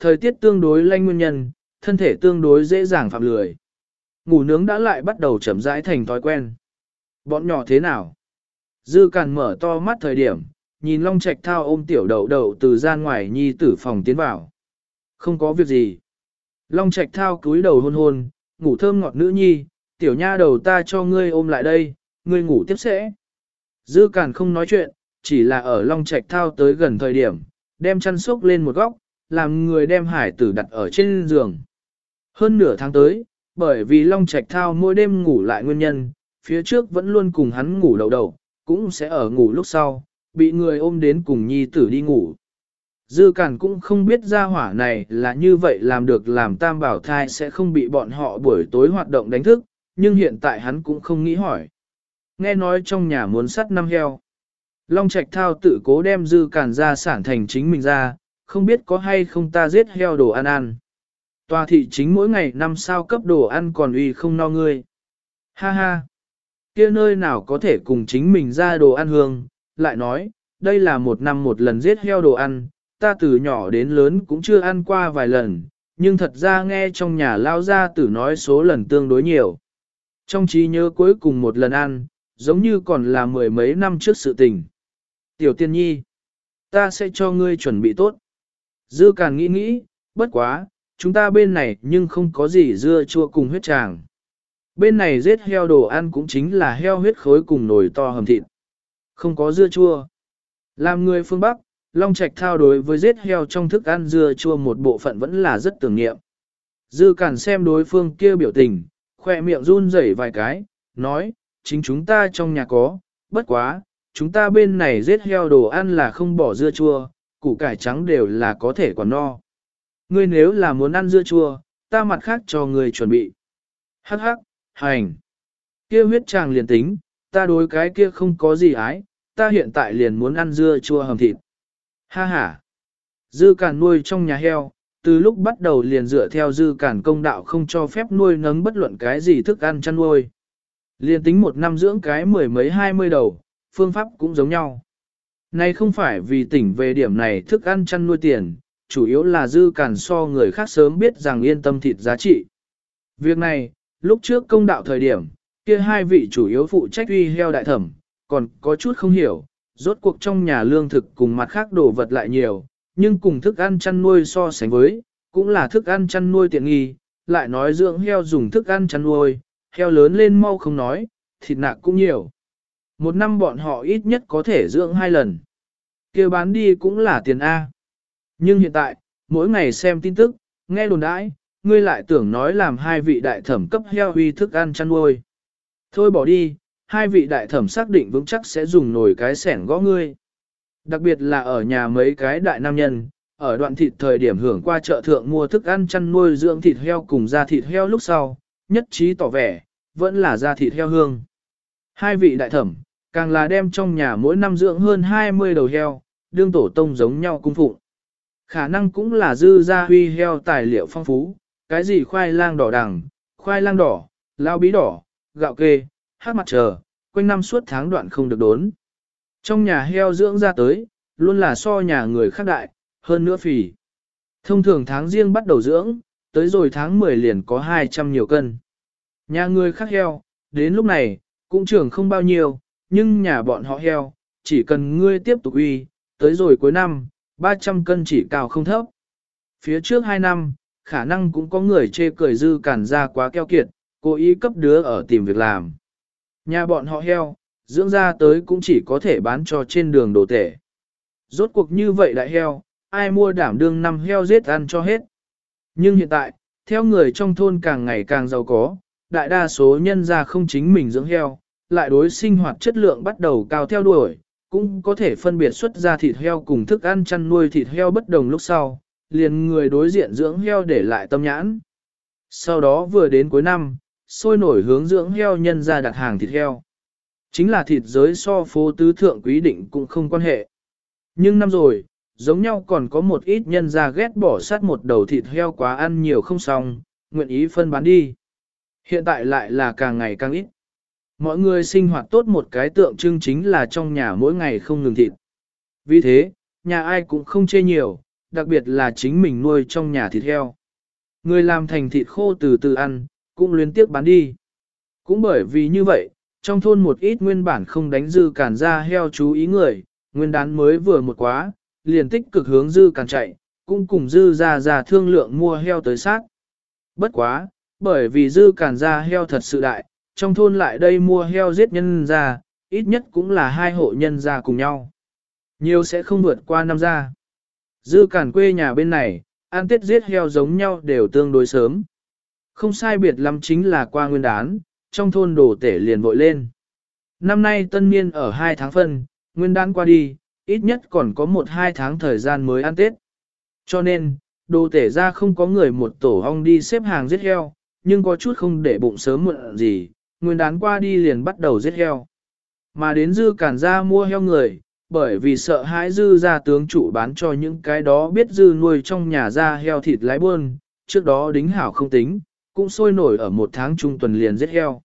thời tiết tương đối lanh nguyên nhân, thân thể tương đối dễ dàng phạm lười. Ngủ nướng đã lại bắt đầu chậm rãi thành thói quen. Bọn nhỏ thế nào? Dư càn mở to mắt thời điểm, nhìn Long Trạch thao ôm tiểu đậu đậu từ gian ngoài nhi tử phòng tiến vào. Không có việc gì. Long Trạch thao cúi đầu hôn hôn, ngủ thơm ngọt nữ nhi, tiểu nha đầu ta cho ngươi ôm lại đây, ngươi ngủ tiếp sẽ. Dư càn không nói chuyện, chỉ là ở Long Trạch thao tới gần thời điểm, đem chăn xốc lên một góc, làm người đem hải tử đặt ở trên giường. Hơn nửa tháng tới, bởi vì Long Trạch thao mỗi đêm ngủ lại nguyên nhân, phía trước vẫn luôn cùng hắn ngủ đầu đầu, cũng sẽ ở ngủ lúc sau, bị người ôm đến cùng nhi tử đi ngủ. Dư Cản cũng không biết ra hỏa này là như vậy làm được làm tam bảo thai sẽ không bị bọn họ buổi tối hoạt động đánh thức, nhưng hiện tại hắn cũng không nghĩ hỏi. Nghe nói trong nhà muốn sắt năm heo. Long Trạch Thao tự cố đem Dư Cản ra sản thành chính mình ra, không biết có hay không ta giết heo đồ ăn ăn. Tòa thị chính mỗi ngày năm sao cấp đồ ăn còn uy không no ngươi. Ha ha! kia nơi nào có thể cùng chính mình ra đồ ăn hương, lại nói, đây là một năm một lần giết heo đồ ăn, ta từ nhỏ đến lớn cũng chưa ăn qua vài lần, nhưng thật ra nghe trong nhà lao ra tử nói số lần tương đối nhiều. Trong trí nhớ cuối cùng một lần ăn, giống như còn là mười mấy năm trước sự tình. Tiểu tiên nhi, ta sẽ cho ngươi chuẩn bị tốt. Dư càng nghĩ nghĩ, bất quá, chúng ta bên này nhưng không có gì dưa chua cùng huyết tràng. Bên này giết heo đồ ăn cũng chính là heo huyết khối cùng nồi to hầm thịt. Không có dưa chua. Làm người phương Bắc, Long Trạch thao đối với giết heo trong thức ăn dưa chua một bộ phận vẫn là rất tưởng niệm. Dư cản xem đối phương kia biểu tình, khoe miệng run rẩy vài cái, nói, chính chúng ta trong nhà có, bất quá, chúng ta bên này giết heo đồ ăn là không bỏ dưa chua, củ cải trắng đều là có thể còn no. Ngươi nếu là muốn ăn dưa chua, ta mặt khác cho ngươi chuẩn bị. Hắc hắc, hành. Kia huyết tràng liền tính, ta đối cái kia không có gì ái, ta hiện tại liền muốn ăn dưa chua hầm thịt. Ha ha. Dư cản nuôi trong nhà heo, từ lúc bắt đầu liền dựa theo dư cản công đạo không cho phép nuôi nấng bất luận cái gì thức ăn chăn nuôi. Liền tính một năm dưỡng cái mười mấy hai mươi đầu, phương pháp cũng giống nhau. Này không phải vì tỉnh về điểm này thức ăn chăn nuôi tiền, chủ yếu là dư cản so người khác sớm biết rằng yên tâm thịt giá trị. Việc này, lúc trước công đạo thời điểm, kia hai vị chủ yếu phụ trách uy heo đại thẩm, còn có chút không hiểu, rốt cuộc trong nhà lương thực cùng mặt khác đồ vật lại nhiều, nhưng cùng thức ăn chăn nuôi so sánh với, cũng là thức ăn chăn nuôi tiện nghi, lại nói dưỡng heo dùng thức ăn chăn nuôi, heo lớn lên mau không nói, thịt nạc cũng nhiều. Một năm bọn họ ít nhất có thể dưỡng hai lần kia bán đi cũng là tiền A. Nhưng hiện tại, mỗi ngày xem tin tức, nghe đồn đãi, ngươi lại tưởng nói làm hai vị đại thẩm cấp heo uy thức ăn chăn nuôi. Thôi bỏ đi, hai vị đại thẩm xác định vững chắc sẽ dùng nồi cái sẻn gõ ngươi. Đặc biệt là ở nhà mấy cái đại nam nhân, ở đoạn thịt thời điểm hưởng qua chợ thượng mua thức ăn chăn nuôi dưỡng thịt heo cùng da thịt heo lúc sau, nhất trí tỏ vẻ, vẫn là da thịt heo hương. Hai vị đại thẩm, càng là đem trong nhà mỗi năm dưỡng hơn 20 đầu heo, đương tổ tông giống nhau cung phụng. Khả năng cũng là dư gia huy heo tài liệu phong phú, cái gì khoai lang đỏ đằng, khoai lang đỏ, lao bí đỏ, gạo kê, hát mặt chờ, quanh năm suốt tháng đoạn không được đốn. Trong nhà heo dưỡng ra tới, luôn là so nhà người khác đại, hơn nữa phì. Thông thường tháng riêng bắt đầu dưỡng, tới rồi tháng 10 liền có 200 nhiều cân. Nhà người khác heo, đến lúc này, cũng trưởng không bao nhiêu, nhưng nhà bọn họ heo, chỉ cần ngươi tiếp tục uy, tới rồi cuối năm, 300 cân chỉ cao không thấp. Phía trước 2 năm, khả năng cũng có người chê cười dư cản ra quá keo kiệt, cố ý cấp đứa ở tìm việc làm. Nhà bọn họ heo, dưỡng ra tới cũng chỉ có thể bán cho trên đường đồ tể. Rốt cuộc như vậy đại heo, ai mua đảm đương năm heo giết ăn cho hết. Nhưng hiện tại, theo người trong thôn càng ngày càng giàu có, đại đa số nhân gia không chính mình dưỡng heo, lại đối sinh hoạt chất lượng bắt đầu cao theo đuổi, cũng có thể phân biệt xuất ra thịt heo cùng thức ăn chăn nuôi thịt heo bất đồng lúc sau, liền người đối diện dưỡng heo để lại tâm nhãn. Sau đó vừa đến cuối năm, sôi nổi hướng dưỡng heo nhân ra đặt hàng thịt heo. Chính là thịt giới so phố tứ thượng quý định cũng không quan hệ. Nhưng năm rồi, giống nhau còn có một ít nhân ra ghét bỏ sát một đầu thịt heo quá ăn nhiều không xong, nguyện ý phân bán đi. Hiện tại lại là càng ngày càng ít. Mọi người sinh hoạt tốt một cái tượng trưng chính là trong nhà mỗi ngày không ngừng thịt. Vì thế, nhà ai cũng không chê nhiều, đặc biệt là chính mình nuôi trong nhà thịt heo. Người làm thành thịt khô từ từ ăn, cũng liên tiếp bán đi. Cũng bởi vì như vậy, trong thôn một ít nguyên bản không đánh dư cản ra heo chú ý người, nguyên đán mới vừa một quá, liền tích cực hướng dư cản chạy, cũng cùng dư ra ra thương lượng mua heo tới sát. Bất quá, bởi vì dư cản ra heo thật sự đại, trong thôn lại đây mua heo giết nhân ra, ít nhất cũng là hai hộ nhân ra cùng nhau. Nhiều sẽ không vượt qua năm ra. Dư cản quê nhà bên này, ăn tết giết heo giống nhau đều tương đối sớm. Không sai biệt lắm chính là qua nguyên đán, trong thôn đồ tể liền vội lên. Năm nay tân niên ở hai tháng phân, nguyên đán qua đi, ít nhất còn có một hai tháng thời gian mới ăn tết. Cho nên, đồ tể ra không có người một tổ ong đi xếp hàng giết heo, nhưng có chút không để bụng sớm muộn gì, nguyên đán qua đi liền bắt đầu giết heo. Mà đến dư cản ra mua heo người, bởi vì sợ hãi dư ra tướng chủ bán cho những cái đó biết dư nuôi trong nhà ra heo thịt lái buôn, trước đó đính hảo không tính, cũng sôi nổi ở một tháng trung tuần liền giết heo.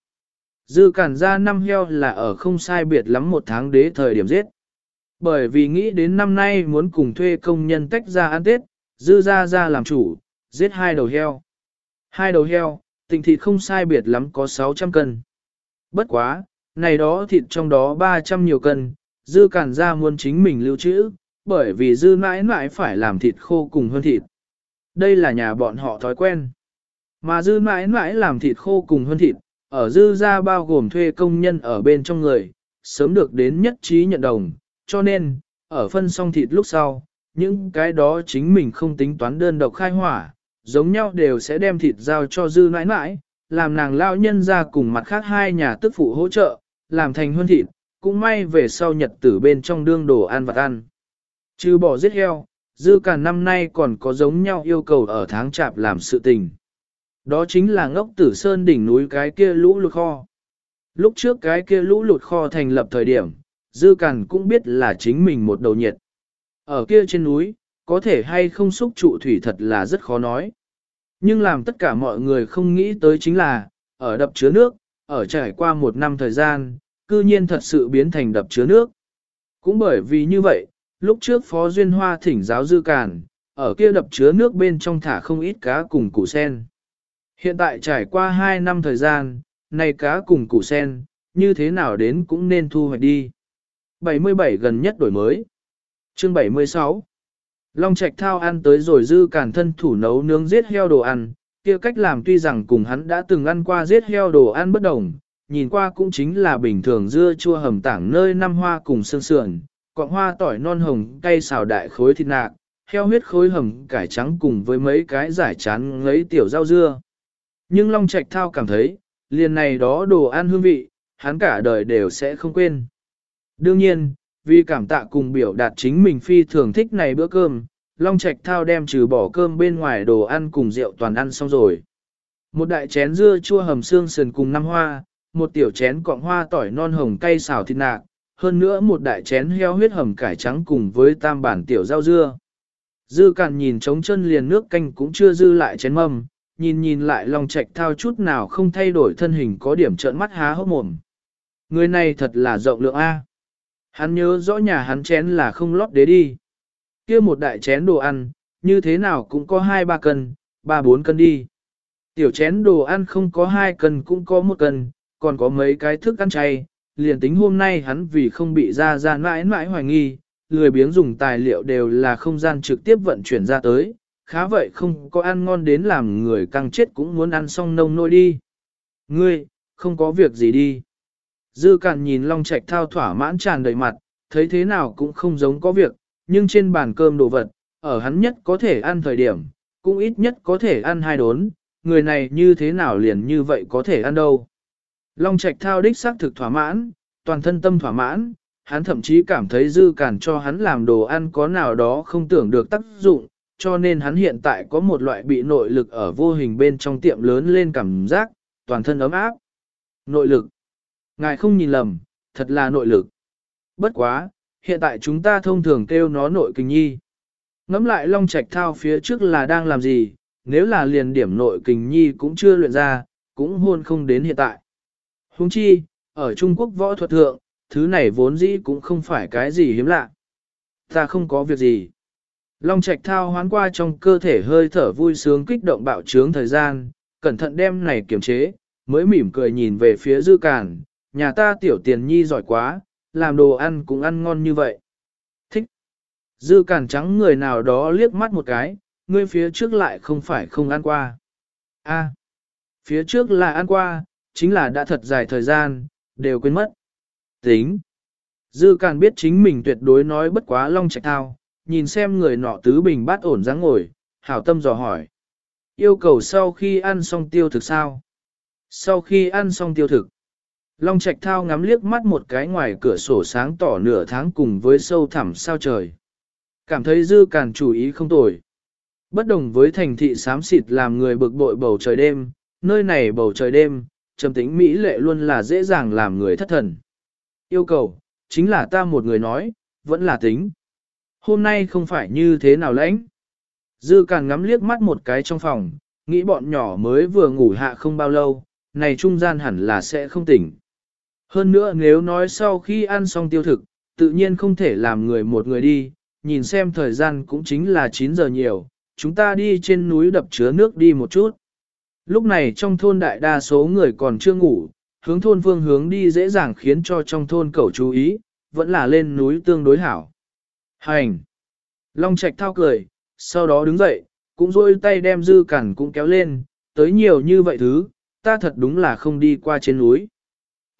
Dư cản ra năm heo là ở không sai biệt lắm một tháng đế thời điểm giết. Bởi vì nghĩ đến năm nay muốn cùng thuê công nhân tách ra ăn Tết, dư ra ra làm chủ, giết hai đầu heo. Hai đầu heo, tình thịt không sai biệt lắm có 600 cân. Bất quá, này đó thịt trong đó 300 nhiều cân, dư cản ra muốn chính mình lưu trữ, bởi vì dư mãi mãi phải làm thịt khô cùng hơn thịt. Đây là nhà bọn họ thói quen. Mà dư mãi mãi làm thịt khô cùng hơn thịt, ở dư ra bao gồm thuê công nhân ở bên trong người, sớm được đến nhất trí nhận đồng, cho nên, ở phân xong thịt lúc sau, những cái đó chính mình không tính toán đơn độc khai hỏa, giống nhau đều sẽ đem thịt giao cho dư nãi nãi, làm nàng lao nhân ra cùng mặt khác hai nhà tức phụ hỗ trợ, làm thành hơn thịt, cũng may về sau nhật tử bên trong đương đồ ăn vặt ăn. Chứ bỏ giết heo, dư cả năm nay còn có giống nhau yêu cầu ở tháng chạp làm sự tình. Đó chính là ngốc tử sơn đỉnh núi cái kia lũ lụt kho. Lúc trước cái kia lũ lụt kho thành lập thời điểm, dư cằn cũng biết là chính mình một đầu nhiệt. Ở kia trên núi, có thể hay không xúc trụ thủy thật là rất khó nói. Nhưng làm tất cả mọi người không nghĩ tới chính là, ở đập chứa nước, ở trải qua một năm thời gian, cư nhiên thật sự biến thành đập chứa nước. Cũng bởi vì như vậy, lúc trước Phó Duyên Hoa thỉnh giáo dư càn, ở kia đập chứa nước bên trong thả không ít cá cùng củ sen. Hiện tại trải qua 2 năm thời gian, này cá cùng củ sen, như thế nào đến cũng nên thu hoạch đi. 77 gần nhất đổi mới. Chương 76 Long Trạch thao ăn tới rồi dư cản thân thủ nấu nướng giết heo đồ ăn, kia cách làm tuy rằng cùng hắn đã từng ăn qua giết heo đồ ăn bất đồng, nhìn qua cũng chính là bình thường dưa chua hầm tảng nơi năm hoa cùng sương sườn, quạng hoa tỏi non hồng cay xào đại khối thịt nạc, heo huyết khối hầm cải trắng cùng với mấy cái giải chán ngấy tiểu rau dưa. Nhưng Long Trạch Thao cảm thấy, liền này đó đồ ăn hương vị, hắn cả đời đều sẽ không quên. Đương nhiên, vì cảm tạ cùng biểu đạt chính mình phi thường thích này bữa cơm, Long Trạch Thao đem trừ bỏ cơm bên ngoài đồ ăn cùng rượu toàn ăn xong rồi. Một đại chén dưa chua hầm xương sườn cùng năm hoa, một tiểu chén cọng hoa tỏi non hồng cay xào thịt nạc, hơn nữa một đại chén heo huyết hầm cải trắng cùng với tam bản tiểu rau dưa. Dư càn nhìn trống chân liền nước canh cũng chưa dư lại chén mâm, nhìn nhìn lại Long Trạch thao chút nào không thay đổi thân hình có điểm trợn mắt há hốc mồm. Người này thật là rộng lượng A. Hắn nhớ rõ nhà hắn chén là không lót đế đi. kia một đại chén đồ ăn, như thế nào cũng có 2-3 cân, 3-4 cân đi. Tiểu chén đồ ăn không có 2 cân cũng có 1 cân, còn có mấy cái thức ăn chay, liền tính hôm nay hắn vì không bị ra ra mãi mãi hoài nghi, lười biếng dùng tài liệu đều là không gian trực tiếp vận chuyển ra tới, khá vậy không có ăn ngon đến làm người căng chết cũng muốn ăn xong nông nôi đi. Ngươi, không có việc gì đi. Dư cạn nhìn Long Trạch thao thỏa mãn tràn đầy mặt, thấy thế nào cũng không giống có việc, nhưng trên bàn cơm đồ vật, ở hắn nhất có thể ăn thời điểm, cũng ít nhất có thể ăn hai đốn, người này như thế nào liền như vậy có thể ăn đâu. Long Trạch thao đích xác thực thỏa mãn, toàn thân tâm thỏa mãn, hắn thậm chí cảm thấy dư cản cho hắn làm đồ ăn có nào đó không tưởng được tác dụng, cho nên hắn hiện tại có một loại bị nội lực ở vô hình bên trong tiệm lớn lên cảm giác, toàn thân ấm áp. Nội lực. Ngài không nhìn lầm, thật là nội lực. Bất quá, hiện tại chúng ta thông thường kêu nó nội kinh nhi. Ngắm lại long trạch thao phía trước là đang làm gì, nếu là liền điểm nội kinh nhi cũng chưa luyện ra, cũng hôn không đến hiện tại. Huống chi, ở Trung Quốc võ thuật thượng, thứ này vốn dĩ cũng không phải cái gì hiếm lạ. Ta không có việc gì. Long Trạch thao hoán qua trong cơ thể hơi thở vui sướng kích động bạo trướng thời gian, cẩn thận đem này kiềm chế, mới mỉm cười nhìn về phía dư càn, nhà ta tiểu tiền nhi giỏi quá, làm đồ ăn cũng ăn ngon như vậy. Thích. Dư cản trắng người nào đó liếc mắt một cái, ngươi phía trước lại không phải không ăn qua. A, phía trước là ăn qua, chính là đã thật dài thời gian, đều quên mất. Tính. Dư cản biết chính mình tuyệt đối nói bất quá long trạch thao, nhìn xem người nọ tứ bình bát ổn dáng ngồi, hảo tâm dò hỏi. Yêu cầu sau khi ăn xong tiêu thực sao? Sau khi ăn xong tiêu thực, Long Trạch Thao ngắm liếc mắt một cái ngoài cửa sổ sáng tỏ nửa tháng cùng với sâu thẳm sao trời. Cảm thấy dư càn chủ ý không tồi. Bất đồng với thành thị xám xịt làm người bực bội bầu trời đêm, nơi này bầu trời đêm, trầm tĩnh Mỹ lệ luôn là dễ dàng làm người thất thần. Yêu cầu, chính là ta một người nói, vẫn là tính. Hôm nay không phải như thế nào lãnh. Dư càn ngắm liếc mắt một cái trong phòng, nghĩ bọn nhỏ mới vừa ngủ hạ không bao lâu, này trung gian hẳn là sẽ không tỉnh. Hơn nữa nếu nói sau khi ăn xong tiêu thực, tự nhiên không thể làm người một người đi, nhìn xem thời gian cũng chính là 9 giờ nhiều, chúng ta đi trên núi đập chứa nước đi một chút. Lúc này trong thôn đại đa số người còn chưa ngủ, hướng thôn phương hướng đi dễ dàng khiến cho trong thôn cậu chú ý, vẫn là lên núi tương đối hảo. Hành! Long Trạch thao cười, sau đó đứng dậy, cũng rôi tay đem dư cản cũng kéo lên, tới nhiều như vậy thứ, ta thật đúng là không đi qua trên núi.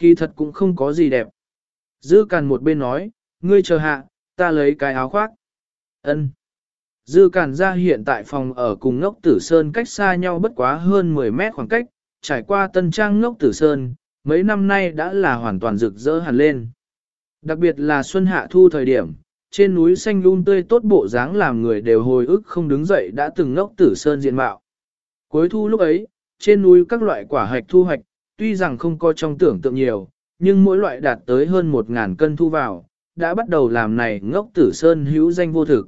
Kỳ thật cũng không có gì đẹp. Dư Càn một bên nói, ngươi chờ hạ, ta lấy cái áo khoác. Ân. Dư Càn ra hiện tại phòng ở cùng ngốc tử sơn cách xa nhau bất quá hơn 10 mét khoảng cách, trải qua tân trang ngốc tử sơn, mấy năm nay đã là hoàn toàn rực rỡ hẳn lên. Đặc biệt là xuân hạ thu thời điểm, trên núi xanh lun tươi tốt bộ dáng làm người đều hồi ức không đứng dậy đã từng ngốc tử sơn diện mạo. Cuối thu lúc ấy, trên núi các loại quả hạch thu hoạch, tuy rằng không có trong tưởng tượng nhiều, nhưng mỗi loại đạt tới hơn 1.000 cân thu vào, đã bắt đầu làm này ngốc tử sơn hữu danh vô thực.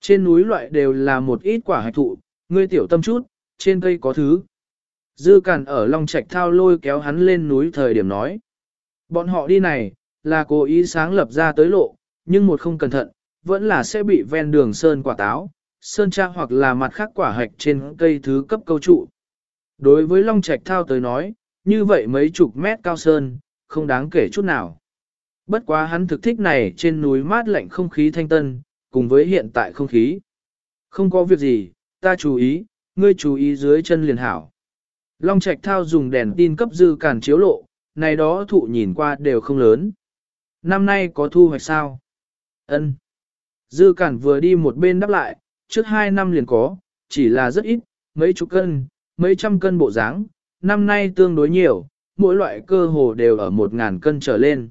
Trên núi loại đều là một ít quả hạch thụ, ngươi tiểu tâm chút, trên cây có thứ. Dư cản ở Long Trạch thao lôi kéo hắn lên núi thời điểm nói. Bọn họ đi này, là cố ý sáng lập ra tới lộ, nhưng một không cẩn thận, vẫn là sẽ bị ven đường sơn quả táo, sơn tra hoặc là mặt khác quả hạch trên cây thứ cấp câu trụ. Đối với Long Trạch thao tới nói, như vậy mấy chục mét cao sơn, không đáng kể chút nào. Bất quá hắn thực thích này trên núi mát lạnh không khí thanh tân, cùng với hiện tại không khí. Không có việc gì, ta chú ý, ngươi chú ý dưới chân liền hảo. Long Trạch Thao dùng đèn tin cấp dư cản chiếu lộ, này đó thụ nhìn qua đều không lớn. Năm nay có thu hoạch sao? Ân. Dư cản vừa đi một bên đáp lại, trước hai năm liền có, chỉ là rất ít, mấy chục cân, mấy trăm cân bộ dáng năm nay tương đối nhiều, mỗi loại cơ hồ đều ở một ngàn cân trở lên.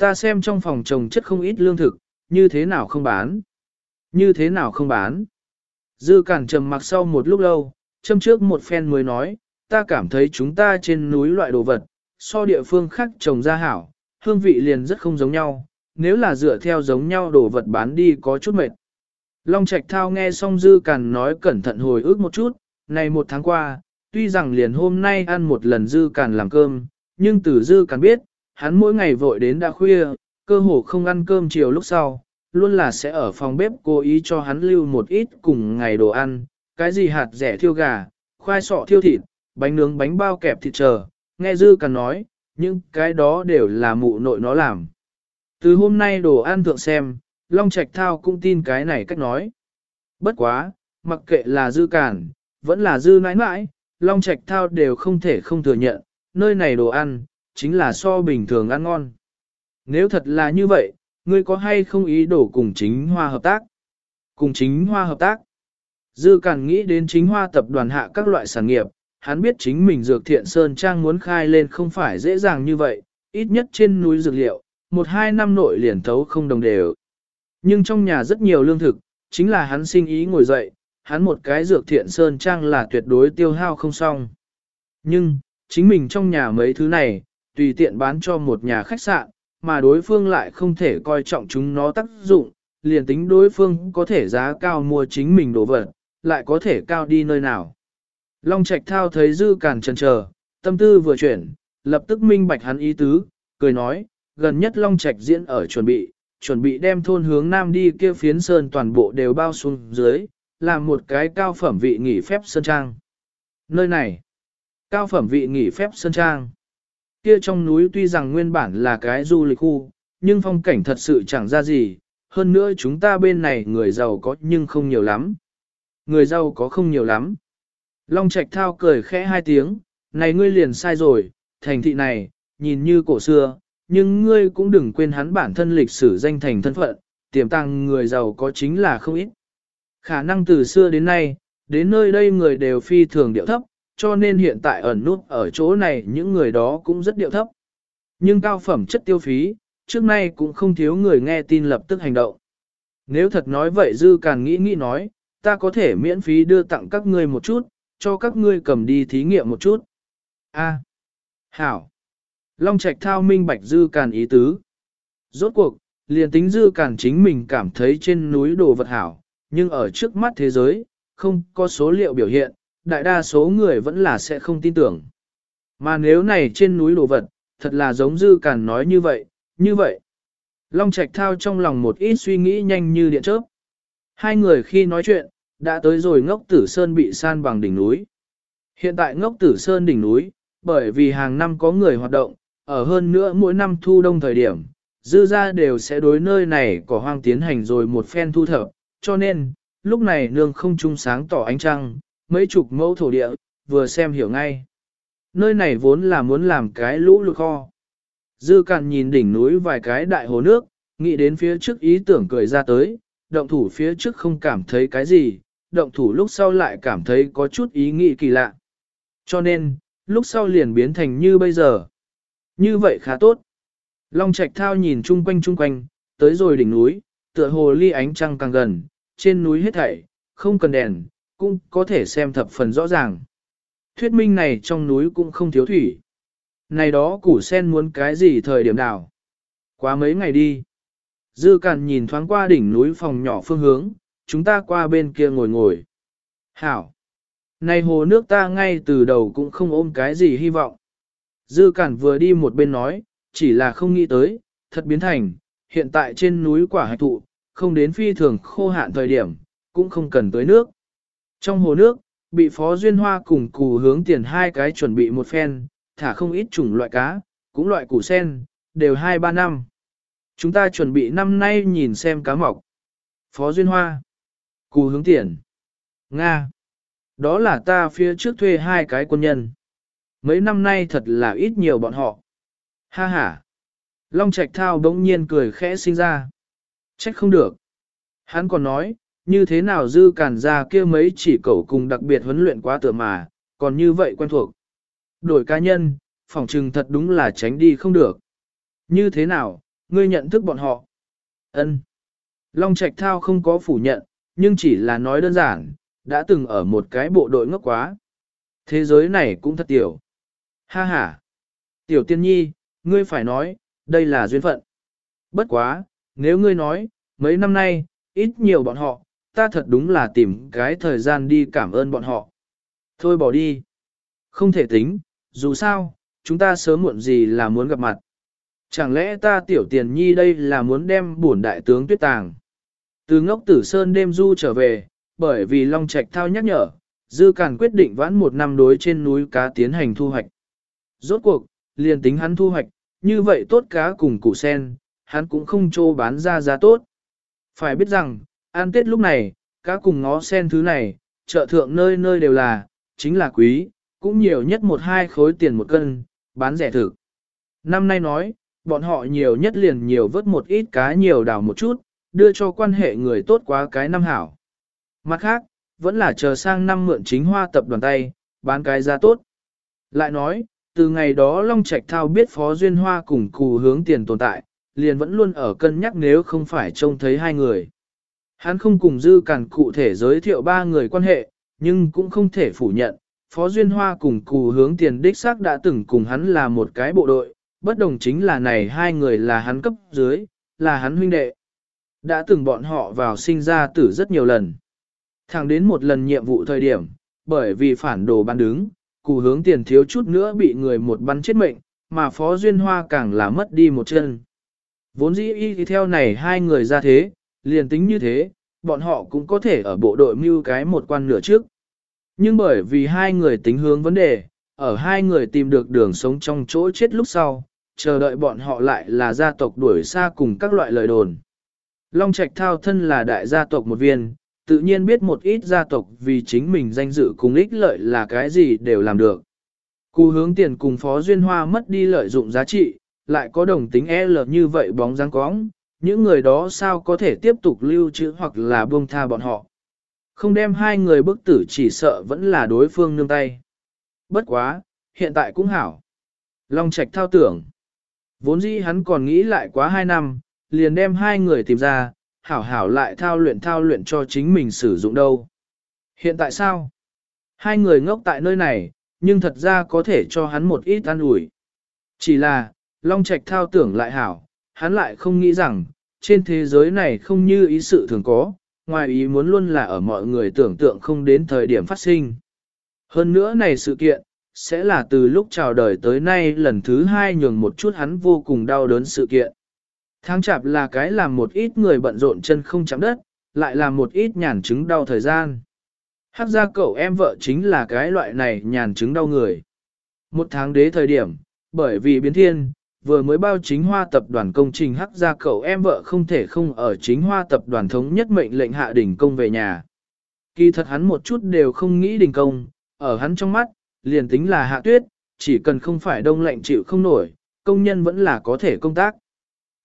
Ta xem trong phòng trồng chất không ít lương thực, như thế nào không bán? Như thế nào không bán? Dư cản trầm mặc sau một lúc lâu, châm trước một phen mới nói, ta cảm thấy chúng ta trên núi loại đồ vật, so địa phương khác trồng ra hảo, hương vị liền rất không giống nhau, nếu là dựa theo giống nhau đồ vật bán đi có chút mệt. Long Trạch Thao nghe xong Dư Càn nói cẩn thận hồi ức một chút, này một tháng qua, tuy rằng liền hôm nay ăn một lần Dư Càn làm cơm, nhưng từ Dư Càn biết, hắn mỗi ngày vội đến đã khuya, cơ hồ không ăn cơm chiều lúc sau, luôn là sẽ ở phòng bếp cố ý cho hắn lưu một ít cùng ngày đồ ăn, cái gì hạt rẻ thiêu gà, khoai sọ thiêu thịt, bánh nướng bánh bao kẹp thịt chờ, nghe dư càn nói, nhưng cái đó đều là mụ nội nó làm. Từ hôm nay đồ ăn thượng xem, Long Trạch Thao cũng tin cái này cách nói. Bất quá, mặc kệ là dư cản, vẫn là dư nãi nãi, Long Trạch Thao đều không thể không thừa nhận, nơi này đồ ăn, chính là so bình thường ăn ngon. Nếu thật là như vậy, ngươi có hay không ý đồ cùng chính hoa hợp tác? Cùng chính hoa hợp tác. Dư càng nghĩ đến chính hoa tập đoàn hạ các loại sản nghiệp, hắn biết chính mình dược thiện sơn trang muốn khai lên không phải dễ dàng như vậy, ít nhất trên núi dược liệu, một hai năm nội liền thấu không đồng đều. Nhưng trong nhà rất nhiều lương thực, chính là hắn sinh ý ngồi dậy, hắn một cái dược thiện sơn trang là tuyệt đối tiêu hao không xong. Nhưng, chính mình trong nhà mấy thứ này, tùy tiện bán cho một nhà khách sạn, mà đối phương lại không thể coi trọng chúng nó tác dụng, liền tính đối phương có thể giá cao mua chính mình đồ vật, lại có thể cao đi nơi nào. Long Trạch Thao thấy Dư cản chần chờ, tâm tư vừa chuyển, lập tức minh bạch hắn ý tứ, cười nói, gần nhất Long Trạch diễn ở chuẩn bị, chuẩn bị đem thôn hướng nam đi kia phiến sơn toàn bộ đều bao xuống dưới, là một cái cao phẩm vị nghỉ phép sơn trang. Nơi này, cao phẩm vị nghỉ phép sơn trang. Kia trong núi tuy rằng nguyên bản là cái du lịch khu, nhưng phong cảnh thật sự chẳng ra gì, hơn nữa chúng ta bên này người giàu có nhưng không nhiều lắm. Người giàu có không nhiều lắm. Long Trạch Thao cười khẽ hai tiếng, này ngươi liền sai rồi, thành thị này, nhìn như cổ xưa, nhưng ngươi cũng đừng quên hắn bản thân lịch sử danh thành thân phận, tiềm tàng người giàu có chính là không ít. Khả năng từ xưa đến nay, đến nơi đây người đều phi thường điệu thấp, cho nên hiện tại ẩn nút ở chỗ này những người đó cũng rất điệu thấp. Nhưng cao phẩm chất tiêu phí, trước nay cũng không thiếu người nghe tin lập tức hành động. Nếu thật nói vậy Dư càng nghĩ nghĩ nói, ta có thể miễn phí đưa tặng các ngươi một chút, cho các ngươi cầm đi thí nghiệm một chút. A. Hảo. Long Trạch thao minh bạch Dư Càn ý tứ. Rốt cuộc, liền tính Dư Càn chính mình cảm thấy trên núi đồ vật hảo, nhưng ở trước mắt thế giới, không có số liệu biểu hiện, đại đa số người vẫn là sẽ không tin tưởng. Mà nếu này trên núi đồ vật, thật là giống Dư Càn nói như vậy, như vậy. Long Trạch thao trong lòng một ít suy nghĩ nhanh như điện chớp. Hai người khi nói chuyện, đã tới rồi ngốc tử sơn bị san bằng đỉnh núi. Hiện tại ngốc tử sơn đỉnh núi, bởi vì hàng năm có người hoạt động, ở hơn nữa mỗi năm thu đông thời điểm, dư ra đều sẽ đối nơi này có hoang tiến hành rồi một phen thu thập, cho nên, lúc này nương không trung sáng tỏ ánh trăng, mấy chục mẫu thổ địa, vừa xem hiểu ngay. Nơi này vốn là muốn làm cái lũ lụt kho. Dư cạn nhìn đỉnh núi vài cái đại hồ nước, nghĩ đến phía trước ý tưởng cười ra tới, động thủ phía trước không cảm thấy cái gì, động thủ lúc sau lại cảm thấy có chút ý nghĩ kỳ lạ. Cho nên, lúc sau liền biến thành như bây giờ. Như vậy khá tốt. Long Trạch Thao nhìn chung quanh chung quanh, tới rồi đỉnh núi, tựa hồ ly ánh trăng càng gần, trên núi hết thảy, không cần đèn, cũng có thể xem thập phần rõ ràng. Thuyết minh này trong núi cũng không thiếu thủy. Này đó củ sen muốn cái gì thời điểm nào? Quá mấy ngày đi. Dư Càn nhìn thoáng qua đỉnh núi phòng nhỏ phương hướng, chúng ta qua bên kia ngồi ngồi. Hảo! Này hồ nước ta ngay từ đầu cũng không ôm cái gì hy vọng. Dư Cản vừa đi một bên nói, chỉ là không nghĩ tới, thật biến thành, hiện tại trên núi quả hạch thụ, không đến phi thường khô hạn thời điểm, cũng không cần tới nước. Trong hồ nước, bị Phó Duyên Hoa cùng cù hướng tiền hai cái chuẩn bị một phen, thả không ít chủng loại cá, cũng loại củ sen, đều hai ba năm. Chúng ta chuẩn bị năm nay nhìn xem cá mọc. Phó Duyên Hoa, cù hướng tiền, Nga. Đó là ta phía trước thuê hai cái quân nhân. Mấy năm nay thật là ít nhiều bọn họ. Ha ha. Long Trạch Thao bỗng nhiên cười khẽ sinh ra. Trách không được. Hắn còn nói, như thế nào dư cản ra kia mấy chỉ cẩu cùng đặc biệt huấn luyện quá tựa mà, còn như vậy quen thuộc. Đổi cá nhân, phỏng trừng thật đúng là tránh đi không được. Như thế nào, ngươi nhận thức bọn họ? Ân. Long Trạch Thao không có phủ nhận, nhưng chỉ là nói đơn giản, đã từng ở một cái bộ đội ngốc quá. Thế giới này cũng thật tiểu. Ha ha. Tiểu tiên nhi, ngươi phải nói, đây là duyên phận. Bất quá, nếu ngươi nói, mấy năm nay, ít nhiều bọn họ, ta thật đúng là tìm cái thời gian đi cảm ơn bọn họ. Thôi bỏ đi. Không thể tính, dù sao, chúng ta sớm muộn gì là muốn gặp mặt. Chẳng lẽ ta tiểu tiền nhi đây là muốn đem bổn đại tướng tuyết tàng. Từ ngốc tử sơn đêm du trở về, bởi vì Long Trạch thao nhắc nhở, Dư Càn quyết định vãn một năm đối trên núi cá tiến hành thu hoạch. Rốt cuộc, liền tính hắn thu hoạch, như vậy tốt cá cùng củ sen, hắn cũng không trô bán ra giá tốt. Phải biết rằng, ăn tết lúc này, cá cùng ngó sen thứ này, chợ thượng nơi nơi đều là, chính là quý, cũng nhiều nhất một hai khối tiền một cân, bán rẻ thực. Năm nay nói, bọn họ nhiều nhất liền nhiều vớt một ít cá nhiều đào một chút, đưa cho quan hệ người tốt quá cái năm hảo. Mặt khác, vẫn là chờ sang năm mượn chính hoa tập đoàn tay, bán cái giá tốt. Lại nói, từ ngày đó Long Trạch Thao biết Phó Duyên Hoa cùng cù hướng tiền tồn tại, liền vẫn luôn ở cân nhắc nếu không phải trông thấy hai người. Hắn không cùng dư cản cụ thể giới thiệu ba người quan hệ, nhưng cũng không thể phủ nhận, Phó Duyên Hoa cùng cù hướng tiền đích xác đã từng cùng hắn là một cái bộ đội, bất đồng chính là này hai người là hắn cấp dưới, là hắn huynh đệ. Đã từng bọn họ vào sinh ra tử rất nhiều lần. Thẳng đến một lần nhiệm vụ thời điểm, bởi vì phản đồ ban đứng, cụ hướng tiền thiếu chút nữa bị người một bắn chết mệnh, mà Phó Duyên Hoa càng là mất đi một chân. Vốn dĩ y theo này hai người ra thế, liền tính như thế, bọn họ cũng có thể ở bộ đội mưu cái một quan nửa trước. Nhưng bởi vì hai người tính hướng vấn đề, ở hai người tìm được đường sống trong chỗ chết lúc sau, chờ đợi bọn họ lại là gia tộc đuổi xa cùng các loại lời đồn. Long Trạch Thao thân là đại gia tộc một viên, tự nhiên biết một ít gia tộc vì chính mình danh dự cùng ích lợi là cái gì đều làm được. Cú hướng tiền cùng Phó Duyên Hoa mất đi lợi dụng giá trị, lại có đồng tính L như vậy bóng dáng cóng, những người đó sao có thể tiếp tục lưu trữ hoặc là buông tha bọn họ. Không đem hai người bức tử chỉ sợ vẫn là đối phương nương tay. Bất quá, hiện tại cũng hảo. Long Trạch thao tưởng. Vốn dĩ hắn còn nghĩ lại quá hai năm, liền đem hai người tìm ra, hảo hảo lại thao luyện thao luyện cho chính mình sử dụng đâu. Hiện tại sao? Hai người ngốc tại nơi này, nhưng thật ra có thể cho hắn một ít an ủi. Chỉ là, Long Trạch thao tưởng lại hảo, hắn lại không nghĩ rằng, trên thế giới này không như ý sự thường có, ngoài ý muốn luôn là ở mọi người tưởng tượng không đến thời điểm phát sinh. Hơn nữa này sự kiện, sẽ là từ lúc chào đời tới nay lần thứ hai nhường một chút hắn vô cùng đau đớn sự kiện. Tháng chạp là cái làm một ít người bận rộn chân không chạm đất, lại làm một ít nhàn chứng đau thời gian. Hắc ra cậu em vợ chính là cái loại này nhàn chứng đau người. Một tháng đế thời điểm, bởi vì biến thiên, vừa mới bao chính hoa tập đoàn công trình hắc ra cậu em vợ không thể không ở chính hoa tập đoàn thống nhất mệnh lệnh hạ đình công về nhà. Kỳ thật hắn một chút đều không nghĩ đình công, ở hắn trong mắt, liền tính là hạ tuyết, chỉ cần không phải đông lạnh chịu không nổi, công nhân vẫn là có thể công tác.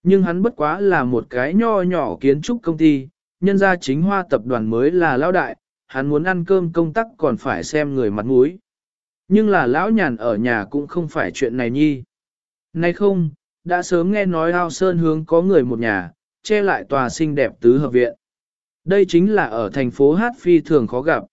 Nhưng hắn bất quá là một cái nho nhỏ kiến trúc công ty, nhân ra chính hoa tập đoàn mới là lão đại, hắn muốn ăn cơm công tác còn phải xem người mặt mũi. Nhưng là lão nhàn ở nhà cũng không phải chuyện này nhi. Nay không, đã sớm nghe nói ao sơn hướng có người một nhà, che lại tòa xinh đẹp tứ hợp viện. Đây chính là ở thành phố Hát Phi thường khó gặp.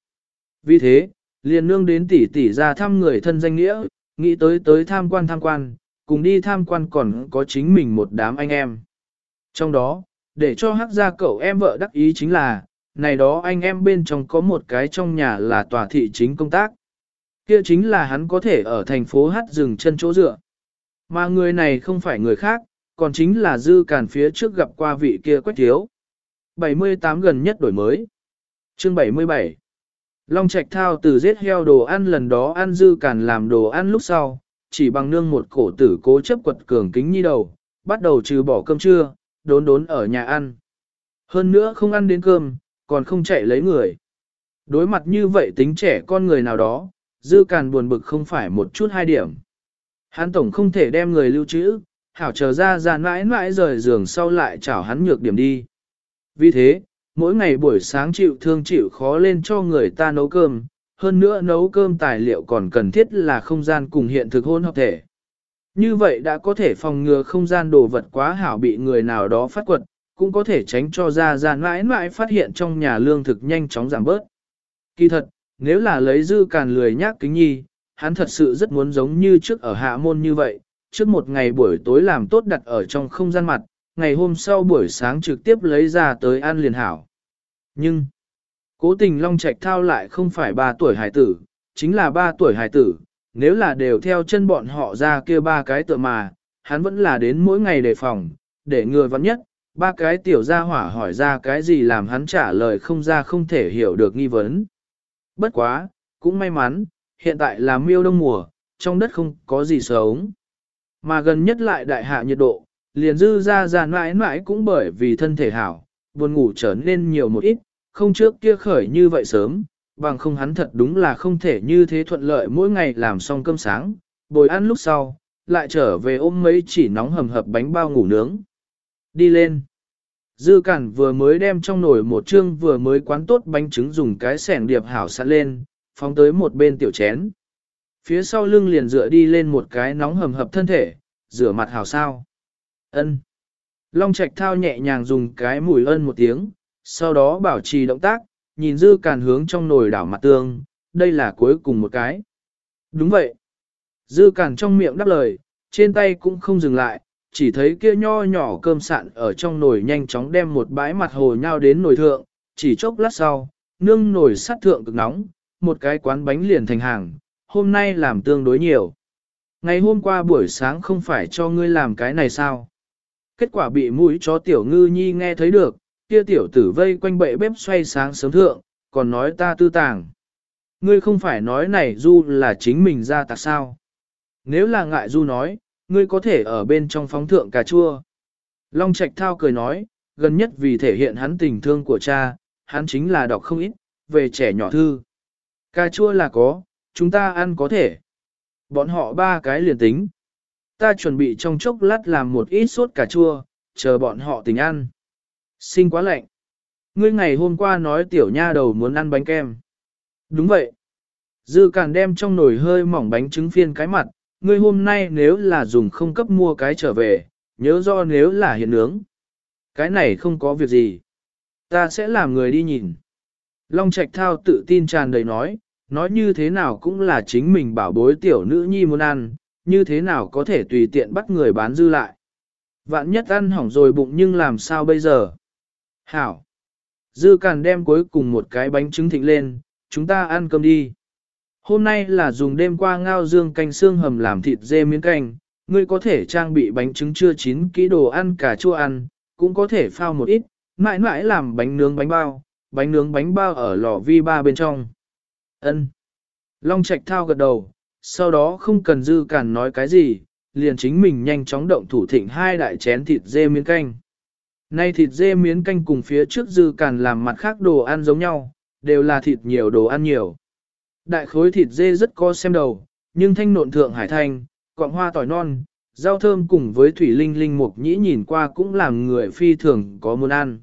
Vì thế, liền nương đến tỷ tỷ ra thăm người thân danh nghĩa, nghĩ tới tới tham quan tham quan, cùng đi tham quan còn có chính mình một đám anh em. Trong đó, để cho hát ra cậu em vợ đắc ý chính là, này đó anh em bên trong có một cái trong nhà là tòa thị chính công tác. Kia chính là hắn có thể ở thành phố hát dừng chân chỗ dựa. Mà người này không phải người khác, còn chính là dư càn phía trước gặp qua vị kia quách thiếu. 78 gần nhất đổi mới. Chương 77 Long Trạch Thao từ giết heo đồ ăn lần đó ăn dư càn làm đồ ăn lúc sau, chỉ bằng nương một cổ tử cố chấp quật cường kính nhi đầu, bắt đầu trừ bỏ cơm trưa, đốn đốn ở nhà ăn. Hơn nữa không ăn đến cơm, còn không chạy lấy người. Đối mặt như vậy tính trẻ con người nào đó, dư càn buồn bực không phải một chút hai điểm. Hắn tổng không thể đem người lưu trữ, hảo chờ ra ra mãi mãi rời giường sau lại chảo hắn nhược điểm đi. Vì thế, mỗi ngày buổi sáng chịu thương chịu khó lên cho người ta nấu cơm, hơn nữa nấu cơm tài liệu còn cần thiết là không gian cùng hiện thực hôn hợp thể. Như vậy đã có thể phòng ngừa không gian đồ vật quá hảo bị người nào đó phát quật, cũng có thể tránh cho ra ra mãi mãi phát hiện trong nhà lương thực nhanh chóng giảm bớt. Kỳ thật, nếu là lấy dư càn lười nhác kính nhi, hắn thật sự rất muốn giống như trước ở hạ môn như vậy, trước một ngày buổi tối làm tốt đặt ở trong không gian mặt, ngày hôm sau buổi sáng trực tiếp lấy ra tới ăn liền hảo. Nhưng, cố tình Long Trạch thao lại không phải 3 tuổi hải tử, chính là 3 tuổi hải tử, nếu là đều theo chân bọn họ ra kia ba cái tựa mà, hắn vẫn là đến mỗi ngày đề phòng, để người vắn nhất, ba cái tiểu gia hỏa hỏi ra cái gì làm hắn trả lời không ra không thể hiểu được nghi vấn. Bất quá, cũng may mắn, hiện tại là miêu đông mùa, trong đất không có gì sống. Mà gần nhất lại đại hạ nhiệt độ, liền dư ra ra mãi mãi cũng bởi vì thân thể hảo, buồn ngủ trở nên nhiều một ít, không trước kia khởi như vậy sớm, bằng không hắn thật đúng là không thể như thế thuận lợi mỗi ngày làm xong cơm sáng, bồi ăn lúc sau, lại trở về ôm mấy chỉ nóng hầm hập bánh bao ngủ nướng. Đi lên. Dư cản vừa mới đem trong nồi một chương vừa mới quán tốt bánh trứng dùng cái sẻng điệp hảo sẵn lên, phóng tới một bên tiểu chén. Phía sau lưng liền dựa đi lên một cái nóng hầm hập thân thể, rửa mặt hào sao. Ân. Long Trạch thao nhẹ nhàng dùng cái mùi ân một tiếng, sau đó bảo trì động tác, nhìn dư càn hướng trong nồi đảo mặt tương, đây là cuối cùng một cái. Đúng vậy. Dư càn trong miệng đáp lời, trên tay cũng không dừng lại, chỉ thấy kia nho nhỏ cơm sạn ở trong nồi nhanh chóng đem một bãi mặt hồ nhau đến nồi thượng, chỉ chốc lát sau, nương nồi sát thượng cực nóng, một cái quán bánh liền thành hàng, hôm nay làm tương đối nhiều. Ngày hôm qua buổi sáng không phải cho ngươi làm cái này sao? Kết quả bị mũi chó tiểu ngư nhi nghe thấy được, kia tiểu tử vây quanh bệ bếp xoay sáng sớm thượng, còn nói ta tư tàng. Ngươi không phải nói này du là chính mình ra tạc sao. Nếu là ngại du nói, ngươi có thể ở bên trong phóng thượng cà chua. Long Trạch Thao cười nói, gần nhất vì thể hiện hắn tình thương của cha, hắn chính là đọc không ít, về trẻ nhỏ thư. Cà chua là có, chúng ta ăn có thể. Bọn họ ba cái liền tính. Ta chuẩn bị trong chốc lát làm một ít sốt cà chua, chờ bọn họ tình ăn. Sinh quá lạnh. Ngươi ngày hôm qua nói tiểu nha đầu muốn ăn bánh kem. Đúng vậy. Dư càn đem trong nồi hơi mỏng bánh trứng phiên cái mặt, ngươi hôm nay nếu là dùng không cấp mua cái trở về, nhớ do nếu là hiện nướng. Cái này không có việc gì. Ta sẽ làm người đi nhìn. Long Trạch Thao tự tin tràn đầy nói, nói như thế nào cũng là chính mình bảo bối tiểu nữ nhi muốn ăn, như thế nào có thể tùy tiện bắt người bán dư lại. Vạn nhất ăn hỏng rồi bụng nhưng làm sao bây giờ? Hảo! Dư càn đem cuối cùng một cái bánh trứng thịnh lên, chúng ta ăn cơm đi. Hôm nay là dùng đêm qua ngao dương canh xương hầm làm thịt dê miếng canh, ngươi có thể trang bị bánh trứng chưa chín kỹ đồ ăn cả chua ăn, cũng có thể phao một ít, mãi mãi làm bánh nướng bánh bao, bánh nướng bánh bao ở lò vi ba bên trong. Ân. Long Trạch thao gật đầu, sau đó không cần dư cản nói cái gì, liền chính mình nhanh chóng động thủ thịnh hai đại chén thịt dê miếng canh. Nay thịt dê miếng canh cùng phía trước dư cản làm mặt khác đồ ăn giống nhau, đều là thịt nhiều đồ ăn nhiều. Đại khối thịt dê rất có xem đầu, nhưng thanh nộn thượng hải thanh, quạng hoa tỏi non, rau thơm cùng với thủy linh linh mục nhĩ nhìn qua cũng làm người phi thường có muốn ăn.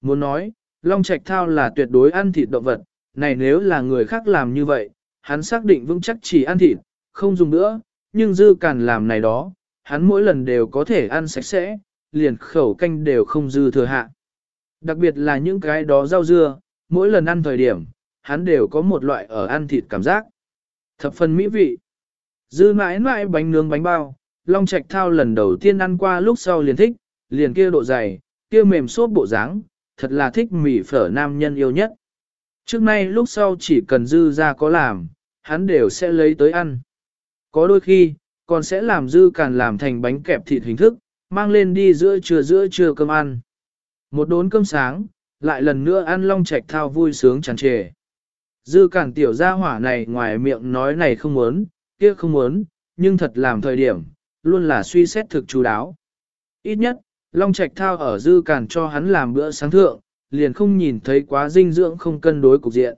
Muốn nói, Long Trạch Thao là tuyệt đối ăn thịt động vật, này nếu là người khác làm như vậy, hắn xác định vững chắc chỉ ăn thịt, không dùng nữa, nhưng dư càn làm này đó, hắn mỗi lần đều có thể ăn sạch sẽ, liền khẩu canh đều không dư thừa hạ. Đặc biệt là những cái đó rau dưa, mỗi lần ăn thời điểm, hắn đều có một loại ở ăn thịt cảm giác. Thập phần mỹ vị. Dư mãi mãi bánh nướng bánh bao, Long Trạch Thao lần đầu tiên ăn qua lúc sau liền thích, liền kia độ dày, kia mềm xốp bộ dáng, thật là thích mì phở nam nhân yêu nhất. Trước nay lúc sau chỉ cần dư ra có làm, hắn đều sẽ lấy tới ăn. Có đôi khi, còn sẽ làm dư càn làm thành bánh kẹp thịt hình thức, mang lên đi giữa trưa giữa trưa cơm ăn. Một đốn cơm sáng, lại lần nữa ăn long Trạch thao vui sướng tràn trề. Dư càn tiểu gia hỏa này ngoài miệng nói này không muốn, kia không muốn, nhưng thật làm thời điểm, luôn là suy xét thực chú đáo. Ít nhất, Long Trạch Thao ở dư càn cho hắn làm bữa sáng thượng, liền không nhìn thấy quá dinh dưỡng không cân đối cục diện.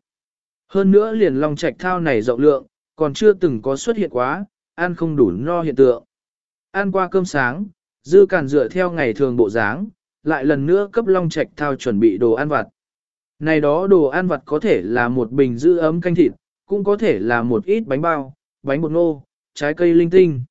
Hơn nữa liền Long Trạch Thao này rộng lượng, còn chưa từng có xuất hiện quá, ăn không đủ no hiện tượng. Ăn qua cơm sáng, dư càn dựa theo ngày thường bộ dáng, lại lần nữa cấp Long Trạch Thao chuẩn bị đồ ăn vặt. Này đó đồ ăn vặt có thể là một bình giữ ấm canh thịt, cũng có thể là một ít bánh bao, bánh bột ngô, trái cây linh tinh.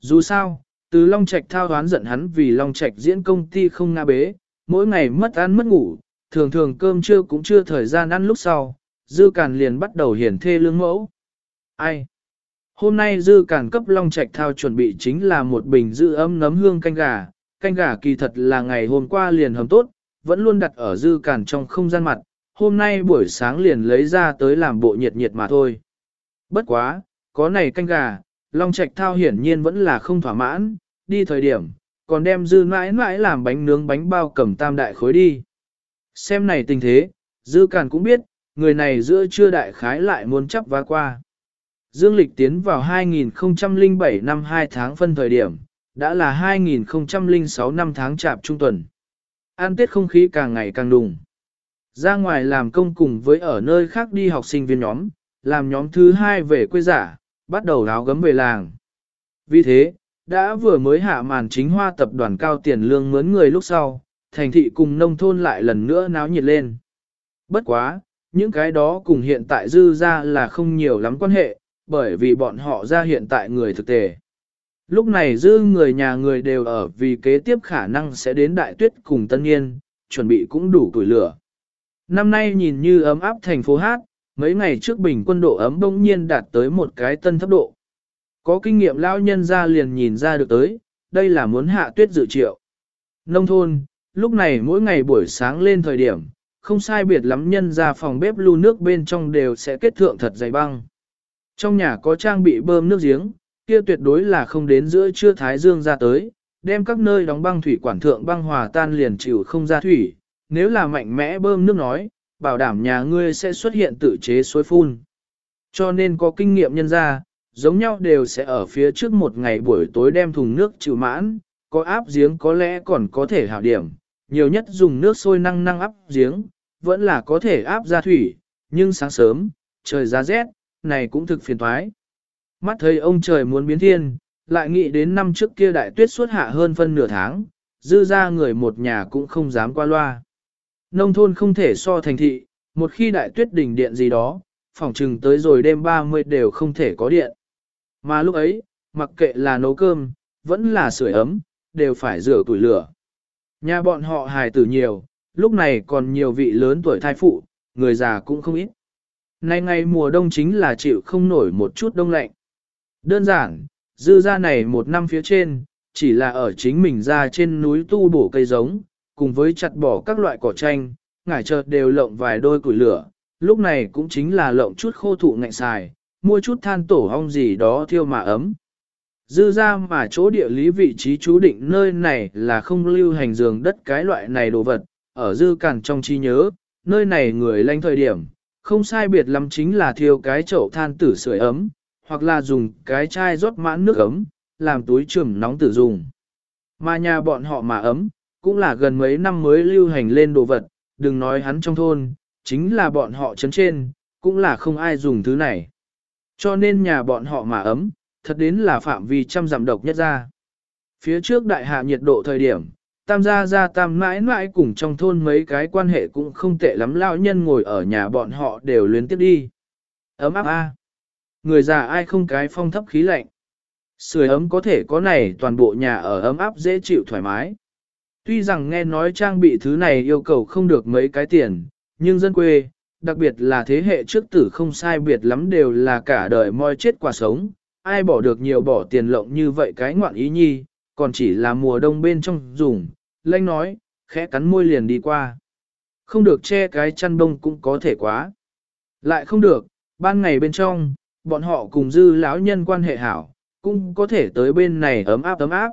Dù sao, từ Long Trạch thao đoán giận hắn vì Long Trạch diễn công ty không nga bế, mỗi ngày mất ăn mất ngủ, thường thường cơm trưa cũng chưa thời gian ăn lúc sau, Dư Càn liền bắt đầu hiển thê lương mẫu. Ai? Hôm nay Dư Càn cấp Long Trạch thao chuẩn bị chính là một bình giữ ấm nấm hương canh gà, canh gà kỳ thật là ngày hôm qua liền hầm tốt, vẫn luôn đặt ở Dư Càn trong không gian mặt, hôm nay buổi sáng liền lấy ra tới làm bộ nhiệt nhiệt mà thôi. Bất quá, có này canh gà, Long Trạch Thao hiển nhiên vẫn là không thỏa mãn, đi thời điểm, còn đem dư mãi mãi làm bánh nướng bánh bao cầm tam đại khối đi. Xem này tình thế, dư càn cũng biết, người này giữa chưa đại khái lại muốn chấp vá qua. Dương lịch tiến vào 2007 năm 2 tháng phân thời điểm, đã là 2006 năm tháng chạp trung tuần. An tết không khí càng ngày càng đùng. Ra ngoài làm công cùng với ở nơi khác đi học sinh viên nhóm, làm nhóm thứ hai về quê giả, bắt đầu áo gấm về làng. Vì thế, đã vừa mới hạ màn chính hoa tập đoàn cao tiền lương mướn người lúc sau, thành thị cùng nông thôn lại lần nữa náo nhiệt lên. Bất quá, những cái đó cùng hiện tại dư ra là không nhiều lắm quan hệ, bởi vì bọn họ ra hiện tại người thực tế. Lúc này dư người nhà người đều ở vì kế tiếp khả năng sẽ đến đại tuyết cùng tân niên, chuẩn bị cũng đủ tuổi lửa. Năm nay nhìn như ấm áp thành phố Hát, mấy ngày trước bình quân độ ấm bỗng nhiên đạt tới một cái tân thấp độ. Có kinh nghiệm lão nhân ra liền nhìn ra được tới, đây là muốn hạ tuyết dự triệu. Nông thôn, lúc này mỗi ngày buổi sáng lên thời điểm, không sai biệt lắm nhân ra phòng bếp lưu nước bên trong đều sẽ kết thượng thật dày băng. Trong nhà có trang bị bơm nước giếng, kia tuyệt đối là không đến giữa trưa thái dương ra tới, đem các nơi đóng băng thủy quản thượng băng hòa tan liền chịu không ra thủy, nếu là mạnh mẽ bơm nước nói, bảo đảm nhà ngươi sẽ xuất hiện tự chế suối phun. Cho nên có kinh nghiệm nhân ra, giống nhau đều sẽ ở phía trước một ngày buổi tối đem thùng nước chịu mãn, có áp giếng có lẽ còn có thể hảo điểm, nhiều nhất dùng nước sôi năng năng áp giếng, vẫn là có thể áp ra thủy, nhưng sáng sớm, trời giá rét, này cũng thực phiền thoái. Mắt thấy ông trời muốn biến thiên, lại nghĩ đến năm trước kia đại tuyết suốt hạ hơn phân nửa tháng, dư ra người một nhà cũng không dám qua loa. Nông thôn không thể so thành thị, một khi đại tuyết đỉnh điện gì đó, phòng trừng tới rồi đêm 30 đều không thể có điện. Mà lúc ấy, mặc kệ là nấu cơm, vẫn là sưởi ấm, đều phải rửa tuổi lửa. Nhà bọn họ hài tử nhiều, lúc này còn nhiều vị lớn tuổi thai phụ, người già cũng không ít. Nay ngày mùa đông chính là chịu không nổi một chút đông lạnh. Đơn giản, dư ra này một năm phía trên, chỉ là ở chính mình ra trên núi tu bổ cây giống, cùng với chặt bỏ các loại cỏ tranh, ngải chợt đều lộng vài đôi củi lửa, lúc này cũng chính là lộng chút khô thụ ngạnh xài, mua chút than tổ ong gì đó thiêu mà ấm. Dư ra mà chỗ địa lý vị trí chú định nơi này là không lưu hành giường đất cái loại này đồ vật, ở dư cản trong trí nhớ, nơi này người lanh thời điểm, không sai biệt lắm chính là thiêu cái chậu than tử sưởi ấm, hoặc là dùng cái chai rót mãn nước ấm, làm túi trường nóng tử dùng. Mà nhà bọn họ mà ấm, cũng là gần mấy năm mới lưu hành lên đồ vật, đừng nói hắn trong thôn, chính là bọn họ chấn trên, cũng là không ai dùng thứ này. Cho nên nhà bọn họ mà ấm, thật đến là phạm vi trăm giảm độc nhất ra. Phía trước đại hạ nhiệt độ thời điểm, tam gia gia tam mãi mãi cùng trong thôn mấy cái quan hệ cũng không tệ lắm lao nhân ngồi ở nhà bọn họ đều luyến tiếp đi. Ấm áp a Người già ai không cái phong thấp khí lạnh. Sưởi ấm có thể có này toàn bộ nhà ở ấm áp dễ chịu thoải mái. Tuy rằng nghe nói trang bị thứ này yêu cầu không được mấy cái tiền, nhưng dân quê, đặc biệt là thế hệ trước tử không sai biệt lắm đều là cả đời moi chết quả sống, ai bỏ được nhiều bỏ tiền lộng như vậy cái ngoạn ý nhi, còn chỉ là mùa đông bên trong dùng, lanh nói, khẽ cắn môi liền đi qua. Không được che cái chăn bông cũng có thể quá. Lại không được, ban ngày bên trong, bọn họ cùng dư lão nhân quan hệ hảo, cũng có thể tới bên này ấm áp ấm áp.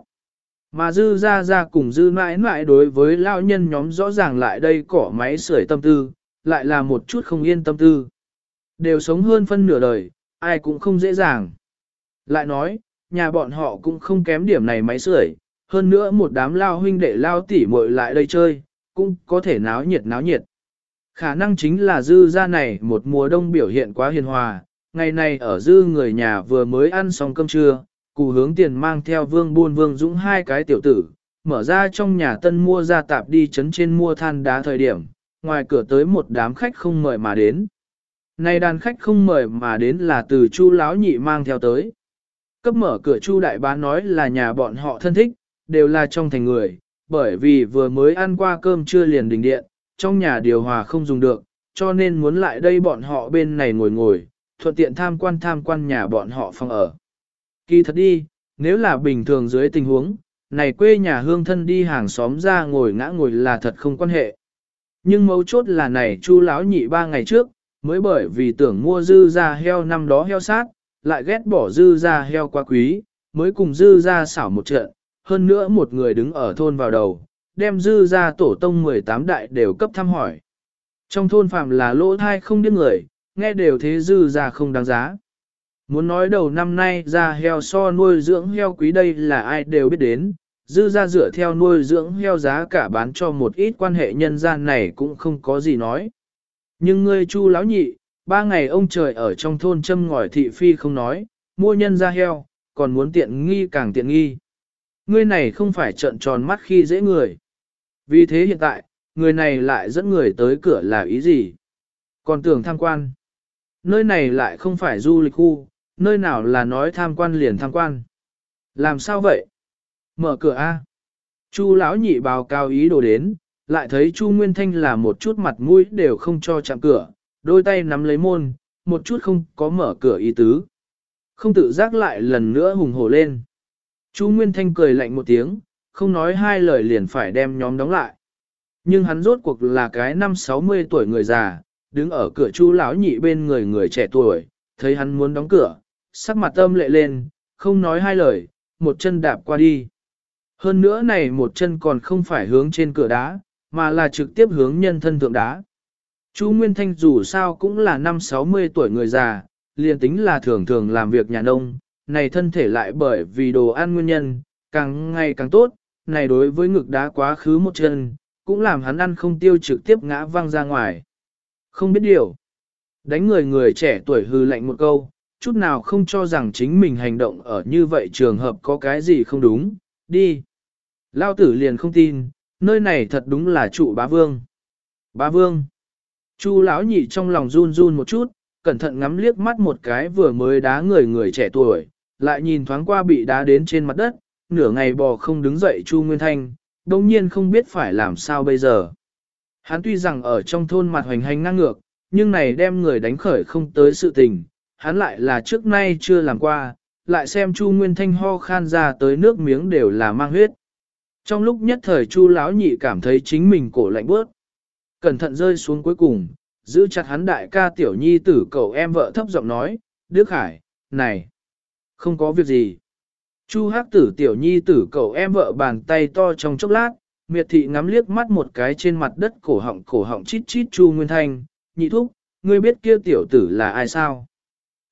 Mà dư ra ra cùng dư mãi mãi đối với lao nhân nhóm rõ ràng lại đây cỏ máy sưởi tâm tư, lại là một chút không yên tâm tư. Đều sống hơn phân nửa đời, ai cũng không dễ dàng. Lại nói, nhà bọn họ cũng không kém điểm này máy sưởi, hơn nữa một đám lao huynh đệ lao tỉ muội lại đây chơi, cũng có thể náo nhiệt náo nhiệt. Khả năng chính là dư ra này một mùa đông biểu hiện quá hiền hòa, ngày này ở dư người nhà vừa mới ăn xong cơm trưa, cụ hướng tiền mang theo vương buôn vương dũng hai cái tiểu tử, mở ra trong nhà tân mua ra tạp đi chấn trên mua than đá thời điểm, ngoài cửa tới một đám khách không mời mà đến. nay đàn khách không mời mà đến là từ chu lão nhị mang theo tới. Cấp mở cửa chu đại bá nói là nhà bọn họ thân thích, đều là trong thành người, bởi vì vừa mới ăn qua cơm trưa liền đình điện, trong nhà điều hòa không dùng được, cho nên muốn lại đây bọn họ bên này ngồi ngồi, thuận tiện tham quan tham quan nhà bọn họ phòng ở. Kỳ thật đi, nếu là bình thường dưới tình huống, này quê nhà hương thân đi hàng xóm ra ngồi ngã ngồi là thật không quan hệ. Nhưng mấu chốt là này chu lão nhị ba ngày trước, mới bởi vì tưởng mua dư ra heo năm đó heo sát, lại ghét bỏ dư ra heo quá quý, mới cùng dư ra xảo một trận, hơn nữa một người đứng ở thôn vào đầu, đem dư ra tổ tông 18 đại đều cấp thăm hỏi. Trong thôn phạm là lỗ thai không điếc người, nghe đều thế dư ra không đáng giá. Muốn nói đầu năm nay ra heo so nuôi dưỡng heo quý đây là ai đều biết đến, dư ra dựa theo nuôi dưỡng heo giá cả bán cho một ít quan hệ nhân gian này cũng không có gì nói. Nhưng ngươi chu lão nhị, ba ngày ông trời ở trong thôn châm ngòi thị phi không nói, mua nhân ra heo, còn muốn tiện nghi càng tiện nghi. Ngươi này không phải trợn tròn mắt khi dễ người. Vì thế hiện tại, người này lại dẫn người tới cửa là ý gì? Còn tưởng tham quan. Nơi này lại không phải du lịch khu, nơi nào là nói tham quan liền tham quan. Làm sao vậy? Mở cửa A. Chu lão nhị báo cao ý đồ đến, lại thấy Chu Nguyên Thanh là một chút mặt mũi đều không cho chạm cửa, đôi tay nắm lấy môn, một chút không có mở cửa ý tứ. Không tự giác lại lần nữa hùng hổ lên. Chu Nguyên Thanh cười lạnh một tiếng, không nói hai lời liền phải đem nhóm đóng lại. Nhưng hắn rốt cuộc là cái năm 60 tuổi người già, đứng ở cửa Chu lão nhị bên người người trẻ tuổi, thấy hắn muốn đóng cửa, sắc mặt âm lệ lên, không nói hai lời, một chân đạp qua đi. Hơn nữa này một chân còn không phải hướng trên cửa đá, mà là trực tiếp hướng nhân thân thượng đá. Chu Nguyên Thanh dù sao cũng là năm 60 tuổi người già, liền tính là thường thường làm việc nhà nông, này thân thể lại bởi vì đồ ăn nguyên nhân, càng ngày càng tốt, này đối với ngực đá quá khứ một chân, cũng làm hắn ăn không tiêu trực tiếp ngã văng ra ngoài. Không biết điều. Đánh người người trẻ tuổi hư lạnh một câu, chút nào không cho rằng chính mình hành động ở như vậy trường hợp có cái gì không đúng, đi. Lao tử liền không tin, nơi này thật đúng là trụ bá vương. Bá vương. Chu lão nhị trong lòng run run một chút, cẩn thận ngắm liếc mắt một cái vừa mới đá người người trẻ tuổi, lại nhìn thoáng qua bị đá đến trên mặt đất, nửa ngày bò không đứng dậy Chu Nguyên Thanh, đồng nhiên không biết phải làm sao bây giờ. Hắn tuy rằng ở trong thôn mặt hoành hành ngang ngược, nhưng này đem người đánh khởi không tới sự tình, hắn lại là trước nay chưa làm qua, lại xem Chu Nguyên Thanh ho khan ra tới nước miếng đều là mang huyết. Trong lúc nhất thời Chu lão nhị cảm thấy chính mình cổ lạnh bớt, cẩn thận rơi xuống cuối cùng, giữ chặt hắn đại ca tiểu nhi tử cậu em vợ thấp giọng nói, Đức Hải, này, không có việc gì. Chu hắc tử tiểu nhi tử cậu em vợ bàn tay to trong chốc lát, miệt thị ngắm liếc mắt một cái trên mặt đất cổ họng cổ họng chít chít Chu Nguyên Thanh, nhị thúc, ngươi biết kia tiểu tử là ai sao?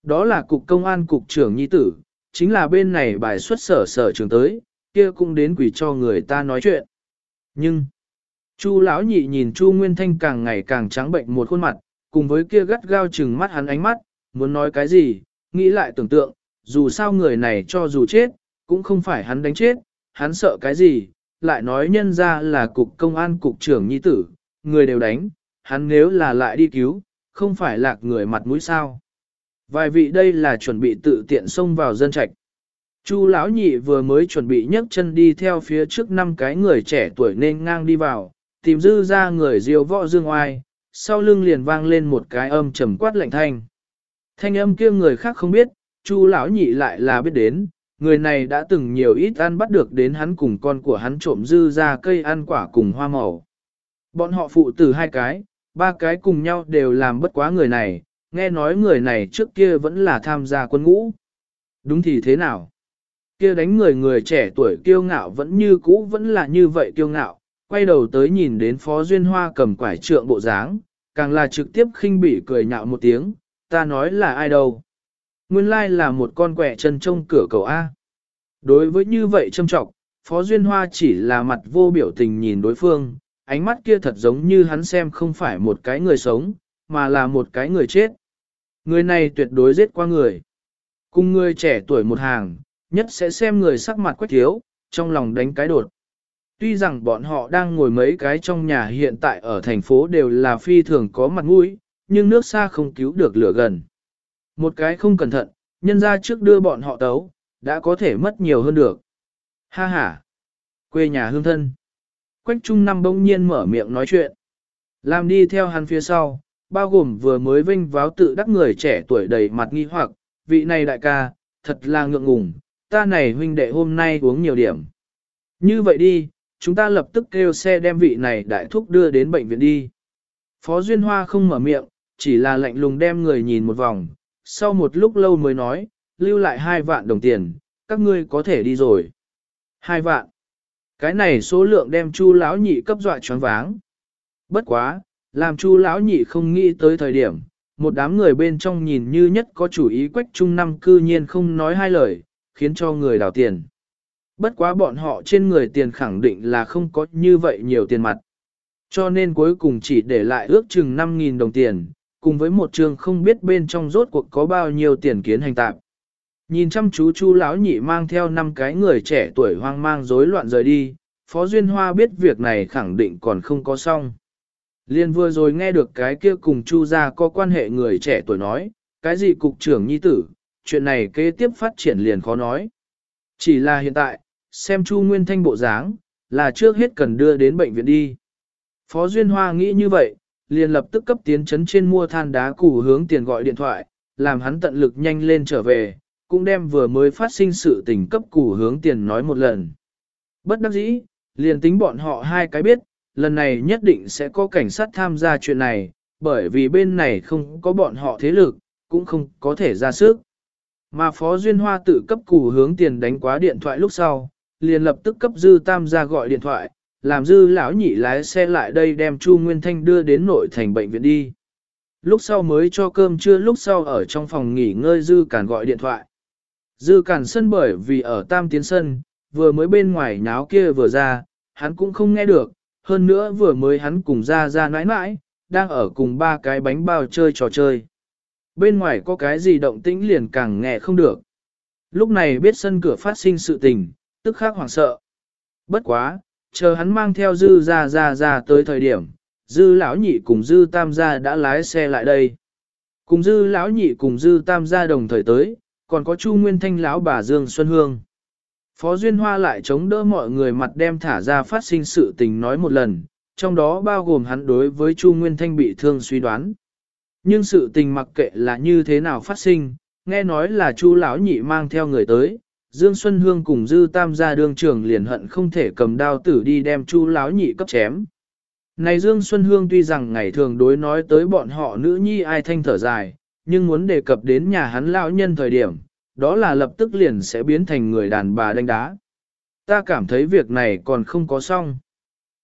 Đó là cục công an cục trưởng nhi tử, chính là bên này bài xuất sở sở trường tới, kia cũng đến quỷ cho người ta nói chuyện. Nhưng, Chu lão nhị nhìn Chu Nguyên Thanh càng ngày càng trắng bệnh một khuôn mặt, cùng với kia gắt gao chừng mắt hắn ánh mắt, muốn nói cái gì, nghĩ lại tưởng tượng, dù sao người này cho dù chết, cũng không phải hắn đánh chết, hắn sợ cái gì, lại nói nhân ra là cục công an cục trưởng nhi tử, người đều đánh, hắn nếu là lại đi cứu, không phải lạc người mặt mũi sao. Vài vị đây là chuẩn bị tự tiện xông vào dân trạch. Chu lão nhị vừa mới chuẩn bị nhấc chân đi theo phía trước năm cái người trẻ tuổi nên ngang đi vào, tìm dư ra người diêu võ dương oai, sau lưng liền vang lên một cái âm trầm quát lạnh thanh. Thanh âm kia người khác không biết, Chu lão nhị lại là biết đến, người này đã từng nhiều ít ăn bắt được đến hắn cùng con của hắn trộm dư ra cây ăn quả cùng hoa màu. Bọn họ phụ tử hai cái, ba cái cùng nhau đều làm bất quá người này, nghe nói người này trước kia vẫn là tham gia quân ngũ. Đúng thì thế nào? Kia đánh người người trẻ tuổi kiêu ngạo vẫn như cũ vẫn là như vậy kiêu ngạo, quay đầu tới nhìn đến Phó Duyên Hoa cầm quải trượng bộ dáng, càng là trực tiếp khinh bỉ cười nhạo một tiếng, ta nói là ai đâu. Nguyên lai là một con quẻ chân trông cửa cầu A. Đối với như vậy châm trọng, Phó Duyên Hoa chỉ là mặt vô biểu tình nhìn đối phương, ánh mắt kia thật giống như hắn xem không phải một cái người sống, mà là một cái người chết. Người này tuyệt đối giết qua người. Cùng người trẻ tuổi một hàng, nhất sẽ xem người sắc mặt quách thiếu, trong lòng đánh cái đột. Tuy rằng bọn họ đang ngồi mấy cái trong nhà hiện tại ở thành phố đều là phi thường có mặt mũi, nhưng nước xa không cứu được lửa gần. Một cái không cẩn thận, nhân ra trước đưa bọn họ tấu, đã có thể mất nhiều hơn được. Ha ha! Quê nhà hương thân. Quách Trung Năm bỗng nhiên mở miệng nói chuyện. Làm đi theo hắn phía sau, bao gồm vừa mới vinh váo tự đắc người trẻ tuổi đầy mặt nghi hoặc, vị này đại ca, thật là ngượng ngùng, ta này huynh đệ hôm nay uống nhiều điểm. Như vậy đi, chúng ta lập tức kêu xe đem vị này đại thúc đưa đến bệnh viện đi. Phó Duyên Hoa không mở miệng, chỉ là lạnh lùng đem người nhìn một vòng, sau một lúc lâu mới nói, lưu lại hai vạn đồng tiền, các ngươi có thể đi rồi. Hai vạn. Cái này số lượng đem chu lão nhị cấp dọa choáng váng. Bất quá, làm chu lão nhị không nghĩ tới thời điểm, một đám người bên trong nhìn như nhất có chủ ý quách trung năm cư nhiên không nói hai lời, khiến cho người đào tiền. Bất quá bọn họ trên người tiền khẳng định là không có như vậy nhiều tiền mặt. Cho nên cuối cùng chỉ để lại ước chừng 5.000 đồng tiền, cùng với một trường không biết bên trong rốt cuộc có bao nhiêu tiền kiến hành tạp. Nhìn chăm chú chu lão nhị mang theo năm cái người trẻ tuổi hoang mang rối loạn rời đi, Phó Duyên Hoa biết việc này khẳng định còn không có xong. Liên vừa rồi nghe được cái kia cùng chu gia có quan hệ người trẻ tuổi nói, cái gì cục trưởng nhi tử, chuyện này kế tiếp phát triển liền khó nói. Chỉ là hiện tại, xem chu nguyên thanh bộ dáng, là trước hết cần đưa đến bệnh viện đi. Phó Duyên Hoa nghĩ như vậy, liền lập tức cấp tiến chấn trên mua than đá củ hướng tiền gọi điện thoại, làm hắn tận lực nhanh lên trở về, cũng đem vừa mới phát sinh sự tình cấp củ hướng tiền nói một lần. Bất đắc dĩ, liền tính bọn họ hai cái biết, lần này nhất định sẽ có cảnh sát tham gia chuyện này, bởi vì bên này không có bọn họ thế lực, cũng không có thể ra sức. Mà Phó Duyên Hoa tự cấp củ hướng tiền đánh quá điện thoại lúc sau, liền lập tức cấp dư tam gia gọi điện thoại, làm dư lão nhị lái xe lại đây đem Chu Nguyên Thanh đưa đến nội thành bệnh viện đi. Lúc sau mới cho cơm trưa lúc sau ở trong phòng nghỉ ngơi dư cản gọi điện thoại. Dư cản sân bởi vì ở tam tiến sân, vừa mới bên ngoài nháo kia vừa ra, hắn cũng không nghe được, hơn nữa vừa mới hắn cùng ra ra nãi nãi, đang ở cùng ba cái bánh bao chơi trò chơi. Bên ngoài có cái gì động tĩnh liền càng nghe không được. Lúc này biết sân cửa phát sinh sự tình, tức khắc hoảng sợ. Bất quá, chờ hắn mang theo dư ra ra ra tới thời điểm, dư lão nhị cùng dư tam gia đã lái xe lại đây. Cùng dư lão nhị cùng dư tam gia đồng thời tới, còn có chu nguyên thanh lão bà Dương Xuân Hương. Phó Duyên Hoa lại chống đỡ mọi người mặt đem thả ra phát sinh sự tình nói một lần, trong đó bao gồm hắn đối với Chu Nguyên Thanh bị thương suy đoán. Nhưng sự tình mặc kệ là như thế nào phát sinh, nghe nói là Chu lão nhị mang theo người tới, Dương Xuân Hương cùng Dư Tam gia đương trưởng liền hận không thể cầm đao tử đi đem Chu lão nhị cấp chém. Này Dương Xuân Hương tuy rằng ngày thường đối nói tới bọn họ nữ nhi ai thanh thở dài, nhưng muốn đề cập đến nhà hắn lão nhân thời điểm, đó là lập tức liền sẽ biến thành người đàn bà đánh đá. Ta cảm thấy việc này còn không có xong.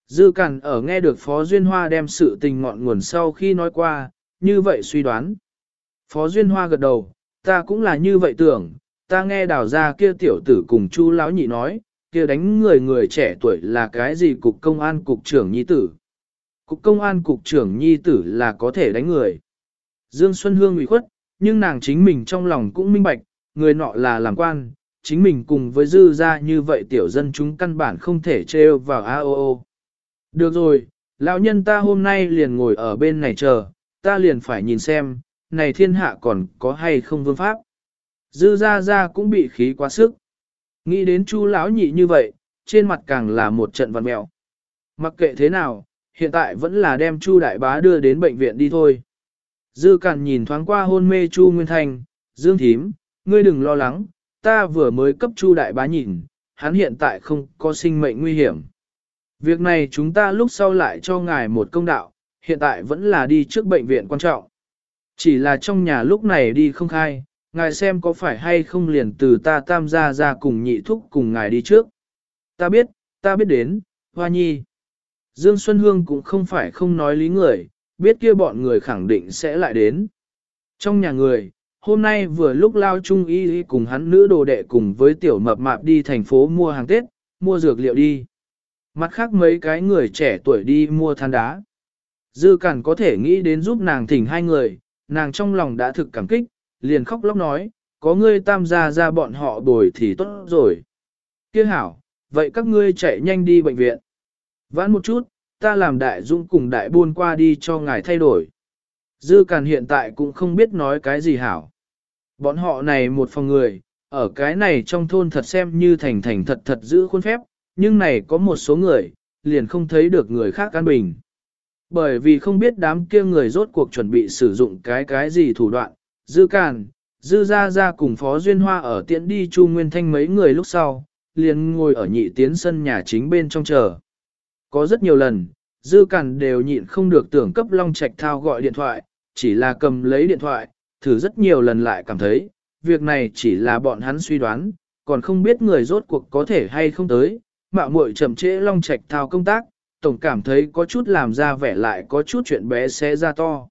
Dư Cản ở nghe được Phó Duyên Hoa đem sự tình ngọn nguồn sau khi nói qua, như vậy suy đoán. Phó Duyên Hoa gật đầu, ta cũng là như vậy tưởng, ta nghe đào ra kia tiểu tử cùng chu lão nhị nói, kia đánh người người trẻ tuổi là cái gì cục công an cục trưởng nhi tử. Cục công an cục trưởng nhi tử là có thể đánh người. Dương Xuân Hương ủy khuất, nhưng nàng chính mình trong lòng cũng minh bạch, người nọ là làm quan, chính mình cùng với dư ra như vậy tiểu dân chúng căn bản không thể trêu vào AOO. Được rồi, lão nhân ta hôm nay liền ngồi ở bên này chờ, ta liền phải nhìn xem, này thiên hạ còn có hay không vương pháp. Dư ra ra cũng bị khí quá sức. Nghĩ đến chu lão nhị như vậy, trên mặt càng là một trận văn mẹo. Mặc kệ thế nào, hiện tại vẫn là đem chu đại bá đưa đến bệnh viện đi thôi. Dư càn nhìn thoáng qua hôn mê chu Nguyên Thanh, Dương Thím, ngươi đừng lo lắng, ta vừa mới cấp chu đại bá nhìn, hắn hiện tại không có sinh mệnh nguy hiểm. Việc này chúng ta lúc sau lại cho ngài một công đạo, hiện tại vẫn là đi trước bệnh viện quan trọng. Chỉ là trong nhà lúc này đi không khai, ngài xem có phải hay không liền từ ta tam gia ra cùng nhị thúc cùng ngài đi trước. Ta biết, ta biết đến, hoa nhi. Dương Xuân Hương cũng không phải không nói lý người, biết kia bọn người khẳng định sẽ lại đến. Trong nhà người, hôm nay vừa lúc lao trung y cùng hắn nữ đồ đệ cùng với tiểu mập mạp đi thành phố mua hàng Tết, mua dược liệu đi. Mặt khác mấy cái người trẻ tuổi đi mua than đá. Dư Cản có thể nghĩ đến giúp nàng thỉnh hai người, nàng trong lòng đã thực cảm kích, liền khóc lóc nói, có ngươi tam gia ra bọn họ bồi thì tốt rồi. Kia hảo, vậy các ngươi chạy nhanh đi bệnh viện. Vãn một chút, ta làm đại dung cùng đại buôn qua đi cho ngài thay đổi. Dư Càn hiện tại cũng không biết nói cái gì hảo. Bọn họ này một phòng người, ở cái này trong thôn thật xem như thành thành thật thật giữ khuôn phép, nhưng này có một số người, liền không thấy được người khác an bình. Bởi vì không biết đám kia người rốt cuộc chuẩn bị sử dụng cái cái gì thủ đoạn, dư càn, dư ra ra cùng Phó Duyên Hoa ở tiễn đi Chu Nguyên Thanh mấy người lúc sau, liền ngồi ở nhị tiến sân nhà chính bên trong chờ. Có rất nhiều lần, dư càn đều nhịn không được tưởng cấp Long Trạch Thao gọi điện thoại, chỉ là cầm lấy điện thoại, thử rất nhiều lần lại cảm thấy, việc này chỉ là bọn hắn suy đoán, còn không biết người rốt cuộc có thể hay không tới, mạo muội chậm trễ Long Trạch Thao công tác, tổng cảm thấy có chút làm ra vẻ lại có chút chuyện bé xé ra to.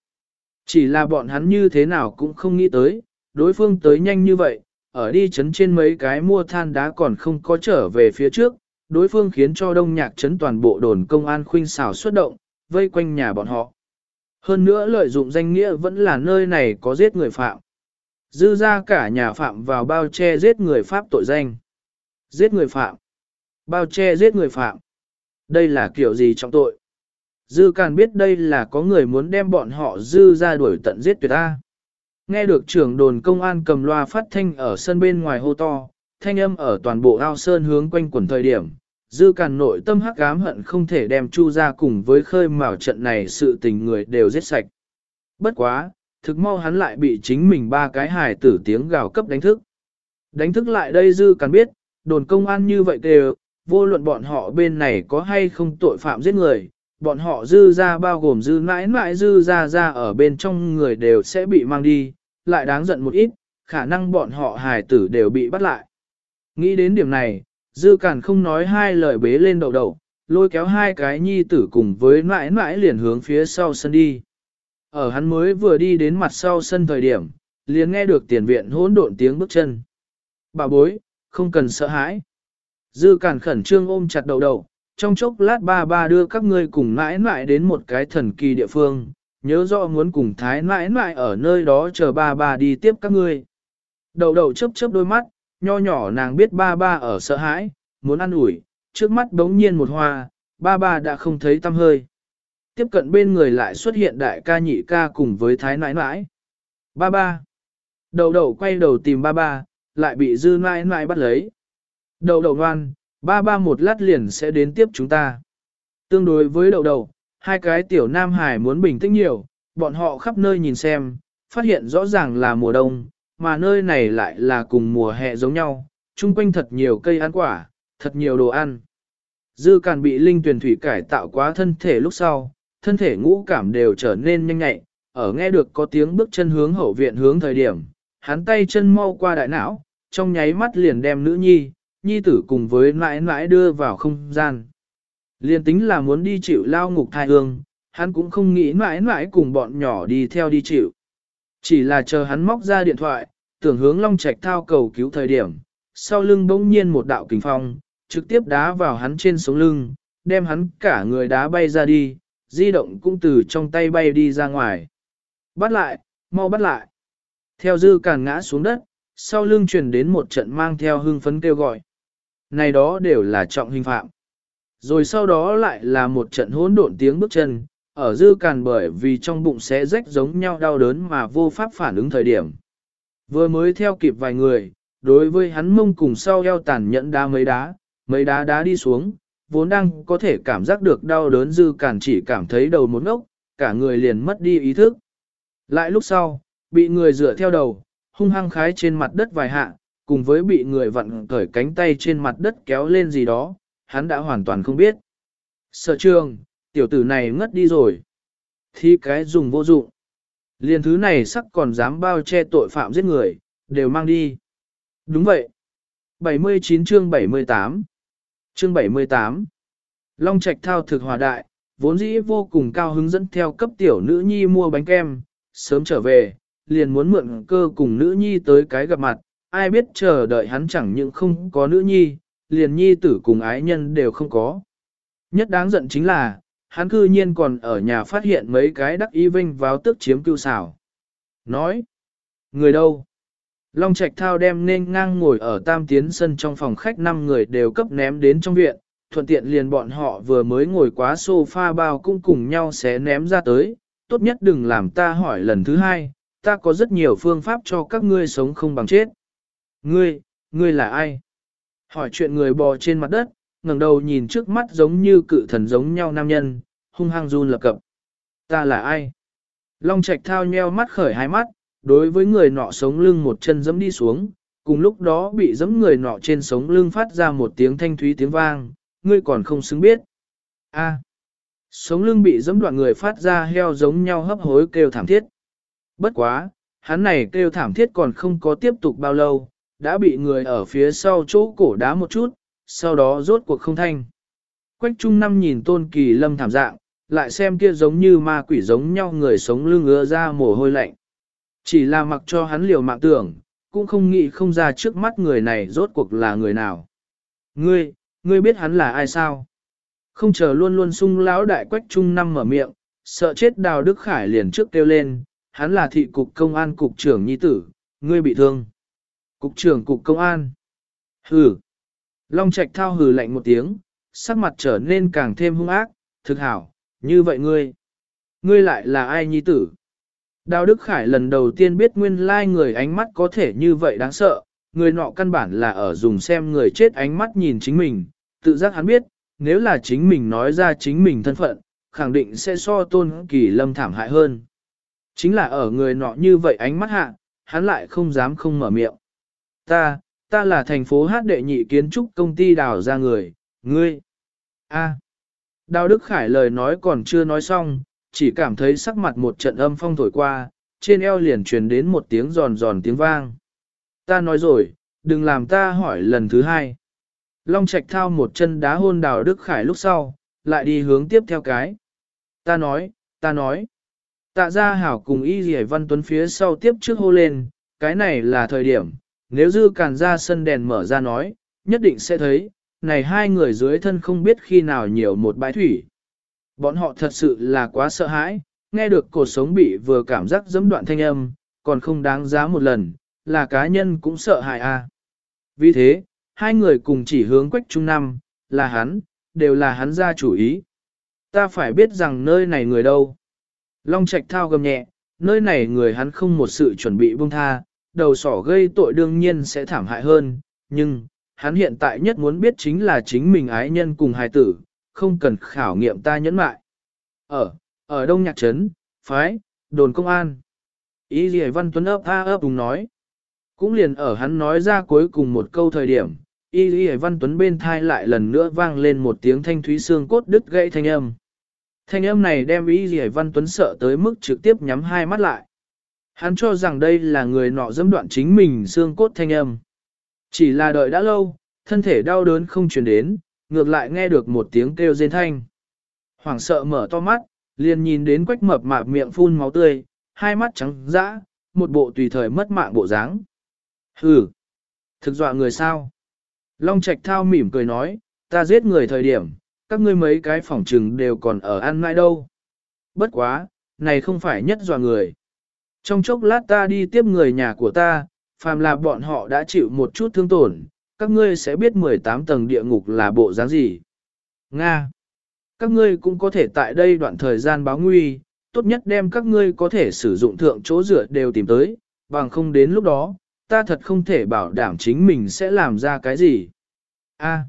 Chỉ là bọn hắn như thế nào cũng không nghĩ tới, đối phương tới nhanh như vậy, ở đi chấn trên mấy cái mua than đá còn không có trở về phía trước, đối phương khiến cho đông nhạc chấn toàn bộ đồn công an khuynh xảo xuất động, vây quanh nhà bọn họ. Hơn nữa lợi dụng danh nghĩa vẫn là nơi này có giết người phạm. Dư ra cả nhà phạm vào bao che giết người pháp tội danh. Giết người phạm. Bao che giết người phạm. Đây là kiểu gì trong tội? Dư Càn biết đây là có người muốn đem bọn họ dư ra đuổi tận giết tuyệt ta. Nghe được trưởng đồn công an cầm loa phát thanh ở sân bên ngoài hô to, thanh âm ở toàn bộ ao sơn hướng quanh quần thời điểm. Dư Càn nội tâm hắc ám hận không thể đem chu ra cùng với khơi mào trận này sự tình người đều giết sạch. Bất quá, thực mau hắn lại bị chính mình ba cái hài tử tiếng gào cấp đánh thức. Đánh thức lại đây Dư Càn biết, đồn công an như vậy đều, vô luận bọn họ bên này có hay không tội phạm giết người, bọn họ dư ra bao gồm dư mãi mãi dư ra ra ở bên trong người đều sẽ bị mang đi, lại đáng giận một ít, khả năng bọn họ hài tử đều bị bắt lại. Nghĩ đến điểm này, Dư cản không nói hai lời bế lên đầu đầu, lôi kéo hai cái nhi tử cùng với mãi mãi liền hướng phía sau sân đi. Ở hắn mới vừa đi đến mặt sau sân thời điểm, liền nghe được tiền viện hỗn độn tiếng bước chân. Bà bối, không cần sợ hãi. Dư cản khẩn trương ôm chặt đầu đầu, trong chốc lát ba ba đưa các ngươi cùng mãi mãi đến một cái thần kỳ địa phương, nhớ rõ muốn cùng thái mãi mãi ở nơi đó chờ ba ba đi tiếp các ngươi. Đầu đầu chớp chớp đôi mắt, nho nhỏ nàng biết ba ba ở sợ hãi, muốn ăn ủi, trước mắt bỗng nhiên một hoa, ba ba đã không thấy tâm hơi. Tiếp cận bên người lại xuất hiện đại ca nhị ca cùng với thái nãi nãi. Ba ba. Đầu đầu quay đầu tìm ba ba, lại bị dư nãi nãi bắt lấy. Đầu đầu ngoan, ba ba một lát liền sẽ đến tiếp chúng ta. Tương đối với đầu đầu, hai cái tiểu nam hải muốn bình tĩnh nhiều, bọn họ khắp nơi nhìn xem, phát hiện rõ ràng là mùa đông, mà nơi này lại là cùng mùa hè giống nhau, chung quanh thật nhiều cây ăn quả, thật nhiều đồ ăn. Dư càn bị linh tuyển thủy cải tạo quá thân thể lúc sau, thân thể ngũ cảm đều trở nên nhanh nhạy, ở nghe được có tiếng bước chân hướng hậu viện hướng thời điểm, hắn tay chân mau qua đại não, trong nháy mắt liền đem nữ nhi, nhi tử cùng với mãi mãi đưa vào không gian. Liền tính là muốn đi chịu lao ngục thai hương, hắn cũng không nghĩ mãi mãi cùng bọn nhỏ đi theo đi chịu. Chỉ là chờ hắn móc ra điện thoại, tưởng hướng Long Trạch thao cầu cứu thời điểm, sau lưng bỗng nhiên một đạo kình phong, trực tiếp đá vào hắn trên sống lưng, đem hắn cả người đá bay ra đi, di động cũng từ trong tay bay đi ra ngoài. Bắt lại, mau bắt lại. Theo dư càn ngã xuống đất, sau lưng truyền đến một trận mang theo hưng phấn kêu gọi. Này đó đều là trọng hình phạm. Rồi sau đó lại là một trận hỗn độn tiếng bước chân, ở dư càn bởi vì trong bụng sẽ rách giống nhau đau đớn mà vô pháp phản ứng thời điểm. Vừa mới theo kịp vài người, đối với hắn mông cùng sau eo tàn nhẫn đá mấy đá, mấy đá đá đi xuống, vốn đang có thể cảm giác được đau đớn dư càn chỉ cảm thấy đầu một ngốc, cả người liền mất đi ý thức. Lại lúc sau, bị người dựa theo đầu, hung hăng khái trên mặt đất vài hạ, cùng với bị người vặn cởi cánh tay trên mặt đất kéo lên gì đó, hắn đã hoàn toàn không biết. Sở trường, tiểu tử này ngất đi rồi. Thì cái dùng vô dụng. liền thứ này sắc còn dám bao che tội phạm giết người, đều mang đi. Đúng vậy. 79 chương 78 Chương 78 Long Trạch thao thực hòa đại, vốn dĩ vô cùng cao hứng dẫn theo cấp tiểu nữ nhi mua bánh kem, sớm trở về, liền muốn mượn cơ cùng nữ nhi tới cái gặp mặt, ai biết chờ đợi hắn chẳng những không có nữ nhi, liền nhi tử cùng ái nhân đều không có. Nhất đáng giận chính là, hắn cư nhiên còn ở nhà phát hiện mấy cái đắc y vinh vào tức chiếm cưu xảo. Nói, người đâu? Long Trạch Thao đem nên ngang ngồi ở tam tiến sân trong phòng khách năm người đều cấp ném đến trong viện, thuận tiện liền bọn họ vừa mới ngồi quá sofa bao cũng cùng nhau sẽ ném ra tới, tốt nhất đừng làm ta hỏi lần thứ hai, ta có rất nhiều phương pháp cho các ngươi sống không bằng chết. Ngươi, ngươi là ai? Hỏi chuyện người bò trên mặt đất, ngẩng đầu nhìn trước mắt giống như cự thần giống nhau nam nhân, hung hăng run lập cập. Ta là ai? Long Trạch Thao nheo mắt khởi hai mắt, đối với người nọ sống lưng một chân dẫm đi xuống, cùng lúc đó bị dẫm người nọ trên sống lưng phát ra một tiếng thanh thúy tiếng vang, ngươi còn không xứng biết. A. À. sống lưng bị dẫm đoạn người phát ra heo giống nhau hấp hối kêu thảm thiết. Bất quá, hắn này kêu thảm thiết còn không có tiếp tục bao lâu, đã bị người ở phía sau chỗ cổ đá một chút, sau đó rốt cuộc không thanh. Quách Trung Năm nhìn Tôn Kỳ Lâm thảm dạng, lại xem kia giống như ma quỷ giống nhau người sống lưng ứa ra mồ hôi lạnh. Chỉ là mặc cho hắn liều mạng tưởng, cũng không nghĩ không ra trước mắt người này rốt cuộc là người nào. Ngươi, ngươi biết hắn là ai sao? Không chờ luôn luôn sung lão đại quách trung năm mở miệng, sợ chết đào Đức Khải liền trước kêu lên, hắn là thị cục công an cục trưởng nhi tử, ngươi bị thương. Cục trưởng cục công an. Hừ. Long Trạch thao hừ lạnh một tiếng, sắc mặt trở nên càng thêm hung ác, thực hảo, như vậy ngươi. Ngươi lại là ai nhi tử? Đào Đức Khải lần đầu tiên biết nguyên lai người ánh mắt có thể như vậy đáng sợ, người nọ căn bản là ở dùng xem người chết ánh mắt nhìn chính mình, tự giác hắn biết, nếu là chính mình nói ra chính mình thân phận, khẳng định sẽ so tôn kỳ lâm thảm hại hơn. Chính là ở người nọ như vậy ánh mắt hạ, hắn lại không dám không mở miệng. Ta, ta là thành phố hát đệ nhị kiến trúc công ty đào ra người, ngươi. a Đào Đức Khải lời nói còn chưa nói xong, chỉ cảm thấy sắc mặt một trận âm phong thổi qua, trên eo liền truyền đến một tiếng giòn giòn tiếng vang. Ta nói rồi, đừng làm ta hỏi lần thứ hai. Long Trạch thao một chân đá hôn đào Đức Khải lúc sau, lại đi hướng tiếp theo cái. Ta nói, ta nói. Tạ gia hảo cùng y dì văn tuấn phía sau tiếp trước hô lên, cái này là thời điểm, nếu dư càn ra sân đèn mở ra nói, nhất định sẽ thấy, này hai người dưới thân không biết khi nào nhiều một bãi thủy. Bọn họ thật sự là quá sợ hãi, nghe được cuộc sống bị vừa cảm giác dẫm đoạn thanh âm, còn không đáng giá một lần, là cá nhân cũng sợ hãi a. À. Vì thế, hai người cùng chỉ hướng quách trung năm, là hắn, đều là hắn ra chủ ý. Ta phải biết rằng nơi này người đâu. Long Trạch thao gầm nhẹ, nơi này người hắn không một sự chuẩn bị buông tha, đầu sỏ gây tội đương nhiên sẽ thảm hại hơn, nhưng, hắn hiện tại nhất muốn biết chính là chính mình ái nhân cùng hài tử, không cần khảo nghiệm ta nhẫn mại. Ở, ở Đông Nhạc Trấn, Phái, Đồn Công An. Ý gì Văn Tuấn ấp a ấp đúng nói. Cũng liền ở hắn nói ra cuối cùng một câu thời điểm, Y Y Văn Tuấn bên thai lại lần nữa vang lên một tiếng thanh thúy xương cốt đứt gãy thanh âm. Thanh âm này đem Y Y Văn Tuấn sợ tới mức trực tiếp nhắm hai mắt lại. Hắn cho rằng đây là người nọ dẫm đoạn chính mình xương cốt thanh âm. Chỉ là đợi đã lâu, thân thể đau đớn không truyền đến, ngược lại nghe được một tiếng kêu rên thanh. Hoảng sợ mở to mắt, liền nhìn đến quách mập mạp miệng phun máu tươi, hai mắt trắng dã, một bộ tùy thời mất mạng bộ dáng. Hừ, thực dọa người sao? Long Trạch thao mỉm cười nói, ta giết người thời điểm, các ngươi mấy cái phòng trừng đều còn ở ăn mai đâu. Bất quá, này không phải nhất dọa người. Trong chốc lát ta đi tiếp người nhà của ta, phàm là bọn họ đã chịu một chút thương tổn, các ngươi sẽ biết 18 tầng địa ngục là bộ dáng gì. Nga. Các ngươi cũng có thể tại đây đoạn thời gian báo nguy, tốt nhất đem các ngươi có thể sử dụng thượng chỗ rửa đều tìm tới, bằng không đến lúc đó, ta thật không thể bảo đảm chính mình sẽ làm ra cái gì. A.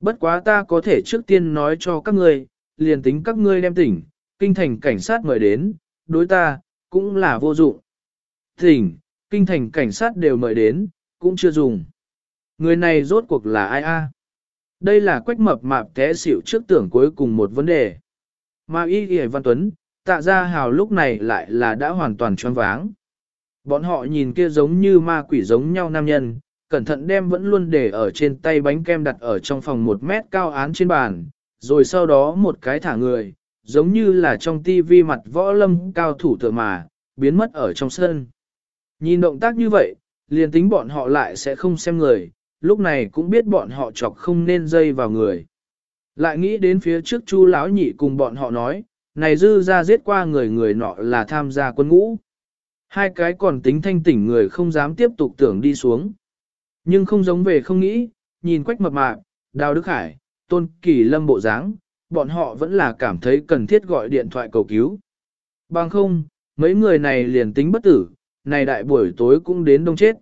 bất quá ta có thể trước tiên nói cho các ngươi, liền tính các ngươi đem tỉnh, kinh thành cảnh sát mời đến, đối ta, cũng là vô dụng. Thỉnh, kinh thành cảnh sát đều mời đến, cũng chưa dùng. Người này rốt cuộc là ai a? Đây là quách mập mạp té xỉu trước tưởng cuối cùng một vấn đề. Mà y Y văn tuấn, tạ ra hào lúc này lại là đã hoàn toàn choáng váng. Bọn họ nhìn kia giống như ma quỷ giống nhau nam nhân, cẩn thận đem vẫn luôn để ở trên tay bánh kem đặt ở trong phòng một mét cao án trên bàn, rồi sau đó một cái thả người, giống như là trong tivi mặt võ lâm cao thủ tựa mà, biến mất ở trong sân. Nhìn động tác như vậy, liền tính bọn họ lại sẽ không xem người, lúc này cũng biết bọn họ chọc không nên dây vào người. Lại nghĩ đến phía trước chu lão nhị cùng bọn họ nói, này dư ra giết qua người người nọ là tham gia quân ngũ. Hai cái còn tính thanh tỉnh người không dám tiếp tục tưởng đi xuống. Nhưng không giống về không nghĩ, nhìn quách mập mạp, đào đức hải, tôn kỳ lâm bộ dáng, bọn họ vẫn là cảm thấy cần thiết gọi điện thoại cầu cứu. Bằng không, mấy người này liền tính bất tử, này đại buổi tối cũng đến đông chết.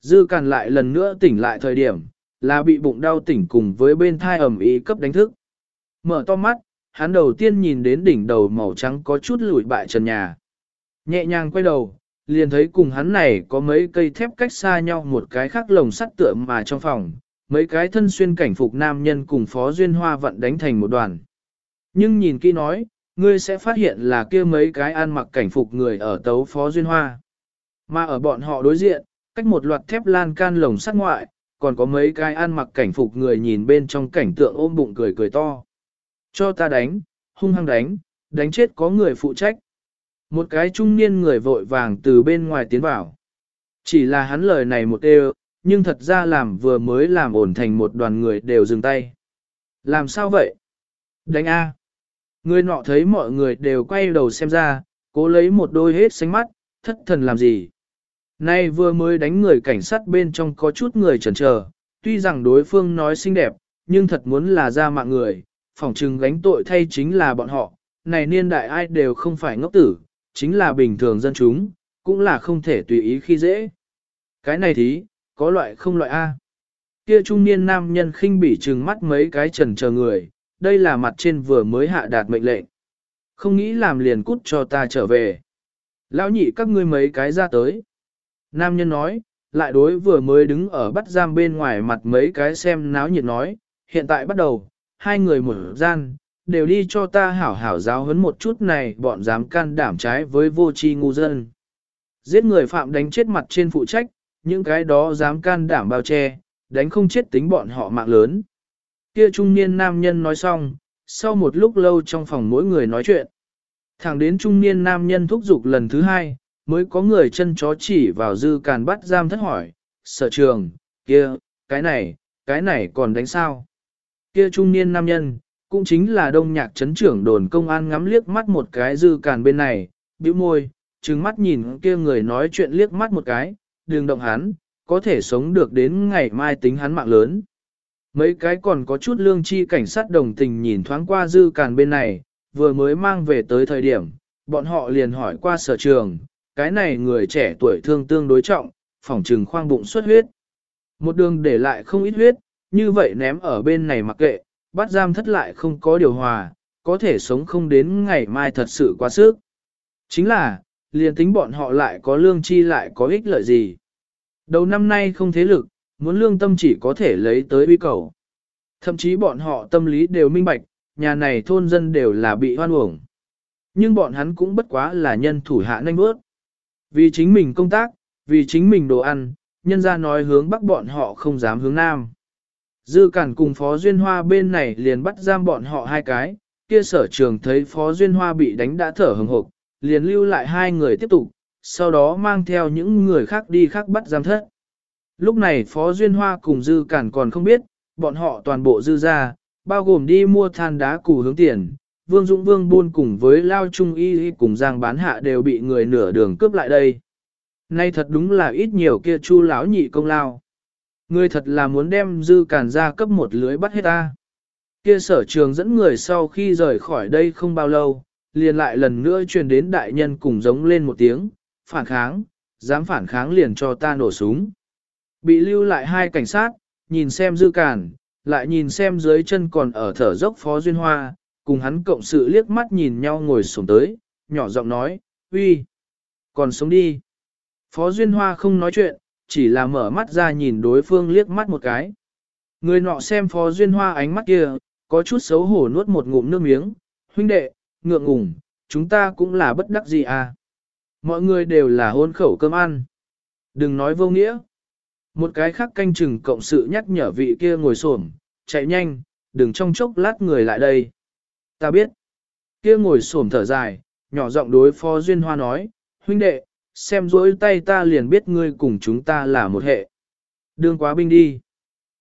Dư càn lại lần nữa tỉnh lại thời điểm, là bị bụng đau tỉnh cùng với bên thai ẩm ý cấp đánh thức. Mở to mắt, hắn đầu tiên nhìn đến đỉnh đầu màu trắng có chút lùi bại trần nhà. Nhẹ nhàng quay đầu, liền thấy cùng hắn này có mấy cây thép cách xa nhau một cái khác lồng sắt tựa mà trong phòng, mấy cái thân xuyên cảnh phục nam nhân cùng Phó Duyên Hoa vận đánh thành một đoàn. Nhưng nhìn kỹ nói, ngươi sẽ phát hiện là kia mấy cái ăn mặc cảnh phục người ở tấu Phó Duyên Hoa. Mà ở bọn họ đối diện, cách một loạt thép lan can lồng sắt ngoại, còn có mấy cái ăn mặc cảnh phục người nhìn bên trong cảnh tượng ôm bụng cười cười to. Cho ta đánh, hung hăng đánh, đánh chết có người phụ trách. Một cái trung niên người vội vàng từ bên ngoài tiến vào. Chỉ là hắn lời này một đều, nhưng thật ra làm vừa mới làm ổn thành một đoàn người đều dừng tay. Làm sao vậy? Đánh A. Người nọ thấy mọi người đều quay đầu xem ra, cố lấy một đôi hết xanh mắt, thất thần làm gì? Nay vừa mới đánh người cảnh sát bên trong có chút người chần chờ, tuy rằng đối phương nói xinh đẹp, nhưng thật muốn là ra mạng người, phỏng chừng gánh tội thay chính là bọn họ, này niên đại ai đều không phải ngốc tử, chính là bình thường dân chúng, cũng là không thể tùy ý khi dễ. Cái này thì, có loại không loại A. Kia trung niên nam nhân khinh bỉ trừng mắt mấy cái trần chờ người, đây là mặt trên vừa mới hạ đạt mệnh lệnh. Không nghĩ làm liền cút cho ta trở về. Lão nhị các ngươi mấy cái ra tới. Nam nhân nói, lại đối vừa mới đứng ở bắt giam bên ngoài mặt mấy cái xem náo nhiệt nói, hiện tại bắt đầu, hai người một gian, đều đi cho ta hảo hảo giáo huấn một chút này bọn dám can đảm trái với vô tri ngu dân. Giết người phạm đánh chết mặt trên phụ trách, những cái đó dám can đảm bao che, đánh không chết tính bọn họ mạng lớn. Kia trung niên nam nhân nói xong, sau một lúc lâu trong phòng mỗi người nói chuyện. Thẳng đến trung niên nam nhân thúc giục lần thứ hai, mới có người chân chó chỉ vào dư càn bắt giam thất hỏi, sở trường, kia, cái này, cái này còn đánh sao? Kia trung niên nam nhân, cũng chính là đông nhạc chấn trưởng đồn công an ngắm liếc mắt một cái dư càn bên này, bĩu môi, trừng mắt nhìn kia người nói chuyện liếc mắt một cái, đừng động hắn, có thể sống được đến ngày mai tính hắn mạng lớn. Mấy cái còn có chút lương chi cảnh sát đồng tình nhìn thoáng qua dư càn bên này, vừa mới mang về tới thời điểm, bọn họ liền hỏi qua sở trường, cái này người trẻ tuổi thương tương đối trọng, phỏng trừng khoang bụng xuất huyết. Một đường để lại không ít huyết, như vậy ném ở bên này mặc kệ, bắt giam thất lại không có điều hòa, có thể sống không đến ngày mai thật sự quá sức. Chính là, liền tính bọn họ lại có lương chi lại có ích lợi gì. Đầu năm nay không thế lực, muốn lương tâm chỉ có thể lấy tới uy cầu. Thậm chí bọn họ tâm lý đều minh bạch, nhà này thôn dân đều là bị hoan uổng. Nhưng bọn hắn cũng bất quá là nhân thủ hạ nanh bước. Vì chính mình công tác, vì chính mình đồ ăn, nhân ra nói hướng bắc bọn họ không dám hướng nam. Dư cản cùng Phó Duyên Hoa bên này liền bắt giam bọn họ hai cái, kia sở trường thấy Phó Duyên Hoa bị đánh đã thở hừng hộp, liền lưu lại hai người tiếp tục, sau đó mang theo những người khác đi khác bắt giam thất. Lúc này Phó Duyên Hoa cùng Dư Cản còn không biết, bọn họ toàn bộ dư ra, bao gồm đi mua than đá củ hướng tiền, Vương Dũng Vương buôn cùng với Lao Trung Y cùng Giang bán hạ đều bị người nửa đường cướp lại đây. Nay thật đúng là ít nhiều kia chu lão nhị công lao. Người thật là muốn đem dư cản ra cấp một lưới bắt hết ta. Kia sở trường dẫn người sau khi rời khỏi đây không bao lâu, liền lại lần nữa truyền đến đại nhân cùng giống lên một tiếng, phản kháng, dám phản kháng liền cho ta nổ súng. Bị lưu lại hai cảnh sát, nhìn xem dư cản, lại nhìn xem dưới chân còn ở thở dốc phó duyên hoa, cùng hắn cộng sự liếc mắt nhìn nhau ngồi xuống tới, nhỏ giọng nói, uy, còn sống đi. Phó duyên hoa không nói chuyện, chỉ là mở mắt ra nhìn đối phương liếc mắt một cái. Người nọ xem phó duyên hoa ánh mắt kia, có chút xấu hổ nuốt một ngụm nước miếng, huynh đệ, ngượng ngùng, chúng ta cũng là bất đắc gì à. Mọi người đều là hôn khẩu cơm ăn. Đừng nói vô nghĩa. Một cái khác canh chừng cộng sự nhắc nhở vị kia ngồi xổm, chạy nhanh, đừng trong chốc lát người lại đây. Ta biết. Kia ngồi xổm thở dài, nhỏ giọng đối phó duyên hoa nói, huynh đệ, xem rỗi tay ta liền biết ngươi cùng chúng ta là một hệ. Đương quá binh đi.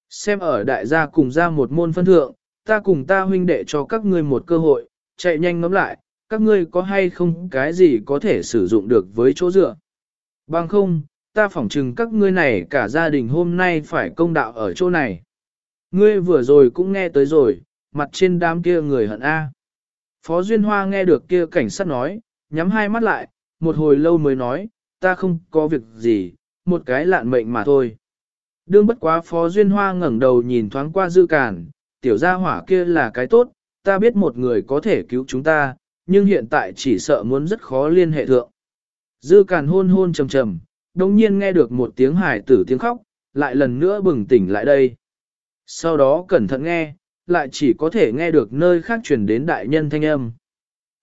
Xem ở đại gia cùng ra một môn phân thượng, ta cùng ta huynh đệ cho các ngươi một cơ hội, chạy nhanh ngắm lại, các ngươi có hay không cái gì có thể sử dụng được với chỗ dựa. Bằng không, ta phỏng chừng các ngươi này cả gia đình hôm nay phải công đạo ở chỗ này. Ngươi vừa rồi cũng nghe tới rồi, mặt trên đám kia người hận A. Phó Duyên Hoa nghe được kia cảnh sát nói, nhắm hai mắt lại, một hồi lâu mới nói, ta không có việc gì, một cái lạn mệnh mà thôi. Đương bất quá Phó Duyên Hoa ngẩng đầu nhìn thoáng qua dư cản, tiểu gia hỏa kia là cái tốt, ta biết một người có thể cứu chúng ta, nhưng hiện tại chỉ sợ muốn rất khó liên hệ thượng. Dư càn hôn hôn trầm trầm, đồng nhiên nghe được một tiếng hải tử tiếng khóc, lại lần nữa bừng tỉnh lại đây. Sau đó cẩn thận nghe, lại chỉ có thể nghe được nơi khác truyền đến đại nhân thanh âm.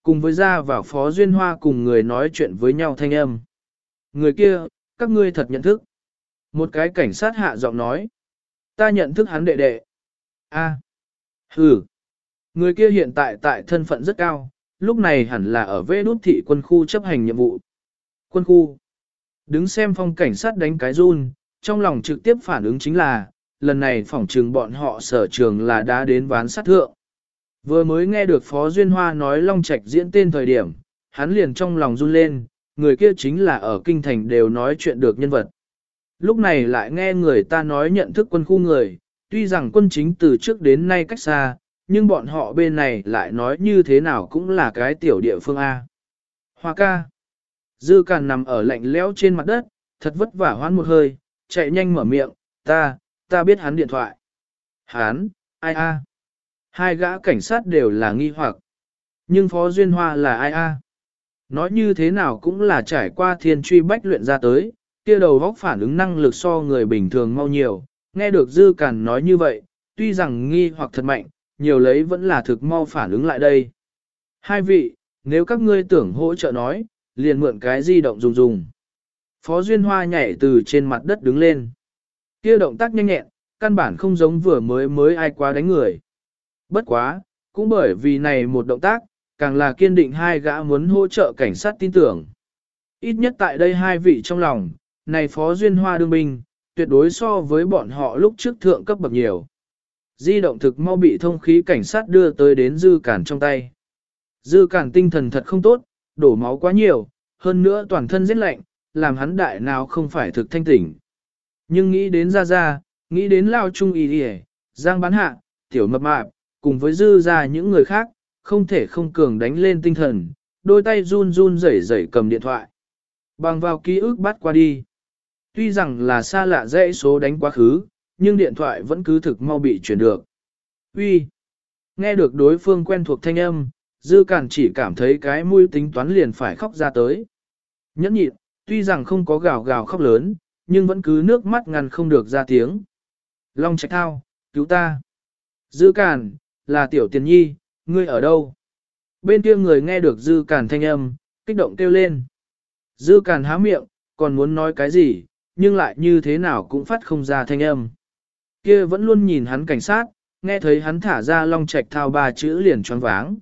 Cùng với ra vào phó duyên hoa cùng người nói chuyện với nhau thanh âm. Người kia, các ngươi thật nhận thức. Một cái cảnh sát hạ giọng nói. Ta nhận thức hắn đệ đệ. A. À. Hừ. Người kia hiện tại tại thân phận rất cao, lúc này hẳn là ở vê đút thị quân khu chấp hành nhiệm vụ. Quân khu. Đứng xem phong cảnh sát đánh cái run, trong lòng trực tiếp phản ứng chính là, lần này phỏng trường bọn họ sở trường là đã đến ván sát thượng. Vừa mới nghe được Phó Duyên Hoa nói Long Trạch diễn tên thời điểm, hắn liền trong lòng run lên, người kia chính là ở kinh thành đều nói chuyện được nhân vật. Lúc này lại nghe người ta nói nhận thức quân khu người, tuy rằng quân chính từ trước đến nay cách xa, nhưng bọn họ bên này lại nói như thế nào cũng là cái tiểu địa phương A. Hoa ca. Dư càn nằm ở lạnh lẽo trên mặt đất, thật vất vả hoan một hơi, chạy nhanh mở miệng, ta, ta biết hắn điện thoại. Hắn, ai a? Hai gã cảnh sát đều là nghi hoặc. Nhưng Phó Duyên Hoa là ai a? Nói như thế nào cũng là trải qua thiên truy bách luyện ra tới, kia đầu góc phản ứng năng lực so người bình thường mau nhiều, nghe được Dư Càn nói như vậy, tuy rằng nghi hoặc thật mạnh, nhiều lấy vẫn là thực mau phản ứng lại đây. Hai vị, nếu các ngươi tưởng hỗ trợ nói, liền mượn cái di động dùng dùng. Phó Duyên Hoa nhảy từ trên mặt đất đứng lên. Kia động tác nhanh nhẹn, căn bản không giống vừa mới mới ai quá đánh người. Bất quá, cũng bởi vì này một động tác, càng là kiên định hai gã muốn hỗ trợ cảnh sát tin tưởng. Ít nhất tại đây hai vị trong lòng, này Phó Duyên Hoa đương binh, tuyệt đối so với bọn họ lúc trước thượng cấp bậc nhiều. Di động thực mau bị thông khí cảnh sát đưa tới đến dư cản trong tay. Dư cản tinh thần thật không tốt, đổ máu quá nhiều, hơn nữa toàn thân rất lạnh, làm hắn đại nào không phải thực thanh tỉnh. Nhưng nghĩ đến ra ra, nghĩ đến lao trung y đi giang bán hạ, tiểu mập mạp, cùng với dư ra những người khác, không thể không cường đánh lên tinh thần, đôi tay run run rẩy rẩy cầm điện thoại. Bằng vào ký ức bắt qua đi. Tuy rằng là xa lạ dãy số đánh quá khứ, nhưng điện thoại vẫn cứ thực mau bị chuyển được. Uy, Nghe được đối phương quen thuộc thanh âm, dư cản chỉ cảm thấy cái mũi tính toán liền phải khóc ra tới. Nhẫn nhịn, tuy rằng không có gào gào khóc lớn, nhưng vẫn cứ nước mắt ngăn không được ra tiếng. Long trạch thao, cứu ta. Dư cản, là tiểu tiền nhi, ngươi ở đâu? Bên kia người nghe được dư cản thanh âm, kích động kêu lên. Dư cản há miệng, còn muốn nói cái gì, nhưng lại như thế nào cũng phát không ra thanh âm. Kia vẫn luôn nhìn hắn cảnh sát, nghe thấy hắn thả ra long trạch thao ba chữ liền choáng váng.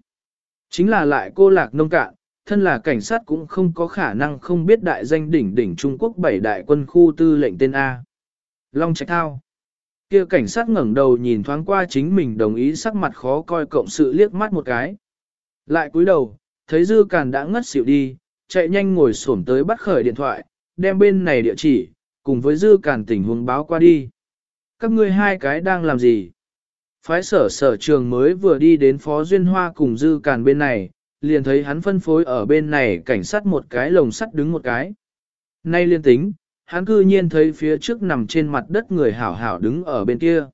Chính là lại cô lạc nông cạn, thân là cảnh sát cũng không có khả năng không biết đại danh đỉnh đỉnh Trung Quốc bảy đại quân khu tư lệnh tên A. Long Trạch Thao. Kia cảnh sát ngẩng đầu nhìn thoáng qua chính mình đồng ý sắc mặt khó coi cộng sự liếc mắt một cái. Lại cúi đầu, thấy Dư Càn đã ngất xỉu đi, chạy nhanh ngồi xổm tới bắt khởi điện thoại, đem bên này địa chỉ, cùng với Dư Càn tình huống báo qua đi. Các ngươi hai cái đang làm gì? Phái sở sở trường mới vừa đi đến Phó Duyên Hoa cùng Dư Càn bên này, liền thấy hắn phân phối ở bên này cảnh sát một cái lồng sắt đứng một cái. Nay liên tính, hắn cư nhiên thấy phía trước nằm trên mặt đất người hảo hảo đứng ở bên kia.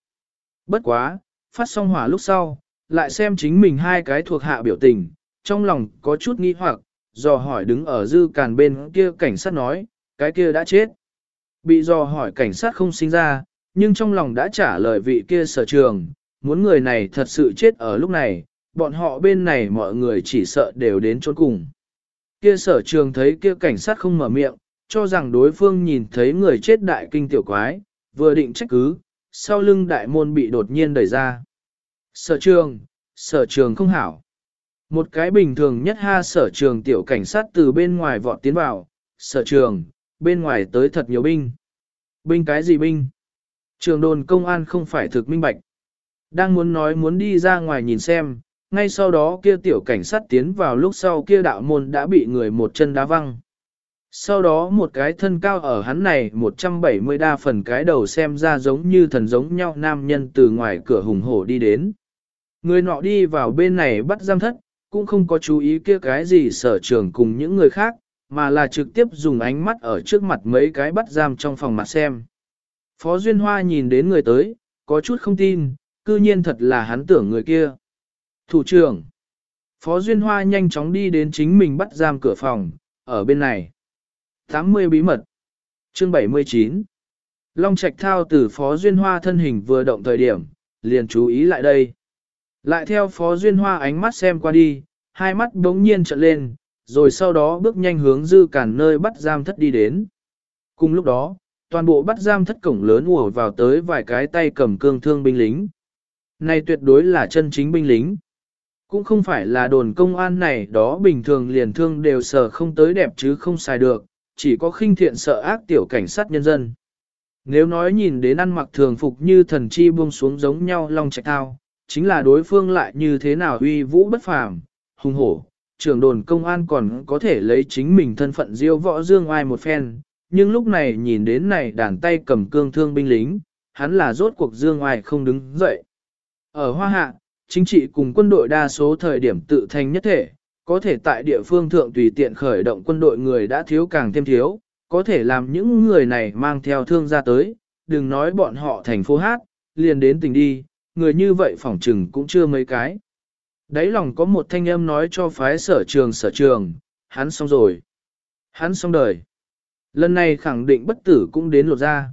Bất quá, phát xong hỏa lúc sau, lại xem chính mình hai cái thuộc hạ biểu tình, trong lòng có chút nghi hoặc, dò hỏi đứng ở dư càn bên kia cảnh sát nói, cái kia đã chết. Bị dò hỏi cảnh sát không sinh ra, nhưng trong lòng đã trả lời vị kia sở trường, muốn người này thật sự chết ở lúc này, bọn họ bên này mọi người chỉ sợ đều đến chốn cùng. Kia sở trường thấy kia cảnh sát không mở miệng, cho rằng đối phương nhìn thấy người chết đại kinh tiểu quái, vừa định trách cứ, sau lưng đại môn bị đột nhiên đẩy ra. Sở trường, sở trường không hảo. Một cái bình thường nhất ha sở trường tiểu cảnh sát từ bên ngoài vọt tiến vào, sở trường, bên ngoài tới thật nhiều binh. Binh cái gì binh? Trường đồn công an không phải thực minh bạch. Đang muốn nói muốn đi ra ngoài nhìn xem, ngay sau đó kia tiểu cảnh sát tiến vào lúc sau kia đạo môn đã bị người một chân đá văng. Sau đó một cái thân cao ở hắn này 170 đa phần cái đầu xem ra giống như thần giống nhau nam nhân từ ngoài cửa hùng hổ đi đến. Người nọ đi vào bên này bắt giam thất, cũng không có chú ý kia cái gì sở trường cùng những người khác, mà là trực tiếp dùng ánh mắt ở trước mặt mấy cái bắt giam trong phòng mặt xem. Phó Duyên Hoa nhìn đến người tới, có chút không tin, cư nhiên thật là hắn tưởng người kia. Thủ trưởng. Phó Duyên Hoa nhanh chóng đi đến chính mình bắt giam cửa phòng, ở bên này. 80 bí mật. Chương 79. Long Trạch thao từ Phó Duyên Hoa thân hình vừa động thời điểm, liền chú ý lại đây. Lại theo Phó Duyên Hoa ánh mắt xem qua đi, hai mắt đống nhiên trợn lên, rồi sau đó bước nhanh hướng dư cản nơi bắt giam thất đi đến. Cùng lúc đó, toàn bộ bắt giam thất cổng lớn ùa vào tới vài cái tay cầm cương thương binh lính. Này tuyệt đối là chân chính binh lính. Cũng không phải là đồn công an này đó bình thường liền thương đều sợ không tới đẹp chứ không xài được, chỉ có khinh thiện sợ ác tiểu cảnh sát nhân dân. Nếu nói nhìn đến ăn mặc thường phục như thần chi buông xuống giống nhau long trạch thao, chính là đối phương lại như thế nào uy vũ bất phàm, hùng hổ, trưởng đồn công an còn có thể lấy chính mình thân phận diêu võ dương ai một phen, nhưng lúc này nhìn đến này đàn tay cầm cương thương binh lính, hắn là rốt cuộc dương ai không đứng dậy. Ở Hoa Hạ, chính trị cùng quân đội đa số thời điểm tự thành nhất thể, có thể tại địa phương thượng tùy tiện khởi động quân đội người đã thiếu càng thêm thiếu, có thể làm những người này mang theo thương ra tới, đừng nói bọn họ thành phố hát, liền đến tỉnh đi, người như vậy phỏng trừng cũng chưa mấy cái. Đấy lòng có một thanh âm nói cho phái sở trường sở trường, hắn xong rồi. Hắn xong đời. Lần này khẳng định bất tử cũng đến lột ra.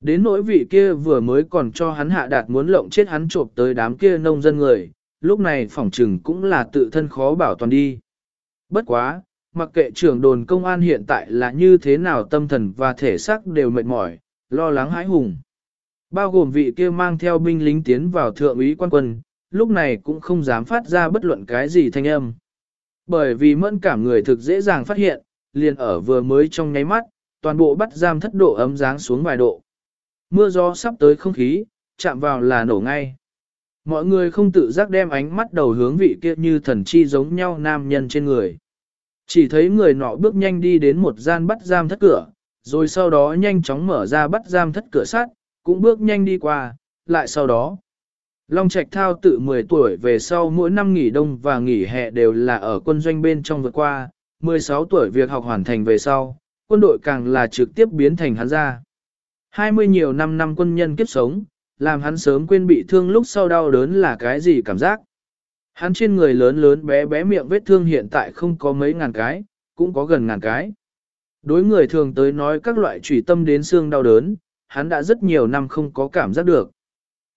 Đến nỗi vị kia vừa mới còn cho hắn hạ đạt muốn lộng chết hắn trộm tới đám kia nông dân người, lúc này phỏng trừng cũng là tự thân khó bảo toàn đi. Bất quá, mặc kệ trưởng đồn công an hiện tại là như thế nào tâm thần và thể xác đều mệt mỏi, lo lắng hãi hùng. Bao gồm vị kia mang theo binh lính tiến vào thượng úy quan quân, lúc này cũng không dám phát ra bất luận cái gì thanh âm. Bởi vì mẫn cảm người thực dễ dàng phát hiện, liền ở vừa mới trong nháy mắt, toàn bộ bắt giam thất độ ấm dáng xuống vài độ. Mưa gió sắp tới không khí, chạm vào là nổ ngay. Mọi người không tự giác đem ánh mắt đầu hướng vị kia như thần chi giống nhau nam nhân trên người. Chỉ thấy người nọ bước nhanh đi đến một gian bắt giam thất cửa, rồi sau đó nhanh chóng mở ra bắt giam thất cửa sắt, cũng bước nhanh đi qua, lại sau đó. Long Trạch Thao tự 10 tuổi về sau mỗi năm nghỉ đông và nghỉ hè đều là ở quân doanh bên trong vượt qua, 16 tuổi việc học hoàn thành về sau, quân đội càng là trực tiếp biến thành hắn ra. 20 nhiều năm năm quân nhân kiếp sống, làm hắn sớm quên bị thương lúc sau đau đớn là cái gì cảm giác. Hắn trên người lớn lớn bé bé miệng vết thương hiện tại không có mấy ngàn cái, cũng có gần ngàn cái. Đối người thường tới nói các loại trùy tâm đến xương đau đớn, hắn đã rất nhiều năm không có cảm giác được.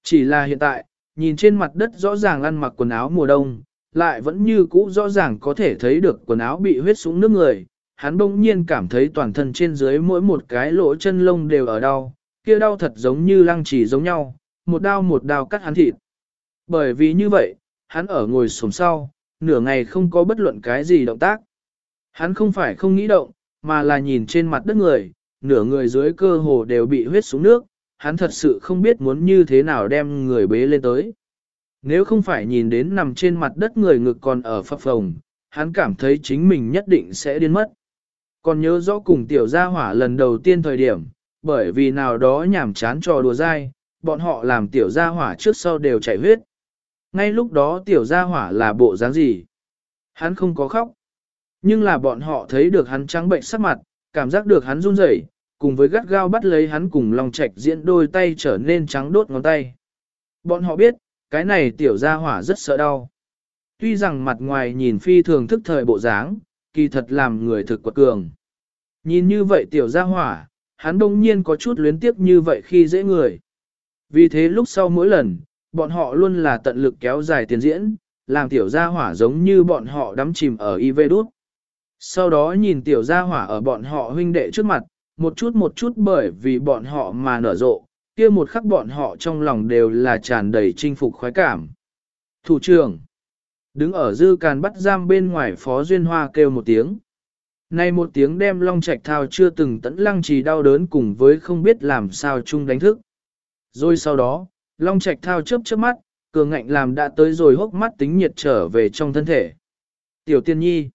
Chỉ là hiện tại, nhìn trên mặt đất rõ ràng ăn mặc quần áo mùa đông, lại vẫn như cũ rõ ràng có thể thấy được quần áo bị huyết súng nước người. Hắn bỗng nhiên cảm thấy toàn thân trên dưới mỗi một cái lỗ chân lông đều ở đau, kia đau thật giống như lăng chỉ giống nhau, một đau một đau cắt hắn thịt. Bởi vì như vậy, hắn ở ngồi xuống sau, nửa ngày không có bất luận cái gì động tác. Hắn không phải không nghĩ động, mà là nhìn trên mặt đất người, nửa người dưới cơ hồ đều bị huyết xuống nước, hắn thật sự không biết muốn như thế nào đem người bế lên tới. Nếu không phải nhìn đến nằm trên mặt đất người ngực còn ở phập phồng, hắn cảm thấy chính mình nhất định sẽ điên mất. Còn nhớ rõ cùng tiểu gia hỏa lần đầu tiên thời điểm, bởi vì nào đó nhảm chán trò đùa dai, bọn họ làm tiểu gia hỏa trước sau đều chảy huyết. Ngay lúc đó tiểu gia hỏa là bộ dáng gì? Hắn không có khóc. Nhưng là bọn họ thấy được hắn trắng bệnh sắc mặt, cảm giác được hắn run rẩy, cùng với gắt gao bắt lấy hắn cùng lòng trạch diễn đôi tay trở nên trắng đốt ngón tay. Bọn họ biết, cái này tiểu gia hỏa rất sợ đau. Tuy rằng mặt ngoài nhìn phi thường thức thời bộ dáng, kỳ thật làm người thực quật cường. Nhìn như vậy tiểu gia hỏa, hắn đông nhiên có chút luyến tiếc như vậy khi dễ người. Vì thế lúc sau mỗi lần, bọn họ luôn là tận lực kéo dài tiền diễn, làm tiểu gia hỏa giống như bọn họ đắm chìm ở IV đút. Sau đó nhìn tiểu gia hỏa ở bọn họ huynh đệ trước mặt, một chút một chút bởi vì bọn họ mà nở rộ, kia một khắc bọn họ trong lòng đều là tràn đầy chinh phục khoái cảm. Thủ trưởng, đứng ở dư càn bắt giam bên ngoài phó duyên hoa kêu một tiếng. Này một tiếng đem long trạch thao chưa từng tẫn lăng trì đau đớn cùng với không biết làm sao chung đánh thức. Rồi sau đó, long trạch thao chớp chớp mắt, cường ngạnh làm đã tới rồi hốc mắt tính nhiệt trở về trong thân thể. Tiểu tiên nhi.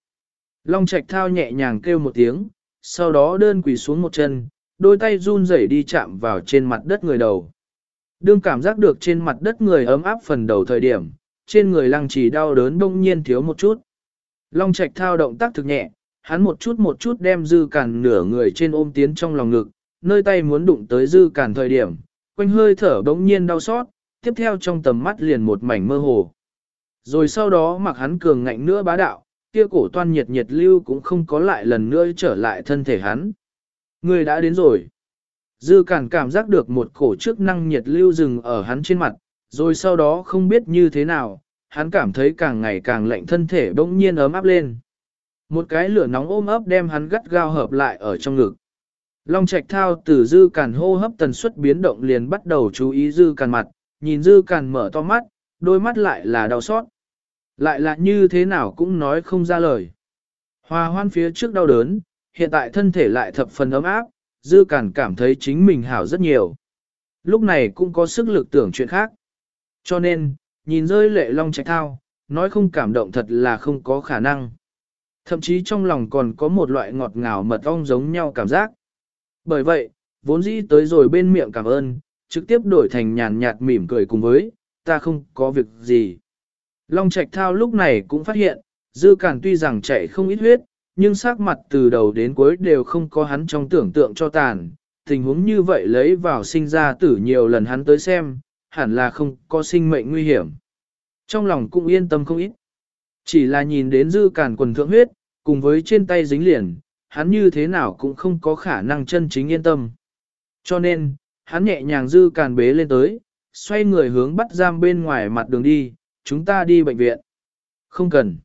Long trạch thao nhẹ nhàng kêu một tiếng, sau đó đơn quỳ xuống một chân, đôi tay run rẩy đi chạm vào trên mặt đất người đầu. Đương cảm giác được trên mặt đất người ấm áp phần đầu thời điểm, trên người lăng trì đau đớn đông nhiên thiếu một chút. Long Trạch thao động tác thực nhẹ, hắn một chút một chút đem dư cản nửa người trên ôm tiến trong lòng ngực, nơi tay muốn đụng tới dư cản thời điểm, quanh hơi thở đống nhiên đau xót, tiếp theo trong tầm mắt liền một mảnh mơ hồ. Rồi sau đó mặc hắn cường ngạnh nữa bá đạo, kia cổ toan nhiệt nhiệt lưu cũng không có lại lần nữa trở lại thân thể hắn. Người đã đến rồi. Dư cản cảm giác được một cổ chức năng nhiệt lưu dừng ở hắn trên mặt, rồi sau đó không biết như thế nào, hắn cảm thấy càng ngày càng lạnh thân thể bỗng nhiên ấm áp lên. Một cái lửa nóng ôm ấp đem hắn gắt gao hợp lại ở trong ngực. Long Trạch Thao từ dư cản hô hấp tần suất biến động liền bắt đầu chú ý dư cản mặt, nhìn dư cản mở to mắt, đôi mắt lại là đau xót. Lại là như thế nào cũng nói không ra lời. Hòa hoan phía trước đau đớn, hiện tại thân thể lại thập phần ấm áp, dư cản cảm thấy chính mình hảo rất nhiều. Lúc này cũng có sức lực tưởng chuyện khác. Cho nên, nhìn rơi lệ long trạch thao, nói không cảm động thật là không có khả năng. Thậm chí trong lòng còn có một loại ngọt ngào mật ong giống nhau cảm giác. Bởi vậy, vốn dĩ tới rồi bên miệng cảm ơn, trực tiếp đổi thành nhàn nhạt mỉm cười cùng với, ta không có việc gì. Long Trạch Thao lúc này cũng phát hiện, Dư Cản tuy rằng chạy không ít huyết, nhưng sắc mặt từ đầu đến cuối đều không có hắn trong tưởng tượng cho tàn. Tình huống như vậy lấy vào sinh ra tử nhiều lần hắn tới xem, hẳn là không có sinh mệnh nguy hiểm. Trong lòng cũng yên tâm không ít. Chỉ là nhìn đến Dư Cản quần thượng huyết, cùng với trên tay dính liền, hắn như thế nào cũng không có khả năng chân chính yên tâm. Cho nên, hắn nhẹ nhàng Dư Cản bế lên tới, xoay người hướng bắt giam bên ngoài mặt đường đi, chúng ta đi bệnh viện. Không cần.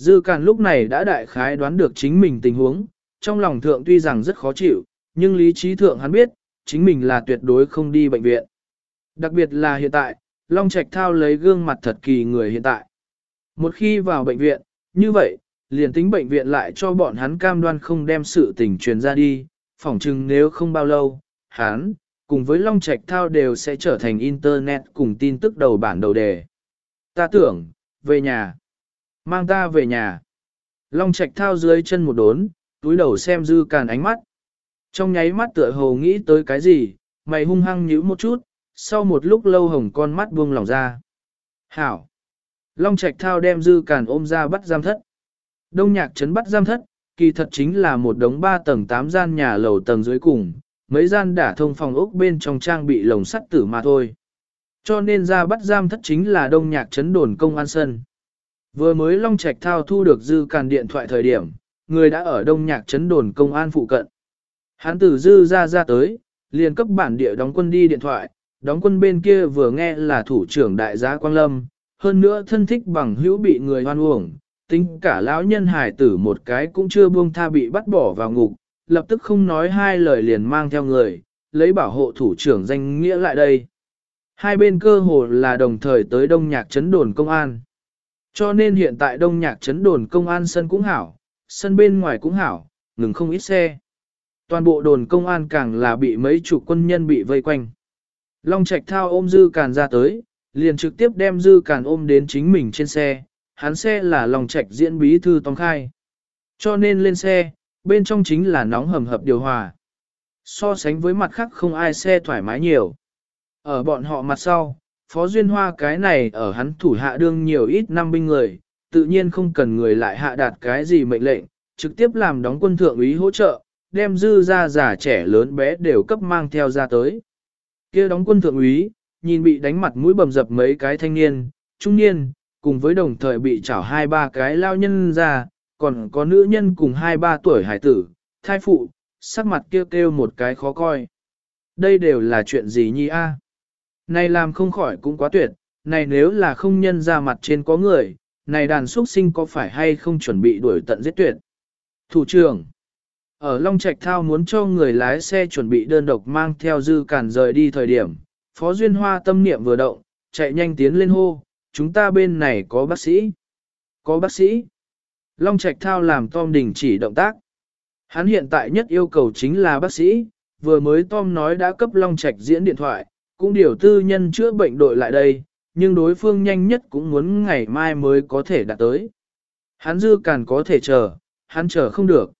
Dư Càn lúc này đã đại khái đoán được chính mình tình huống, trong lòng thượng tuy rằng rất khó chịu, nhưng lý trí thượng hắn biết, chính mình là tuyệt đối không đi bệnh viện. Đặc biệt là hiện tại, Long Trạch Thao lấy gương mặt thật kỳ người hiện tại. Một khi vào bệnh viện, như vậy, liền tính bệnh viện lại cho bọn hắn cam đoan không đem sự tình truyền ra đi, phỏng chừng nếu không bao lâu, hắn, cùng với Long Trạch Thao đều sẽ trở thành Internet cùng tin tức đầu bản đầu đề. Ta tưởng, về nhà. Mang ta về nhà. Long Trạch Thao dưới chân một đốn, túi đầu xem dư càn ánh mắt. Trong nháy mắt tựa hồ nghĩ tới cái gì, mày hung hăng nhíu một chút, sau một lúc lâu hồng con mắt buông lỏng ra. Hảo! Long Trạch Thao đem dư càn ôm ra bắt giam thất. Đông nhạc trấn bắt giam thất, kỳ thật chính là một đống ba tầng tám gian nhà lầu tầng dưới cùng, mấy gian đã thông phòng ốc bên trong trang bị lồng sắt tử mà thôi. Cho nên ra bắt giam thất chính là đông nhạc trấn đồn công an sân. Vừa mới Long Trạch Thao thu được dư càn điện thoại thời điểm, người đã ở đông nhạc trấn đồn công an phụ cận. Hắn từ dư ra ra tới, liền cấp bản địa đóng quân đi điện thoại, đóng quân bên kia vừa nghe là thủ trưởng đại gia Quang Lâm, hơn nữa thân thích bằng hữu bị người hoan uổng, tính cả lão nhân hải tử một cái cũng chưa buông tha bị bắt bỏ vào ngục, lập tức không nói hai lời liền mang theo người, lấy bảo hộ thủ trưởng danh nghĩa lại đây. Hai bên cơ hồ là đồng thời tới đông nhạc trấn đồn công an. Cho nên hiện tại đông nhạc chấn đồn công an sân cũng hảo, sân bên ngoài cũng hảo, ngừng không ít xe. Toàn bộ đồn công an càng là bị mấy chục quân nhân bị vây quanh. Long Trạch thao ôm Dư Càn ra tới, liền trực tiếp đem Dư Càn ôm đến chính mình trên xe, hắn xe là Long Trạch diễn bí thư tông khai. Cho nên lên xe, bên trong chính là nóng hầm hập điều hòa. So sánh với mặt khác không ai xe thoải mái nhiều. Ở bọn họ mặt sau, Phó Duyên Hoa cái này ở hắn thủ hạ đương nhiều ít năm binh người, tự nhiên không cần người lại hạ đạt cái gì mệnh lệnh, trực tiếp làm đóng quân thượng úy hỗ trợ, đem dư ra già trẻ lớn bé đều cấp mang theo ra tới. kia đóng quân thượng úy, nhìn bị đánh mặt mũi bầm dập mấy cái thanh niên, trung niên, cùng với đồng thời bị chảo hai ba cái lao nhân ra, còn có nữ nhân cùng hai ba tuổi hải tử, thai phụ, sắc mặt kêu kêu một cái khó coi. Đây đều là chuyện gì nhi a? Này làm không khỏi cũng quá tuyệt, này nếu là không nhân ra mặt trên có người, này đàn xuất sinh có phải hay không chuẩn bị đuổi tận giết tuyệt. Thủ trưởng, ở Long Trạch Thao muốn cho người lái xe chuẩn bị đơn độc mang theo dư cản rời đi thời điểm, Phó Duyên Hoa tâm niệm vừa động, chạy nhanh tiến lên hô, chúng ta bên này có bác sĩ. Có bác sĩ. Long Trạch Thao làm Tom đình chỉ động tác. Hắn hiện tại nhất yêu cầu chính là bác sĩ, vừa mới Tom nói đã cấp Long Trạch diễn điện thoại, cũng điều tư nhân chữa bệnh đội lại đây, nhưng đối phương nhanh nhất cũng muốn ngày mai mới có thể đạt tới. Hắn dư càn có thể chờ, hắn chờ không được.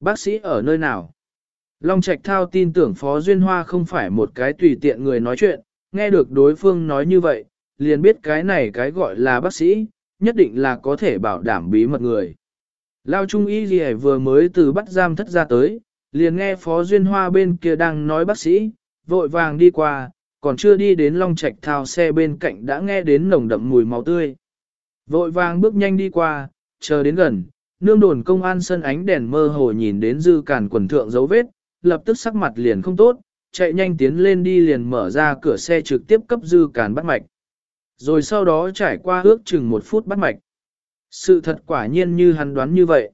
Bác sĩ ở nơi nào? Long Trạch Thao tin tưởng Phó Duyên Hoa không phải một cái tùy tiện người nói chuyện, nghe được đối phương nói như vậy, liền biết cái này cái gọi là bác sĩ, nhất định là có thể bảo đảm bí mật người. Lao Trung Y gì vừa mới từ bắt giam thất ra tới, liền nghe Phó Duyên Hoa bên kia đang nói bác sĩ, vội vàng đi qua, còn chưa đi đến Long Trạch thao xe bên cạnh đã nghe đến nồng đậm mùi máu tươi. Vội vàng bước nhanh đi qua, chờ đến gần, nương đồn công an sân ánh đèn mơ hồ nhìn đến dư cản quần thượng dấu vết, lập tức sắc mặt liền không tốt, chạy nhanh tiến lên đi liền mở ra cửa xe trực tiếp cấp dư cản bắt mạch. Rồi sau đó trải qua ước chừng một phút bắt mạch. Sự thật quả nhiên như hắn đoán như vậy.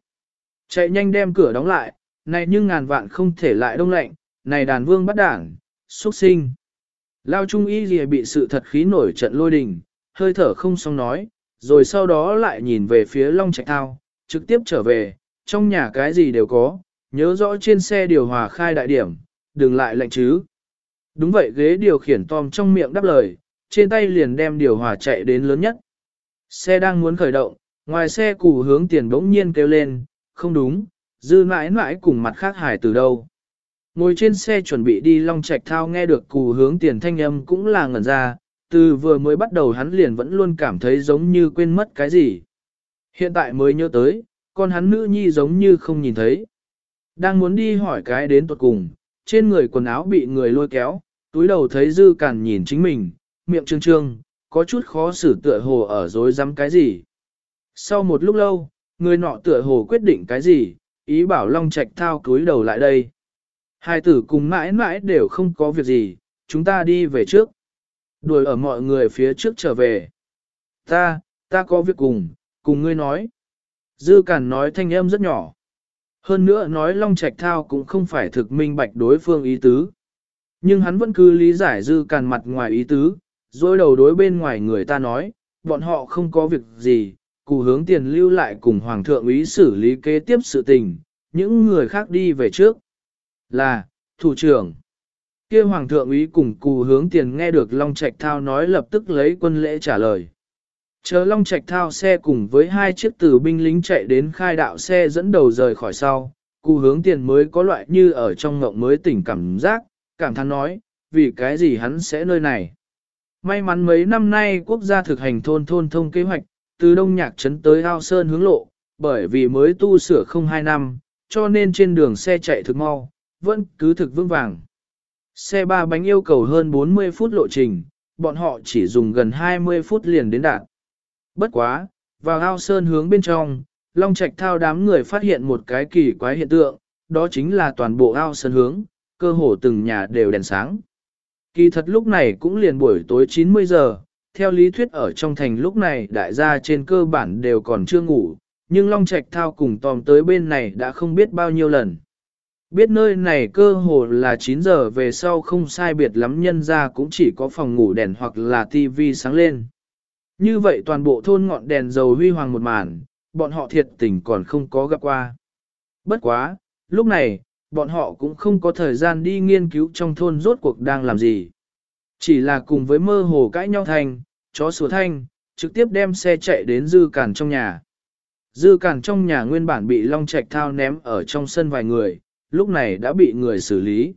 Chạy nhanh đem cửa đóng lại, này nhưng ngàn vạn không thể lại đông lạnh, này đàn vương bắt đảng, xuất sinh. Lao Trung Y gì bị sự thật khí nổi trận lôi đình, hơi thở không xong nói, rồi sau đó lại nhìn về phía Long Trạch Thao, trực tiếp trở về, trong nhà cái gì đều có, nhớ rõ trên xe điều hòa khai đại điểm, đừng lại lạnh chứ. Đúng vậy ghế điều khiển Tom trong miệng đáp lời, trên tay liền đem điều hòa chạy đến lớn nhất. Xe đang muốn khởi động, ngoài xe củ hướng tiền bỗng nhiên kêu lên, không đúng, dư mãi mãi cùng mặt khác hải từ đâu. Ngồi trên xe chuẩn bị đi Long Trạch Thao nghe được cù hướng tiền thanh âm cũng là ngẩn ra, từ vừa mới bắt đầu hắn liền vẫn luôn cảm thấy giống như quên mất cái gì. Hiện tại mới nhớ tới, con hắn nữ nhi giống như không nhìn thấy. Đang muốn đi hỏi cái đến tuột cùng, trên người quần áo bị người lôi kéo, túi đầu thấy dư càn nhìn chính mình, miệng trương trương, có chút khó xử tựa hồ ở dối rắm cái gì. Sau một lúc lâu, người nọ tựa hồ quyết định cái gì, ý bảo Long Trạch thao cúi đầu lại đây. Hai tử cùng mãi mãi đều không có việc gì, chúng ta đi về trước. Đuổi ở mọi người phía trước trở về. Ta, ta có việc cùng, cùng ngươi nói. Dư Cản nói thanh âm rất nhỏ. Hơn nữa nói Long Trạch Thao cũng không phải thực minh bạch đối phương ý tứ. Nhưng hắn vẫn cứ lý giải dư cản mặt ngoài ý tứ, dối đầu đối bên ngoài người ta nói, bọn họ không có việc gì, cụ hướng tiền lưu lại cùng Hoàng thượng ý xử lý kế tiếp sự tình, những người khác đi về trước. Là, thủ trưởng. kia Hoàng thượng úy cùng cụ hướng tiền nghe được Long Trạch Thao nói lập tức lấy quân lễ trả lời. Chờ Long Trạch Thao xe cùng với hai chiếc tử binh lính chạy đến khai đạo xe dẫn đầu rời khỏi sau, cụ hướng tiền mới có loại như ở trong ngộng mới tỉnh cảm giác, cảm thán nói, vì cái gì hắn sẽ nơi này. May mắn mấy năm nay quốc gia thực hành thôn thôn thông kế hoạch, từ Đông Nhạc Trấn tới Ao Sơn hướng lộ, bởi vì mới tu sửa không hai năm, cho nên trên đường xe chạy thực mau, vẫn cứ thực vững vàng. Xe ba bánh yêu cầu hơn 40 phút lộ trình, bọn họ chỉ dùng gần 20 phút liền đến đạt. Bất quá, vào Ao Sơn hướng bên trong, Long Trạch thao đám người phát hiện một cái kỳ quái hiện tượng, đó chính là toàn bộ Ao Sơn hướng, cơ hồ từng nhà đều đèn sáng. Kỳ thật lúc này cũng liền buổi tối 90 giờ, theo lý thuyết ở trong thành lúc này đại gia trên cơ bản đều còn chưa ngủ, nhưng Long Trạch Thao cùng Tòm tới bên này đã không biết bao nhiêu lần. Biết nơi này cơ hồ là 9 giờ về sau không sai biệt lắm nhân ra cũng chỉ có phòng ngủ đèn hoặc là tivi sáng lên. Như vậy toàn bộ thôn ngọn đèn dầu huy hoàng một màn, bọn họ thiệt tình còn không có gặp qua. Bất quá, lúc này, bọn họ cũng không có thời gian đi nghiên cứu trong thôn rốt cuộc đang làm gì. Chỉ là cùng với mơ hồ cãi nhau thành, chó sủa thanh, trực tiếp đem xe chạy đến dư cản trong nhà. Dư cản trong nhà nguyên bản bị long trạch thao ném ở trong sân vài người, lúc này đã bị người xử lý.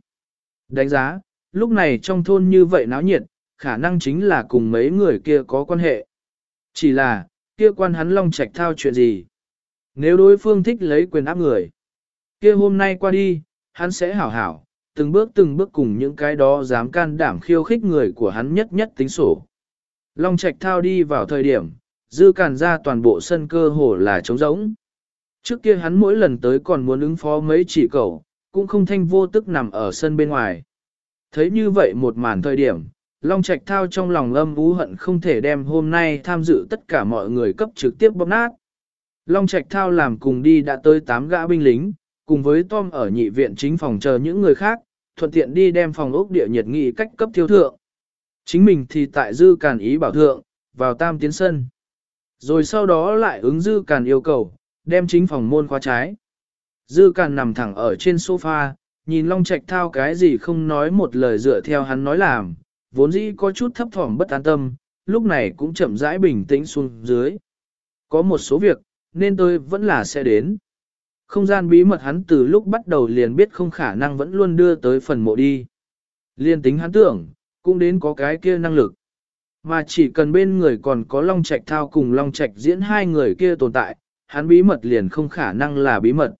Đánh giá, lúc này trong thôn như vậy náo nhiệt, khả năng chính là cùng mấy người kia có quan hệ. Chỉ là, kia quan hắn long trạch thao chuyện gì? Nếu đối phương thích lấy quyền áp người, kia hôm nay qua đi, hắn sẽ hảo hảo, từng bước từng bước cùng những cái đó dám can đảm khiêu khích người của hắn nhất nhất tính sổ. Long Trạch thao đi vào thời điểm, dư càn ra toàn bộ sân cơ hồ là trống rỗng. Trước kia hắn mỗi lần tới còn muốn ứng phó mấy chỉ cầu, cũng không thanh vô tức nằm ở sân bên ngoài. Thấy như vậy một màn thời điểm, Long Trạch thao trong lòng âm ú hận không thể đem hôm nay tham dự tất cả mọi người cấp trực tiếp bóp nát. Long Trạch thao làm cùng đi đã tới 8 gã binh lính, cùng với Tom ở nhị viện chính phòng chờ những người khác, thuận tiện đi đem phòng ốc địa nhiệt nghị cách cấp thiếu thượng. Chính mình thì tại dư càn ý bảo thượng, vào tam tiến sân. Rồi sau đó lại ứng dư càn yêu cầu, đem chính phòng môn khóa trái. Dư càn nằm thẳng ở trên sofa, nhìn Long Trạch thao cái gì không nói một lời dựa theo hắn nói làm, vốn dĩ có chút thấp thỏm bất an tâm, lúc này cũng chậm rãi bình tĩnh xuống dưới. Có một số việc, nên tôi vẫn là sẽ đến. Không gian bí mật hắn từ lúc bắt đầu liền biết không khả năng vẫn luôn đưa tới phần mộ đi. Liên tính hắn tưởng, cũng đến có cái kia năng lực. Mà chỉ cần bên người còn có Long Trạch thao cùng Long Trạch diễn hai người kia tồn tại, hắn bí mật liền không khả năng là bí mật.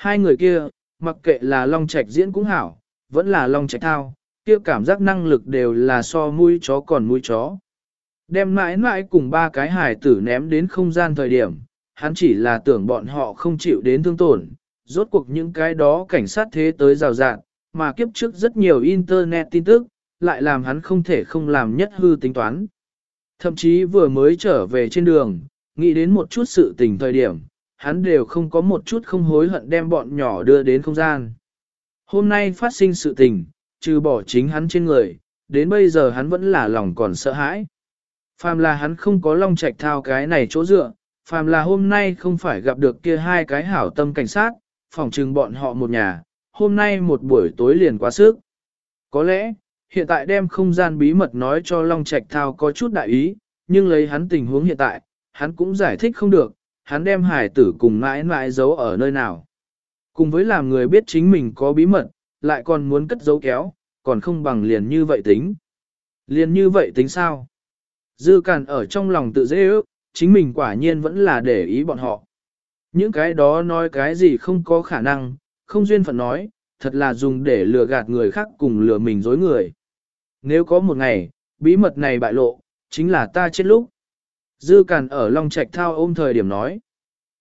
Hai người kia, mặc kệ là Long Trạch diễn cũng hảo, vẫn là Long Trạch thao, kia cảm giác năng lực đều là so mũi chó còn mũi chó. Đem mãi mãi cùng ba cái hải tử ném đến không gian thời điểm, hắn chỉ là tưởng bọn họ không chịu đến thương tổn, rốt cuộc những cái đó cảnh sát thế tới rào rạng, mà kiếp trước rất nhiều internet tin tức, lại làm hắn không thể không làm nhất hư tính toán. Thậm chí vừa mới trở về trên đường, nghĩ đến một chút sự tình thời điểm, hắn đều không có một chút không hối hận đem bọn nhỏ đưa đến không gian. Hôm nay phát sinh sự tình, trừ bỏ chính hắn trên người, đến bây giờ hắn vẫn là lòng còn sợ hãi. Phàm là hắn không có long trạch thao cái này chỗ dựa, phàm là hôm nay không phải gặp được kia hai cái hảo tâm cảnh sát, phòng trừng bọn họ một nhà, hôm nay một buổi tối liền quá sức. Có lẽ, hiện tại đem không gian bí mật nói cho Long Trạch Thao có chút đại ý, nhưng lấy hắn tình huống hiện tại, hắn cũng giải thích không được, hắn đem hải tử cùng mãi mãi giấu ở nơi nào. Cùng với làm người biết chính mình có bí mật, lại còn muốn cất giấu kéo, còn không bằng liền như vậy tính. Liền như vậy tính sao? Dư càn ở trong lòng tự dễ ước, chính mình quả nhiên vẫn là để ý bọn họ. Những cái đó nói cái gì không có khả năng, không duyên phận nói, thật là dùng để lừa gạt người khác cùng lừa mình dối người. Nếu có một ngày, bí mật này bại lộ, chính là ta chết lúc. Dư Càn ở Long Trạch Thao ôm thời điểm nói.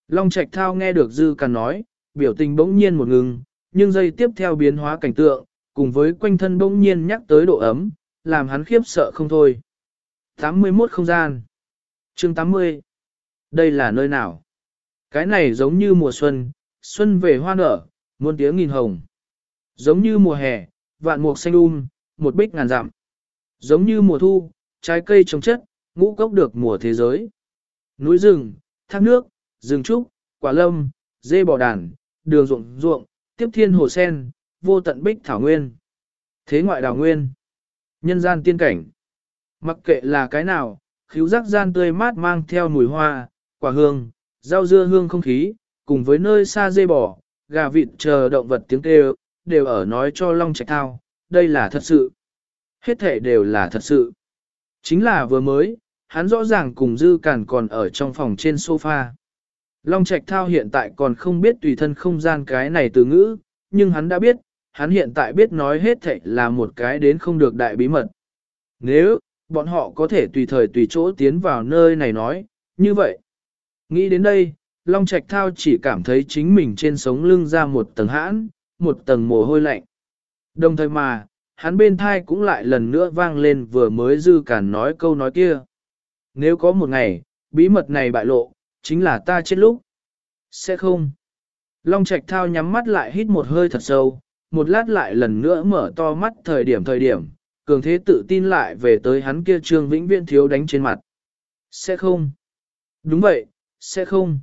Long Trạch Thao nghe được Dư Càn nói, biểu tình bỗng nhiên một ngừng, nhưng giây tiếp theo biến hóa cảnh tượng, cùng với quanh thân bỗng nhiên nhắc tới độ ấm, làm hắn khiếp sợ không thôi. 81 không gian Chương 80 Đây là nơi nào? Cái này giống như mùa xuân, xuân về hoa nở, muôn tiếng nghìn hồng. Giống như mùa hè, vạn mục xanh um, một bích ngàn dặm. Giống như mùa thu, trái cây trồng chất, ngũ cốc được mùa thế giới. Núi rừng, thác nước, rừng trúc, quả lâm, dê bò đàn, đường ruộng ruộng, tiếp thiên hồ sen, vô tận bích thảo nguyên. Thế ngoại đào nguyên, nhân gian tiên cảnh. Mặc kệ là cái nào, khíu giác gian tươi mát mang theo mùi hoa, quả hương, rau dưa hương không khí, cùng với nơi xa dê bò, gà vịt chờ động vật tiếng kêu, đều ở nói cho Long Trạch Thao, đây là thật sự. Hết thể đều là thật sự. Chính là vừa mới, hắn rõ ràng cùng Dư Cản còn ở trong phòng trên sofa. Long Trạch Thao hiện tại còn không biết tùy thân không gian cái này từ ngữ, nhưng hắn đã biết, hắn hiện tại biết nói hết thảy là một cái đến không được đại bí mật. Nếu, bọn họ có thể tùy thời tùy chỗ tiến vào nơi này nói, như vậy. Nghĩ đến đây, Long Trạch Thao chỉ cảm thấy chính mình trên sống lưng ra một tầng hãn, một tầng mồ hôi lạnh. Đồng thời mà, hắn bên thai cũng lại lần nữa vang lên vừa mới dư cản nói câu nói kia. Nếu có một ngày, bí mật này bại lộ, chính là ta chết lúc. Sẽ không. Long Trạch Thao nhắm mắt lại hít một hơi thật sâu, một lát lại lần nữa mở to mắt thời điểm thời điểm, cường thế tự tin lại về tới hắn kia trương vĩnh viễn thiếu đánh trên mặt. Sẽ không. Đúng vậy, sẽ không.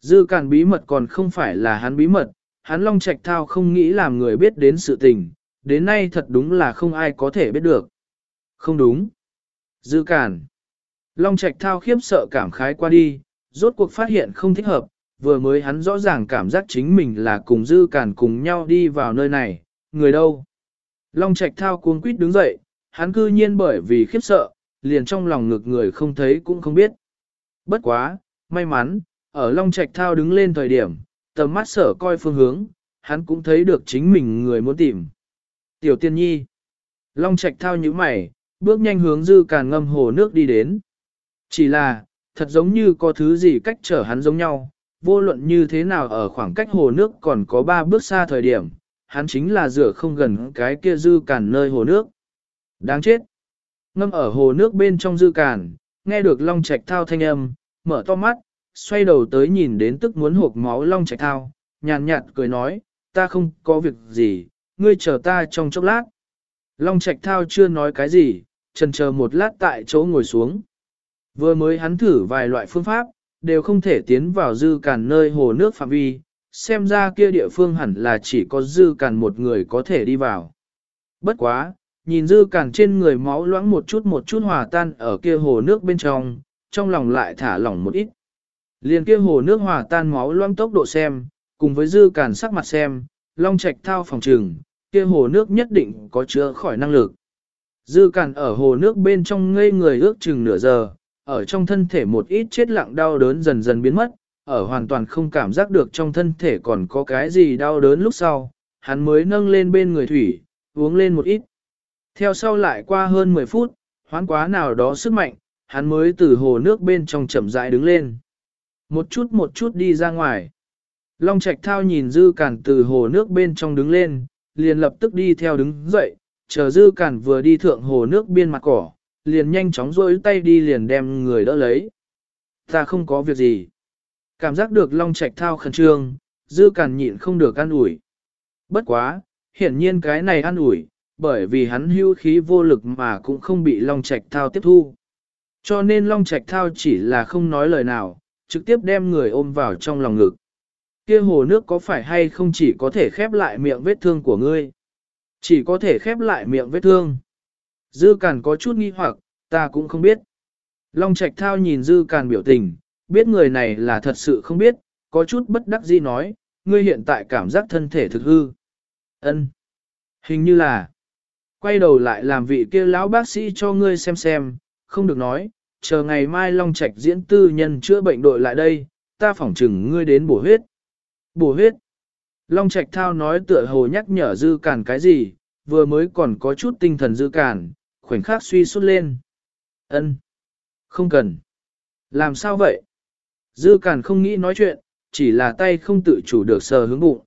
Dư cản bí mật còn không phải là hắn bí mật, hắn Long Trạch Thao không nghĩ làm người biết đến sự tình, đến nay thật đúng là không ai có thể biết được. Không đúng. Dư cản. Long Trạch Thao khiếp sợ cảm khái qua đi, rốt cuộc phát hiện không thích hợp, vừa mới hắn rõ ràng cảm giác chính mình là cùng Dư cản cùng nhau đi vào nơi này, người đâu. Long Trạch Thao cuống quýt đứng dậy, hắn cư nhiên bởi vì khiếp sợ, liền trong lòng ngực người không thấy cũng không biết. Bất quá, may mắn, ở Long Trạch Thao đứng lên thời điểm, tầm mắt sở coi phương hướng, hắn cũng thấy được chính mình người muốn tìm. Tiểu tiên nhi. Long Trạch Thao như mày, bước nhanh hướng dư càn ngâm hồ nước đi đến. Chỉ là, thật giống như có thứ gì cách trở hắn giống nhau, vô luận như thế nào ở khoảng cách hồ nước còn có ba bước xa thời điểm, hắn chính là rửa không gần cái kia dư cản nơi hồ nước. Đáng chết! Ngâm ở hồ nước bên trong dư cản nghe được Long Trạch Thao thanh âm, mở to mắt, xoay đầu tới nhìn đến tức muốn hộp máu long trạch thao, nhàn nhạt cười nói, ta không có việc gì, ngươi chờ ta trong chốc lát. Long trạch thao chưa nói cái gì, trần chờ một lát tại chỗ ngồi xuống. Vừa mới hắn thử vài loại phương pháp, đều không thể tiến vào dư cản nơi hồ nước phạm vi, xem ra kia địa phương hẳn là chỉ có dư cản một người có thể đi vào. Bất quá, nhìn dư cản trên người máu loãng một chút một chút hòa tan ở kia hồ nước bên trong, trong lòng lại thả lỏng một ít. Liền kia hồ nước hòa tan máu loãng tốc độ xem, cùng với dư cản sắc mặt xem, long trạch thao phòng trừng, kia hồ nước nhất định có chữa khỏi năng lực. Dư cản ở hồ nước bên trong ngây người ước chừng nửa giờ, ở trong thân thể một ít chết lặng đau đớn dần dần biến mất, ở hoàn toàn không cảm giác được trong thân thể còn có cái gì đau đớn lúc sau, hắn mới nâng lên bên người thủy, uống lên một ít. Theo sau lại qua hơn 10 phút, hoán quá nào đó sức mạnh, hắn mới từ hồ nước bên trong chậm rãi đứng lên. Một chút một chút đi ra ngoài. Long Trạch Thao nhìn Dư Cản từ hồ nước bên trong đứng lên, liền lập tức đi theo đứng dậy, chờ Dư Cản vừa đi thượng hồ nước biên mặt cỏ, liền nhanh chóng rôi tay đi liền đem người đỡ lấy. Ta không có việc gì. Cảm giác được Long Trạch Thao khẩn trương, Dư Cản nhịn không được ăn ủi. Bất quá, hiển nhiên cái này ăn ủi, bởi vì hắn hưu khí vô lực mà cũng không bị Long Trạch Thao tiếp thu. Cho nên Long Trạch Thao chỉ là không nói lời nào, trực tiếp đem người ôm vào trong lòng ngực. Kia hồ nước có phải hay không chỉ có thể khép lại miệng vết thương của ngươi? Chỉ có thể khép lại miệng vết thương. Dư Càn có chút nghi hoặc, ta cũng không biết. Long Trạch Thao nhìn Dư Càn biểu tình, biết người này là thật sự không biết, có chút bất đắc dĩ nói, ngươi hiện tại cảm giác thân thể thực hư. Ân, Hình như là, quay đầu lại làm vị kia lão bác sĩ cho ngươi xem xem, không được nói, chờ ngày mai Long Trạch diễn tư nhân chữa bệnh đội lại đây, ta phỏng chừng ngươi đến bổ huyết. Bổ huyết. Long Trạch thao nói tựa hồ nhắc nhở dư Càn cái gì, vừa mới còn có chút tinh thần dư cản, khoảnh khắc suy sút lên. Ân, Không cần. Làm sao vậy? Dư cản không nghĩ nói chuyện, chỉ là tay không tự chủ được sờ hướng bụng.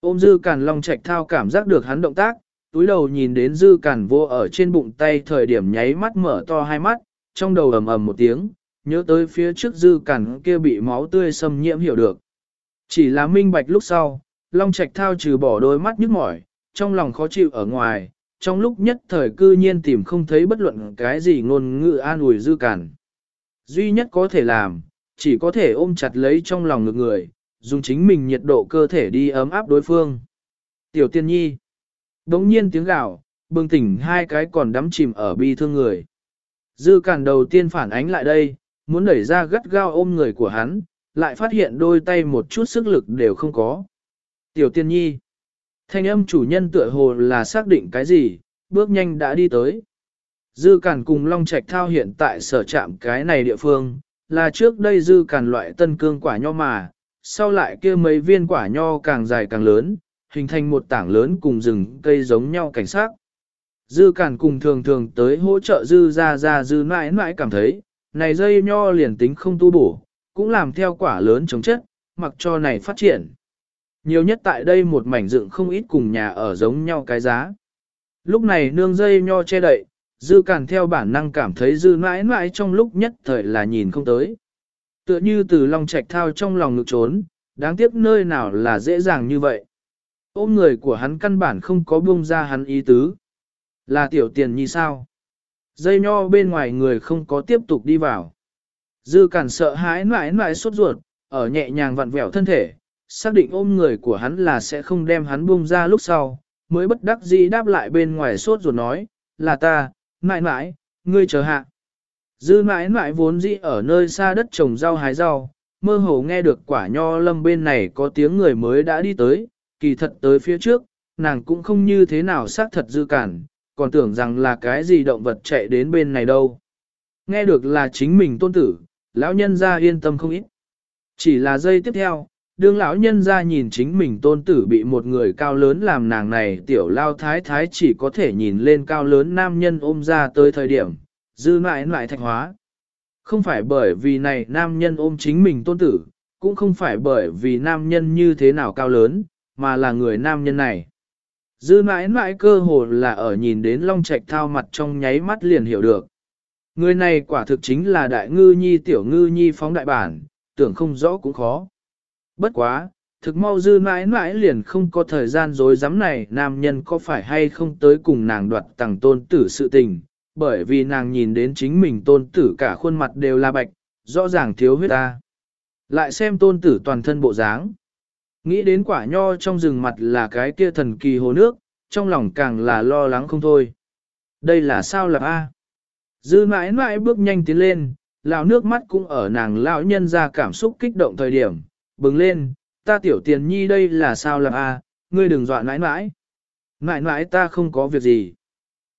Ôm dư cản Long Trạch thao cảm giác được hắn động tác, túi đầu nhìn đến dư cản vô ở trên bụng tay thời điểm nháy mắt mở to hai mắt, trong đầu ầm ầm một tiếng, nhớ tới phía trước dư cản kia bị máu tươi xâm nhiễm hiểu được. Chỉ là minh bạch lúc sau, Long Trạch thao trừ bỏ đôi mắt nhức mỏi, trong lòng khó chịu ở ngoài, trong lúc nhất thời cư nhiên tìm không thấy bất luận cái gì ngôn ngữ an ủi dư cản. Duy nhất có thể làm, chỉ có thể ôm chặt lấy trong lòng ngực người, dùng chính mình nhiệt độ cơ thể đi ấm áp đối phương. Tiểu tiên nhi. Đống nhiên tiếng gào, bừng tỉnh hai cái còn đắm chìm ở bi thương người. Dư cản đầu tiên phản ánh lại đây, muốn đẩy ra gắt gao ôm người của hắn, lại phát hiện đôi tay một chút sức lực đều không có. Tiểu tiên nhi. Thanh âm chủ nhân tựa hồ là xác định cái gì, bước nhanh đã đi tới. Dư Cản cùng Long Trạch Thao hiện tại sở trạm cái này địa phương, là trước đây Dư Cản loại tân cương quả nho mà, sau lại kia mấy viên quả nho càng dài càng lớn, hình thành một tảng lớn cùng rừng cây giống nhau cảnh sát. Dư Cản cùng thường thường tới hỗ trợ Dư ra ra Dư mãi mãi cảm thấy, này dây nho liền tính không tu bổ, cũng làm theo quả lớn chống chất, mặc cho này phát triển. Nhiều nhất tại đây một mảnh dựng không ít cùng nhà ở giống nhau cái giá. Lúc này nương dây nho che đậy, dư càn theo bản năng cảm thấy dư mãi mãi trong lúc nhất thời là nhìn không tới. Tựa như từ lòng trạch thao trong lòng ngực trốn, đáng tiếc nơi nào là dễ dàng như vậy. Ôm người của hắn căn bản không có buông ra hắn ý tứ. Là tiểu tiền như sao? Dây nho bên ngoài người không có tiếp tục đi vào. Dư cản sợ hãi mãi mãi sốt ruột, ở nhẹ nhàng vặn vẹo thân thể, xác định ôm người của hắn là sẽ không đem hắn buông ra lúc sau, mới bất đắc dĩ đáp lại bên ngoài sốt ruột nói, là ta, mãi mãi, ngươi chờ hạ. Dư mãi mãi vốn dĩ ở nơi xa đất trồng rau hái rau, mơ hồ nghe được quả nho lâm bên này có tiếng người mới đã đi tới, kỳ thật tới phía trước, nàng cũng không như thế nào xác thật dư cản, còn tưởng rằng là cái gì động vật chạy đến bên này đâu. Nghe được là chính mình tôn tử, lão nhân ra yên tâm không ít. Chỉ là giây tiếp theo, đương lão nhân ra nhìn chính mình tôn tử bị một người cao lớn làm nàng này tiểu lao thái thái chỉ có thể nhìn lên cao lớn nam nhân ôm ra tới thời điểm, dư mãi lại thạch hóa. Không phải bởi vì này nam nhân ôm chính mình tôn tử, cũng không phải bởi vì nam nhân như thế nào cao lớn, mà là người nam nhân này. Dư mãi mãi cơ hồ là ở nhìn đến long trạch thao mặt trong nháy mắt liền hiểu được. Người này quả thực chính là đại ngư nhi tiểu ngư nhi phóng đại bản, tưởng không rõ cũng khó. Bất quá, thực mau dư mãi mãi liền không có thời gian dối rắm này nam nhân có phải hay không tới cùng nàng đoạt tàng tôn tử sự tình, bởi vì nàng nhìn đến chính mình tôn tử cả khuôn mặt đều là bạch, rõ ràng thiếu huyết ta. Lại xem tôn tử toàn thân bộ dáng. Nghĩ đến quả nho trong rừng mặt là cái kia thần kỳ hồ nước, trong lòng càng là lo lắng không thôi. Đây là sao là A? Dư mãi mãi bước nhanh tiến lên, lão nước mắt cũng ở nàng lão nhân ra cảm xúc kích động thời điểm, bừng lên, ta tiểu tiền nhi đây là sao làm a, ngươi đừng dọa nãi nãi, nãi nãi ta không có việc gì.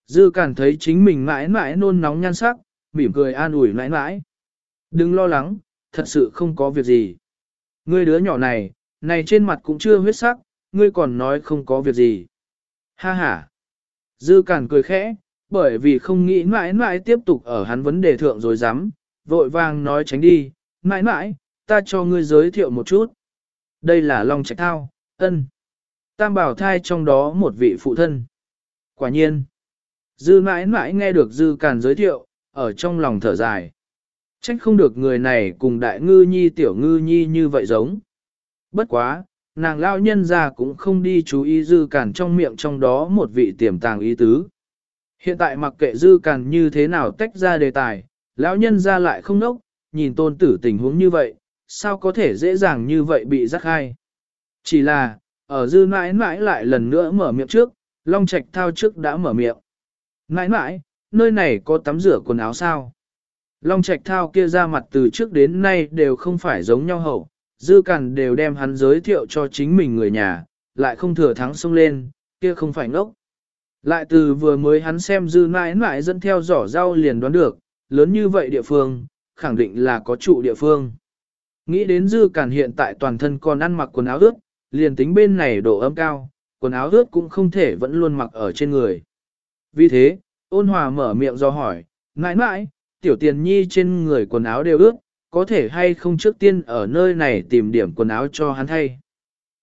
Dư cảm thấy chính mình nãi nãi nôn nóng nhan sắc, mỉm cười an ủi nãi nãi. Đừng lo lắng, thật sự không có việc gì. Ngươi đứa nhỏ này, này trên mặt cũng chưa huyết sắc, ngươi còn nói không có việc gì. Ha ha. Dư cản cười khẽ, bởi vì không nghĩ mãi mãi tiếp tục ở hắn vấn đề thượng rồi dám, vội vàng nói tránh đi, mãi mãi, ta cho ngươi giới thiệu một chút. Đây là Long Trạch Thao, ân. Tam bảo thai trong đó một vị phụ thân. Quả nhiên. Dư mãi mãi nghe được Dư Càn giới thiệu, ở trong lòng thở dài. Trách không được người này cùng đại ngư nhi tiểu ngư nhi như vậy giống. Bất quá, nàng lao nhân ra cũng không đi chú ý Dư Càn trong miệng trong đó một vị tiềm tàng ý tứ. Hiện tại mặc kệ Dư Càn như thế nào tách ra đề tài, lão nhân ra lại không nốc, nhìn tôn tử tình huống như vậy, sao có thể dễ dàng như vậy bị rắc hai. Chỉ là, ở dư mãi mãi lại lần nữa mở miệng trước, Long Trạch thao trước đã mở miệng. Mãi mãi, nơi này có tắm rửa quần áo sao? Long Trạch thao kia ra mặt từ trước đến nay đều không phải giống nhau hậu, dư cằn đều đem hắn giới thiệu cho chính mình người nhà, lại không thừa thắng xông lên, kia không phải ngốc. Lại từ vừa mới hắn xem dư mãi mãi dẫn theo giỏ rau liền đoán được, lớn như vậy địa phương, khẳng định là có trụ địa phương. Nghĩ đến dư cản hiện tại toàn thân còn ăn mặc quần áo ướt, liền tính bên này độ ấm cao, quần áo ướt cũng không thể vẫn luôn mặc ở trên người. Vì thế, ôn hòa mở miệng do hỏi, mãi mãi, tiểu tiền nhi trên người quần áo đều ướt, có thể hay không trước tiên ở nơi này tìm điểm quần áo cho hắn thay.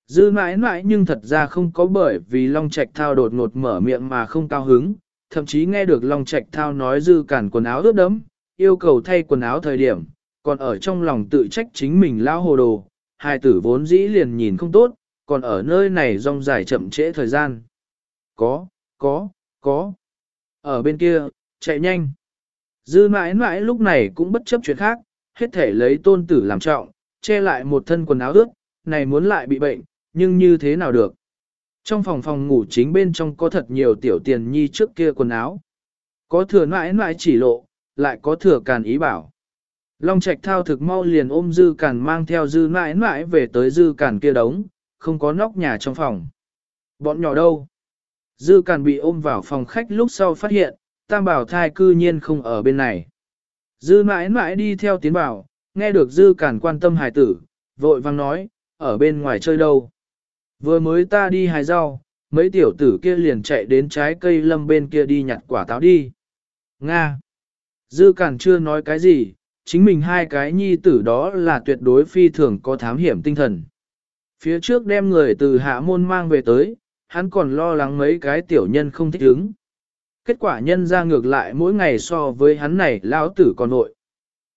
Dư mãi mãi nhưng thật ra không có bởi vì Long Trạch Thao đột ngột mở miệng mà không cao hứng, thậm chí nghe được Long Trạch Thao nói dư cản quần áo ướt đẫm, yêu cầu thay quần áo thời điểm, còn ở trong lòng tự trách chính mình lao hồ đồ, hai tử vốn dĩ liền nhìn không tốt, còn ở nơi này rong dài chậm trễ thời gian. Có, có, có. Ở bên kia, chạy nhanh. Dư mãi mãi lúc này cũng bất chấp chuyện khác, hết thể lấy tôn tử làm trọng, che lại một thân quần áo ướt, này muốn lại bị bệnh, nhưng như thế nào được. Trong phòng phòng ngủ chính bên trong có thật nhiều tiểu tiền nhi trước kia quần áo. Có thừa mãi mãi chỉ lộ, lại có thừa càn ý bảo. Long Trạch thao thực mau liền ôm dư càn mang theo dư mãi mãi về tới dư càn kia đống, không có nóc nhà trong phòng. Bọn nhỏ đâu? Dư càn bị ôm vào phòng khách lúc sau phát hiện, tam bảo thai cư nhiên không ở bên này. Dư mãi mãi đi theo tiến bảo, nghe được dư càn quan tâm hài tử, vội vang nói, ở bên ngoài chơi đâu. Vừa mới ta đi hái rau, mấy tiểu tử kia liền chạy đến trái cây lâm bên kia đi nhặt quả táo đi. Nga. Dư càn chưa nói cái gì, chính mình hai cái nhi tử đó là tuyệt đối phi thường có thám hiểm tinh thần. Phía trước đem người từ hạ môn mang về tới, hắn còn lo lắng mấy cái tiểu nhân không thích ứng. Kết quả nhân ra ngược lại mỗi ngày so với hắn này lão tử còn nội.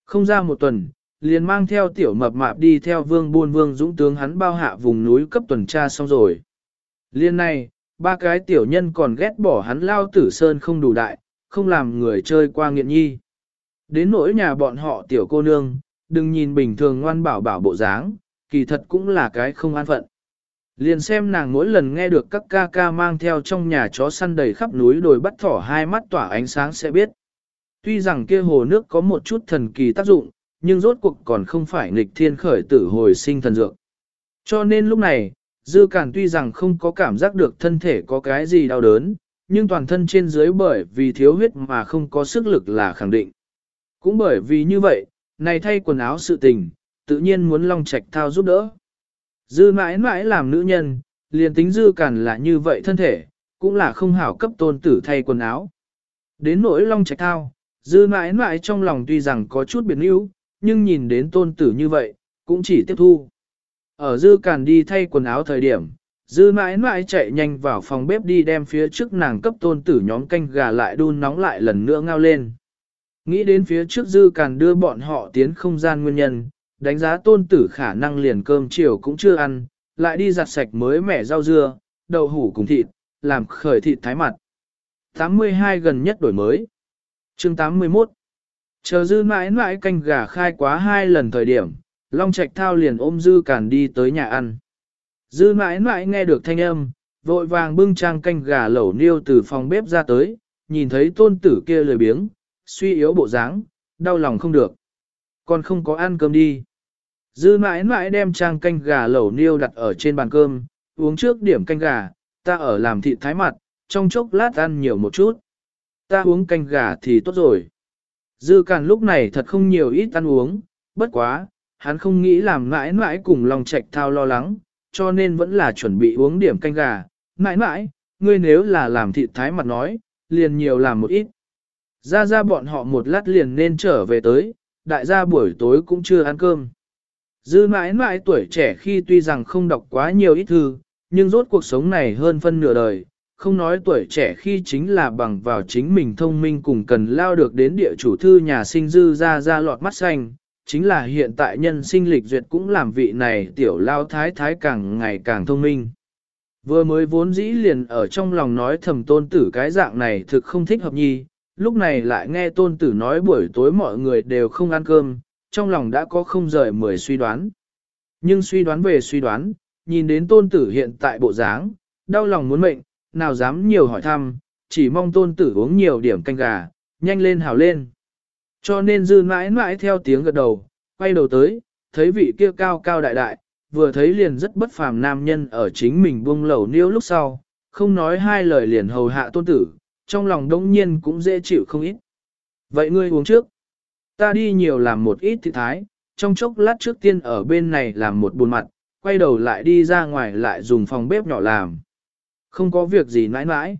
Không ra một tuần, liền mang theo tiểu mập mạp đi theo vương buôn vương dũng tướng hắn bao hạ vùng núi cấp tuần tra xong rồi. Liên này, ba cái tiểu nhân còn ghét bỏ hắn lao tử sơn không đủ đại, không làm người chơi qua nghiện nhi. Đến nỗi nhà bọn họ tiểu cô nương, đừng nhìn bình thường ngoan bảo bảo bộ dáng, kỳ thật cũng là cái không an phận. Liền xem nàng mỗi lần nghe được các ca ca mang theo trong nhà chó săn đầy khắp núi đồi bắt thỏ hai mắt tỏa ánh sáng sẽ biết. Tuy rằng kia hồ nước có một chút thần kỳ tác dụng, nhưng rốt cuộc còn không phải nghịch thiên khởi tử hồi sinh thần dược. Cho nên lúc này, Dư Cản tuy rằng không có cảm giác được thân thể có cái gì đau đớn, nhưng toàn thân trên dưới bởi vì thiếu huyết mà không có sức lực là khẳng định. Cũng bởi vì như vậy, này thay quần áo sự tình, tự nhiên muốn Long Trạch thao giúp đỡ. Dư mãi mãi làm nữ nhân, liền tính dư cản là như vậy thân thể, cũng là không hảo cấp tôn tử thay quần áo. Đến nỗi Long Trạch thao, dư mãi mãi trong lòng tuy rằng có chút biến yếu, nhưng nhìn đến tôn tử như vậy, cũng chỉ tiếp thu. Ở dư cản đi thay quần áo thời điểm, dư mãi mãi chạy nhanh vào phòng bếp đi đem phía trước nàng cấp tôn tử nhóm canh gà lại đun nóng lại lần nữa ngao lên. Nghĩ đến phía trước dư càn đưa bọn họ tiến không gian nguyên nhân, đánh giá tôn tử khả năng liền cơm chiều cũng chưa ăn, lại đi giặt sạch mới mẻ rau dưa, đậu hủ cùng thịt, làm khởi thịt thái mặt. 82 gần nhất đổi mới. chương 81. Chờ dư mãi mãi canh gà khai quá hai lần thời điểm, Long Trạch Thao liền ôm dư càn đi tới nhà ăn. Dư mãi mãi nghe được thanh âm, vội vàng bưng trang canh gà lẩu niêu từ phòng bếp ra tới, nhìn thấy tôn tử kia lười biếng, suy yếu bộ dáng, đau lòng không được. Còn không có ăn cơm đi. Dư mãi mãi đem trang canh gà lẩu niêu đặt ở trên bàn cơm, uống trước điểm canh gà, ta ở làm thịt thái mặt, trong chốc lát ăn nhiều một chút. Ta uống canh gà thì tốt rồi. Dư càn lúc này thật không nhiều ít ăn uống, bất quá, hắn không nghĩ làm mãi mãi cùng lòng trạch thao lo lắng, cho nên vẫn là chuẩn bị uống điểm canh gà. Mãi mãi, ngươi nếu là làm thịt thái mặt nói, liền nhiều làm một ít. Ra ra bọn họ một lát liền nên trở về tới, đại gia buổi tối cũng chưa ăn cơm. Dư mãi mãi tuổi trẻ khi tuy rằng không đọc quá nhiều ít thư, nhưng rốt cuộc sống này hơn phân nửa đời, không nói tuổi trẻ khi chính là bằng vào chính mình thông minh cùng cần lao được đến địa chủ thư nhà sinh dư ra ra lọt mắt xanh, chính là hiện tại nhân sinh lịch duyệt cũng làm vị này tiểu lao thái thái càng ngày càng thông minh. Vừa mới vốn dĩ liền ở trong lòng nói thầm tôn tử cái dạng này thực không thích hợp nhi, lúc này lại nghe tôn tử nói buổi tối mọi người đều không ăn cơm, trong lòng đã có không rời mười suy đoán. Nhưng suy đoán về suy đoán, nhìn đến tôn tử hiện tại bộ dáng, đau lòng muốn mệnh, nào dám nhiều hỏi thăm, chỉ mong tôn tử uống nhiều điểm canh gà, nhanh lên hào lên. Cho nên dư mãi mãi theo tiếng gật đầu, quay đầu tới, thấy vị kia cao cao đại đại, vừa thấy liền rất bất phàm nam nhân ở chính mình buông lẩu niêu lúc sau, không nói hai lời liền hầu hạ tôn tử, trong lòng đông nhiên cũng dễ chịu không ít. Vậy ngươi uống trước. Ta đi nhiều làm một ít thị thái, trong chốc lát trước tiên ở bên này làm một buồn mặt, quay đầu lại đi ra ngoài lại dùng phòng bếp nhỏ làm. Không có việc gì mãi mãi.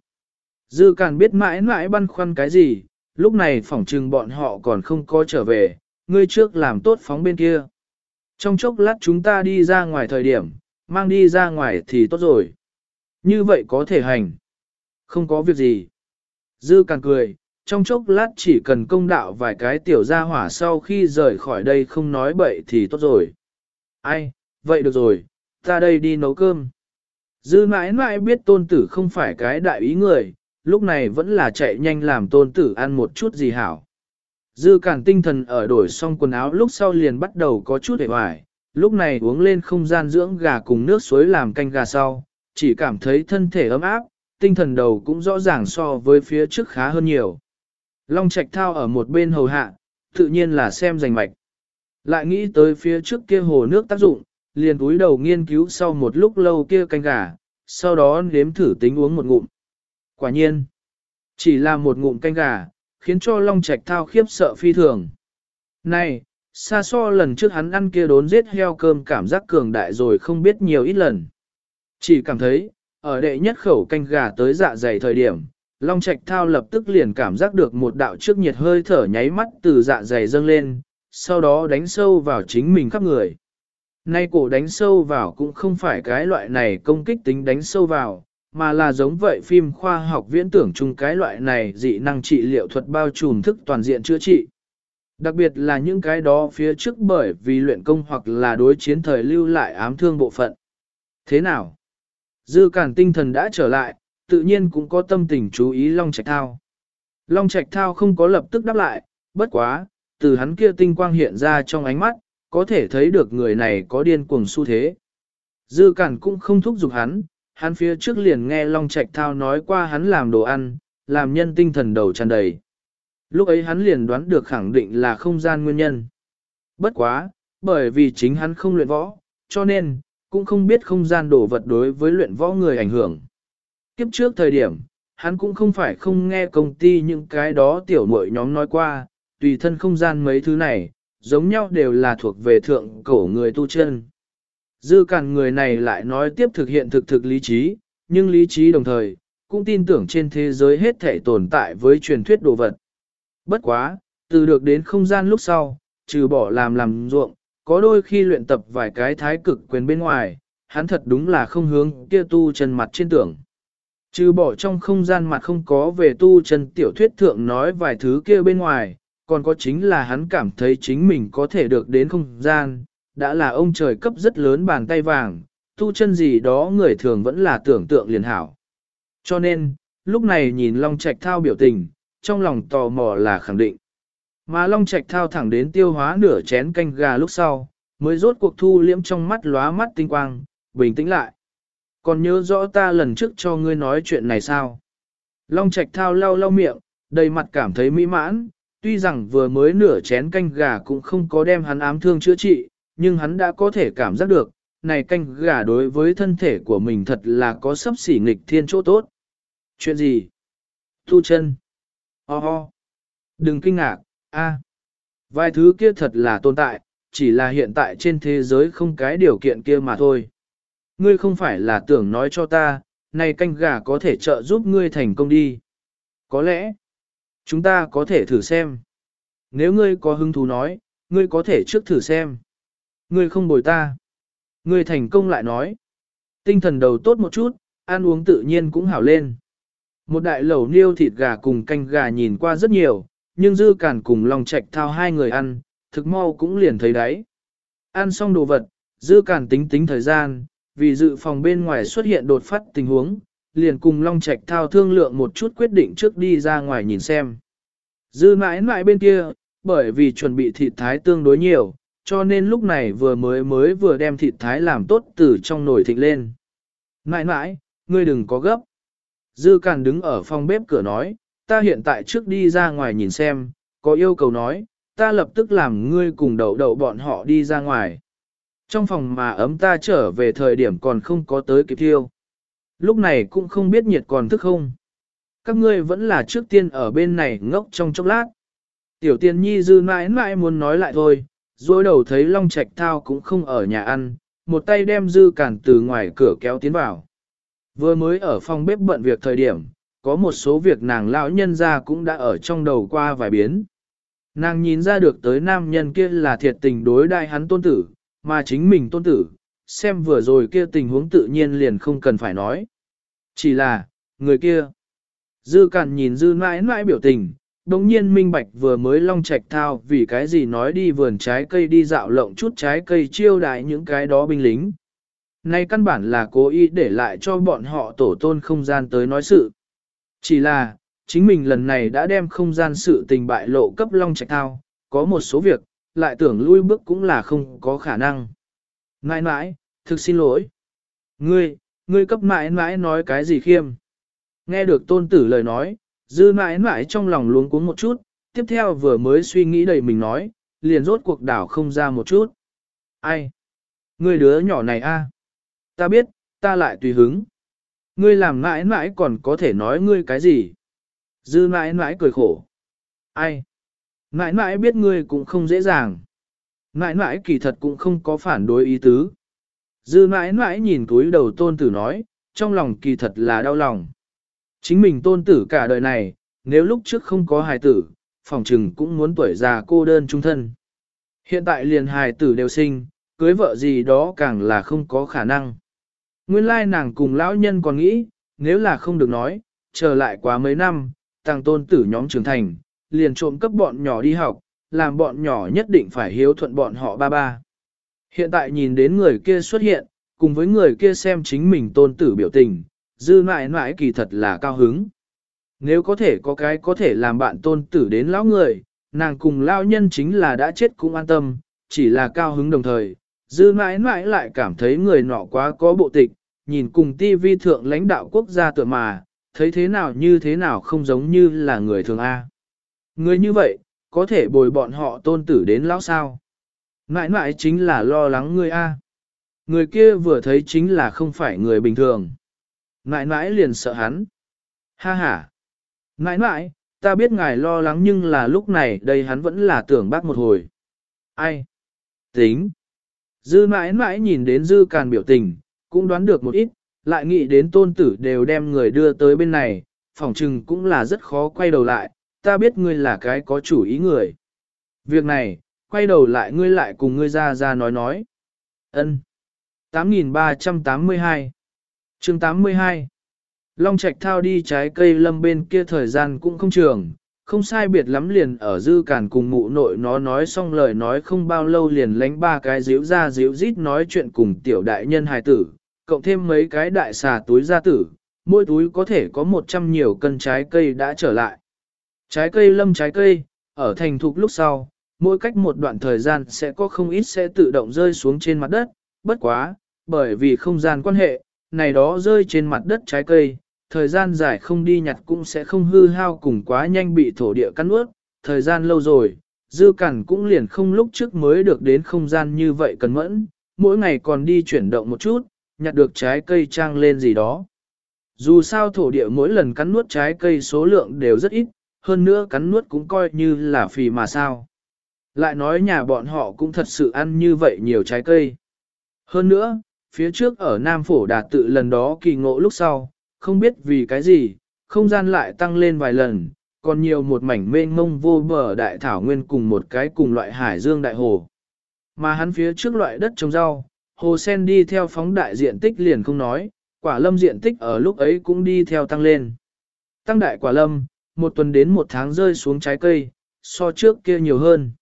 Dư càng biết mãi mãi băn khoăn cái gì, lúc này phỏng trừng bọn họ còn không có trở về, ngươi trước làm tốt phóng bên kia. Trong chốc lát chúng ta đi ra ngoài thời điểm, mang đi ra ngoài thì tốt rồi. Như vậy có thể hành. Không có việc gì. Dư càng cười, trong chốc lát chỉ cần công đạo vài cái tiểu gia hỏa sau khi rời khỏi đây không nói bậy thì tốt rồi. Ai, vậy được rồi, ta đây đi nấu cơm. Dư mãi mãi biết tôn tử không phải cái đại ý người, lúc này vẫn là chạy nhanh làm tôn tử ăn một chút gì hảo. Dư cản tinh thần ở đổi xong quần áo lúc sau liền bắt đầu có chút hề hoài, lúc này uống lên không gian dưỡng gà cùng nước suối làm canh gà sau, chỉ cảm thấy thân thể ấm áp, tinh thần đầu cũng rõ ràng so với phía trước khá hơn nhiều. Long Trạch thao ở một bên hầu hạ, tự nhiên là xem rành mạch. Lại nghĩ tới phía trước kia hồ nước tác dụng, liền túi đầu nghiên cứu sau một lúc lâu kia canh gà, sau đó nếm thử tính uống một ngụm. Quả nhiên, chỉ là một ngụm canh gà, khiến cho Long Trạch thao khiếp sợ phi thường. Này, xa so lần trước hắn ăn kia đốn giết heo cơm cảm giác cường đại rồi không biết nhiều ít lần. Chỉ cảm thấy, ở đệ nhất khẩu canh gà tới dạ dày thời điểm, Long Trạch Thao lập tức liền cảm giác được một đạo trước nhiệt hơi thở nháy mắt từ dạ dày dâng lên, sau đó đánh sâu vào chính mình khắp người. Nay cổ đánh sâu vào cũng không phải cái loại này công kích tính đánh sâu vào, mà là giống vậy phim khoa học viễn tưởng chung cái loại này dị năng trị liệu thuật bao trùm thức toàn diện chữa trị. Đặc biệt là những cái đó phía trước bởi vì luyện công hoặc là đối chiến thời lưu lại ám thương bộ phận. Thế nào? Dư cản tinh thần đã trở lại, tự nhiên cũng có tâm tình chú ý Long Trạch Thao. Long Trạch Thao không có lập tức đáp lại, bất quá, từ hắn kia tinh quang hiện ra trong ánh mắt, có thể thấy được người này có điên cuồng xu thế. Dư cản cũng không thúc giục hắn, hắn phía trước liền nghe Long Trạch Thao nói qua hắn làm đồ ăn, làm nhân tinh thần đầu tràn đầy. Lúc ấy hắn liền đoán được khẳng định là không gian nguyên nhân. Bất quá, bởi vì chính hắn không luyện võ, cho nên, cũng không biết không gian đồ vật đối với luyện võ người ảnh hưởng. Kiếp trước thời điểm, hắn cũng không phải không nghe công ty những cái đó tiểu muội nhóm nói qua, tùy thân không gian mấy thứ này, giống nhau đều là thuộc về thượng cổ người tu chân. Dư cản người này lại nói tiếp thực hiện thực thực lý trí, nhưng lý trí đồng thời, cũng tin tưởng trên thế giới hết thể tồn tại với truyền thuyết đồ vật. Bất quá, từ được đến không gian lúc sau, trừ bỏ làm làm ruộng, có đôi khi luyện tập vài cái thái cực quyền bên ngoài, hắn thật đúng là không hướng kia tu chân mặt trên tưởng. Trừ bỏ trong không gian mặt không có về tu chân tiểu thuyết thượng nói vài thứ kia bên ngoài, còn có chính là hắn cảm thấy chính mình có thể được đến không gian, đã là ông trời cấp rất lớn bàn tay vàng, tu chân gì đó người thường vẫn là tưởng tượng liền hảo. Cho nên, lúc này nhìn Long Trạch thao biểu tình, trong lòng tò mò là khẳng định. Mà Long Trạch thao thẳng đến tiêu hóa nửa chén canh gà lúc sau, mới rốt cuộc thu liễm trong mắt lóa mắt tinh quang, bình tĩnh lại. Còn nhớ rõ ta lần trước cho ngươi nói chuyện này sao? Long Trạch thao lau lau miệng, đầy mặt cảm thấy mỹ mãn, tuy rằng vừa mới nửa chén canh gà cũng không có đem hắn ám thương chữa trị, nhưng hắn đã có thể cảm giác được, này canh gà đối với thân thể của mình thật là có sấp xỉ nghịch thiên chỗ tốt. Chuyện gì? Thu chân. Ho ho. Đừng kinh ngạc, a. Vài thứ kia thật là tồn tại, chỉ là hiện tại trên thế giới không cái điều kiện kia mà thôi. Ngươi không phải là tưởng nói cho ta, này canh gà có thể trợ giúp ngươi thành công đi. Có lẽ, chúng ta có thể thử xem. Nếu ngươi có hứng thú nói, ngươi có thể trước thử xem. Ngươi không bồi ta. Ngươi thành công lại nói. Tinh thần đầu tốt một chút, ăn uống tự nhiên cũng hảo lên. Một đại lẩu niêu thịt gà cùng canh gà nhìn qua rất nhiều, nhưng dư cản cùng lòng trạch thao hai người ăn, thực mau cũng liền thấy đấy. Ăn xong đồ vật, dư cản tính tính thời gian, vì dự phòng bên ngoài xuất hiện đột phát tình huống, liền cùng Long Trạch thao thương lượng một chút quyết định trước đi ra ngoài nhìn xem. Dư mãi mãi bên kia, bởi vì chuẩn bị thịt thái tương đối nhiều, cho nên lúc này vừa mới mới vừa đem thịt thái làm tốt từ trong nồi thịt lên. Mãi mãi, ngươi đừng có gấp. Dư Càn đứng ở phòng bếp cửa nói, ta hiện tại trước đi ra ngoài nhìn xem, có yêu cầu nói, ta lập tức làm ngươi cùng đậu đậu bọn họ đi ra ngoài. Trong phòng mà ấm ta trở về thời điểm còn không có tới kịp thiêu. Lúc này cũng không biết nhiệt còn thức không. Các ngươi vẫn là trước tiên ở bên này ngốc trong chốc lát. Tiểu tiên nhi dư mãi mãi muốn nói lại thôi, dối đầu thấy Long Trạch Thao cũng không ở nhà ăn, một tay đem dư cản từ ngoài cửa kéo tiến vào. Vừa mới ở phòng bếp bận việc thời điểm, có một số việc nàng lão nhân ra cũng đã ở trong đầu qua vài biến. Nàng nhìn ra được tới nam nhân kia là thiệt tình đối đại hắn tôn tử, mà chính mình tôn tử, xem vừa rồi kia tình huống tự nhiên liền không cần phải nói. Chỉ là, người kia. Dư cản nhìn dư mãi mãi biểu tình, đồng nhiên minh bạch vừa mới long trạch thao vì cái gì nói đi vườn trái cây đi dạo lộng chút trái cây chiêu đại những cái đó binh lính. Này căn bản là cố ý để lại cho bọn họ tổ tôn không gian tới nói sự. Chỉ là, chính mình lần này đã đem không gian sự tình bại lộ cấp long trạch thao, có một số việc, lại tưởng lui bước cũng là không có khả năng. Nãi nãi, thực xin lỗi. Ngươi, ngươi cấp mãi mãi nói cái gì khiêm? Nghe được tôn tử lời nói, dư mãi mãi trong lòng luống cuống một chút, tiếp theo vừa mới suy nghĩ đầy mình nói, liền rốt cuộc đảo không ra một chút. Ai? Ngươi đứa nhỏ này a? Ta biết, ta lại tùy hứng. Ngươi làm mãi mãi còn có thể nói ngươi cái gì? Dư mãi mãi cười khổ. Ai? Mãi mãi biết ngươi cũng không dễ dàng. Mãi mãi kỳ thật cũng không có phản đối ý tứ. Dư mãi mãi nhìn túi đầu tôn tử nói, trong lòng kỳ thật là đau lòng. Chính mình tôn tử cả đời này, nếu lúc trước không có hài tử, phòng trừng cũng muốn tuổi già cô đơn trung thân. Hiện tại liền hài tử đều sinh, cưới vợ gì đó càng là không có khả năng. Nguyên lai nàng cùng lão nhân còn nghĩ, nếu là không được nói, chờ lại quá mấy năm, tàng tôn tử nhóm trưởng thành, liền trộm cấp bọn nhỏ đi học, làm bọn nhỏ nhất định phải hiếu thuận bọn họ ba ba. Hiện tại nhìn đến người kia xuất hiện, cùng với người kia xem chính mình tôn tử biểu tình, dư mãi mãi kỳ thật là cao hứng. Nếu có thể có cái có thể làm bạn tôn tử đến lão người, nàng cùng lão nhân chính là đã chết cũng an tâm, chỉ là cao hứng đồng thời. Dư mãi mãi lại cảm thấy người nọ quá có bộ tịch, nhìn cùng ti vi thượng lãnh đạo quốc gia tựa mà, thấy thế nào như thế nào không giống như là người thường A. Người như vậy, có thể bồi bọn họ tôn tử đến lão sao. Mãi mãi chính là lo lắng người A. Người kia vừa thấy chính là không phải người bình thường. Mãi mãi liền sợ hắn. Ha ha. Mãi mãi, ta biết ngài lo lắng nhưng là lúc này đây hắn vẫn là tưởng bác một hồi. Ai? Tính. Dư mãi mãi nhìn đến dư càn biểu tình, cũng đoán được một ít, lại nghĩ đến tôn tử đều đem người đưa tới bên này, phỏng chừng cũng là rất khó quay đầu lại, ta biết ngươi là cái có chủ ý người. Việc này, quay đầu lại ngươi lại cùng ngươi ra ra nói nói. ân 8382 chương 82 Long Trạch thao đi trái cây lâm bên kia thời gian cũng không trường, không sai biệt lắm liền ở dư cản cùng mụ nội nó nói xong lời nói không bao lâu liền lánh ba cái díu ra díu rít nói chuyện cùng tiểu đại nhân hài tử, cộng thêm mấy cái đại xà túi gia tử, mỗi túi có thể có 100 nhiều cân trái cây đã trở lại. Trái cây lâm trái cây, ở thành thục lúc sau, mỗi cách một đoạn thời gian sẽ có không ít sẽ tự động rơi xuống trên mặt đất, bất quá, bởi vì không gian quan hệ, này đó rơi trên mặt đất trái cây, thời gian dài không đi nhặt cũng sẽ không hư hao cùng quá nhanh bị thổ địa cắn ướt, thời gian lâu rồi, dư cản cũng liền không lúc trước mới được đến không gian như vậy cần mẫn, mỗi ngày còn đi chuyển động một chút, nhặt được trái cây trang lên gì đó. Dù sao thổ địa mỗi lần cắn nuốt trái cây số lượng đều rất ít, hơn nữa cắn nuốt cũng coi như là phì mà sao. Lại nói nhà bọn họ cũng thật sự ăn như vậy nhiều trái cây. Hơn nữa, phía trước ở Nam Phổ đạt tự lần đó kỳ ngộ lúc sau, không biết vì cái gì, không gian lại tăng lên vài lần, còn nhiều một mảnh mênh mông vô bờ đại thảo nguyên cùng một cái cùng loại hải dương đại hồ. Mà hắn phía trước loại đất trồng rau, hồ sen đi theo phóng đại diện tích liền không nói, quả lâm diện tích ở lúc ấy cũng đi theo tăng lên. Tăng đại quả lâm, một tuần đến một tháng rơi xuống trái cây, so trước kia nhiều hơn.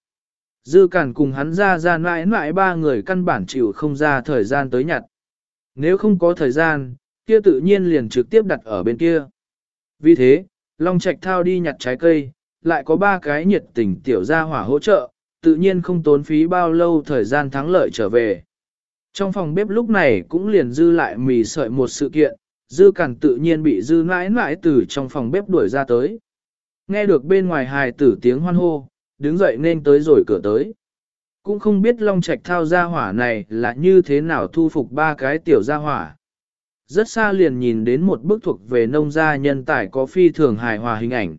Dư cản cùng hắn ra ra mãi mãi ba người căn bản chịu không ra thời gian tới nhặt. Nếu không có thời gian, kia tự nhiên liền trực tiếp đặt ở bên kia. Vì thế, Long Trạch thao đi nhặt trái cây, lại có ba cái nhiệt tình tiểu gia hỏa hỗ trợ, tự nhiên không tốn phí bao lâu thời gian thắng lợi trở về. Trong phòng bếp lúc này cũng liền dư lại mì sợi một sự kiện, dư cản tự nhiên bị dư mãi mãi từ trong phòng bếp đuổi ra tới. Nghe được bên ngoài hài tử tiếng hoan hô, đứng dậy nên tới rồi cửa tới. Cũng không biết Long Trạch thao gia hỏa này là như thế nào thu phục ba cái tiểu gia hỏa. Rất xa liền nhìn đến một bức thuộc về nông gia nhân tài có phi thường hài hòa hình ảnh.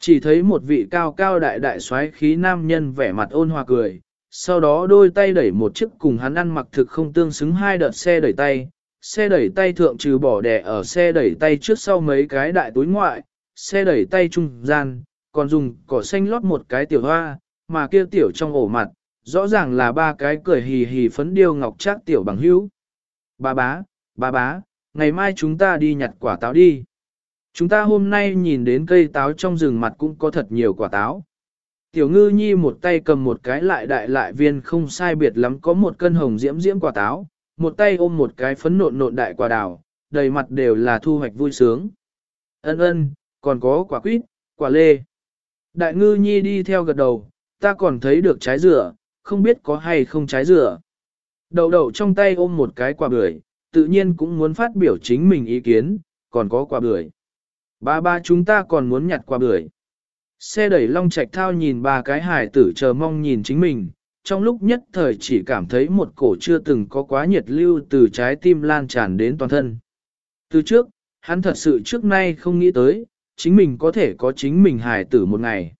Chỉ thấy một vị cao cao đại đại soái khí nam nhân vẻ mặt ôn hòa cười, sau đó đôi tay đẩy một chiếc cùng hắn ăn mặc thực không tương xứng hai đợt xe đẩy tay. Xe đẩy tay thượng trừ bỏ đẻ ở xe đẩy tay trước sau mấy cái đại túi ngoại, xe đẩy tay trung gian, còn dùng cỏ xanh lót một cái tiểu hoa, mà kia tiểu trong ổ mặt, rõ ràng là ba cái cười hì hì phấn điêu ngọc trác tiểu bằng hữu. Ba bá, ba bá, ngày mai chúng ta đi nhặt quả táo đi. Chúng ta hôm nay nhìn đến cây táo trong rừng mặt cũng có thật nhiều quả táo. Tiểu ngư nhi một tay cầm một cái lại đại lại viên không sai biệt lắm có một cân hồng diễm diễm quả táo, một tay ôm một cái phấn nộn nộn đại quả đào, đầy mặt đều là thu hoạch vui sướng. Ân ân, còn có quả quýt, quả lê. Đại ngư nhi đi theo gật đầu, ta còn thấy được trái dừa, không biết có hay không trái dừa. Đậu đậu trong tay ôm một cái quả bưởi, tự nhiên cũng muốn phát biểu chính mình ý kiến, còn có quả bưởi. Ba ba chúng ta còn muốn nhặt quả bưởi. Xe đẩy long Trạch thao nhìn ba cái hải tử chờ mong nhìn chính mình, trong lúc nhất thời chỉ cảm thấy một cổ chưa từng có quá nhiệt lưu từ trái tim lan tràn đến toàn thân. Từ trước, hắn thật sự trước nay không nghĩ tới, chính mình có thể có chính mình hài tử một ngày.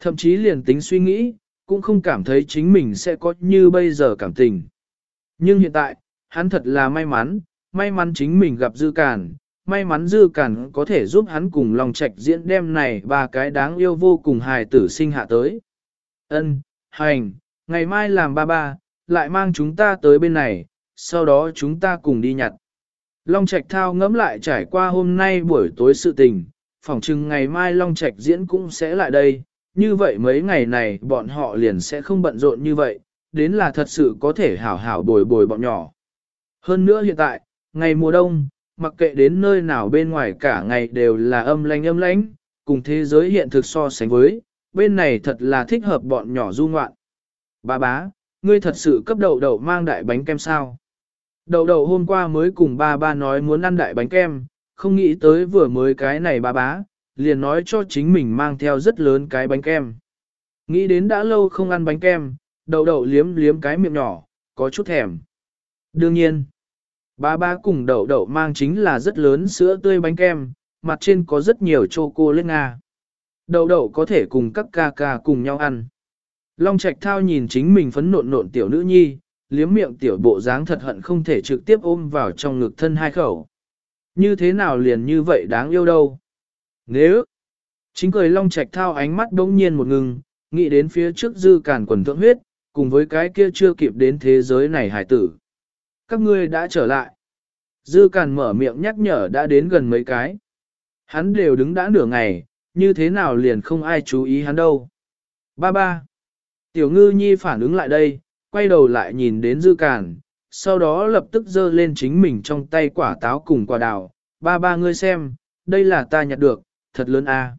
Thậm chí liền tính suy nghĩ, cũng không cảm thấy chính mình sẽ có như bây giờ cảm tình. Nhưng hiện tại, hắn thật là may mắn, may mắn chính mình gặp Dư Cản, may mắn Dư Cản có thể giúp hắn cùng lòng trạch diễn đêm này ba cái đáng yêu vô cùng hài tử sinh hạ tới. Ân, hành, ngày mai làm ba ba, lại mang chúng ta tới bên này, sau đó chúng ta cùng đi nhặt. Long Trạch Thao ngẫm lại trải qua hôm nay buổi tối sự tình, phỏng chừng ngày mai Long Trạch diễn cũng sẽ lại đây, như vậy mấy ngày này bọn họ liền sẽ không bận rộn như vậy, đến là thật sự có thể hảo hảo bồi bồi bọn nhỏ. Hơn nữa hiện tại, ngày mùa đông, mặc kệ đến nơi nào bên ngoài cả ngày đều là âm lanh âm lánh, cùng thế giới hiện thực so sánh với, bên này thật là thích hợp bọn nhỏ du ngoạn. Ba bá, ngươi thật sự cấp đậu đậu mang đại bánh kem sao? Đậu đậu hôm qua mới cùng ba ba nói muốn ăn đại bánh kem, không nghĩ tới vừa mới cái này ba bá, liền nói cho chính mình mang theo rất lớn cái bánh kem. Nghĩ đến đã lâu không ăn bánh kem, đậu đậu liếm liếm cái miệng nhỏ, có chút thèm. Đương nhiên, ba ba cùng đậu đậu mang chính là rất lớn sữa tươi bánh kem, mặt trên có rất nhiều chocolate nga. Đậu đậu có thể cùng các ca ca cùng nhau ăn. Long Trạch Thao nhìn chính mình phấn nộn nộn tiểu nữ nhi, liếm miệng tiểu bộ dáng thật hận không thể trực tiếp ôm vào trong ngực thân hai khẩu. Như thế nào liền như vậy đáng yêu đâu. Nếu, chính cười Long Trạch Thao ánh mắt đống nhiên một ngừng, nghĩ đến phía trước dư cản quần thượng huyết, cùng với cái kia chưa kịp đến thế giới này hải tử. Các ngươi đã trở lại. Dư càn mở miệng nhắc nhở đã đến gần mấy cái. Hắn đều đứng đã nửa ngày, như thế nào liền không ai chú ý hắn đâu. Ba ba. Tiểu ngư nhi phản ứng lại đây, quay đầu lại nhìn đến dư càn, sau đó lập tức giơ lên chính mình trong tay quả táo cùng quả đào. Ba ba ngươi xem, đây là ta nhặt được, thật lớn a.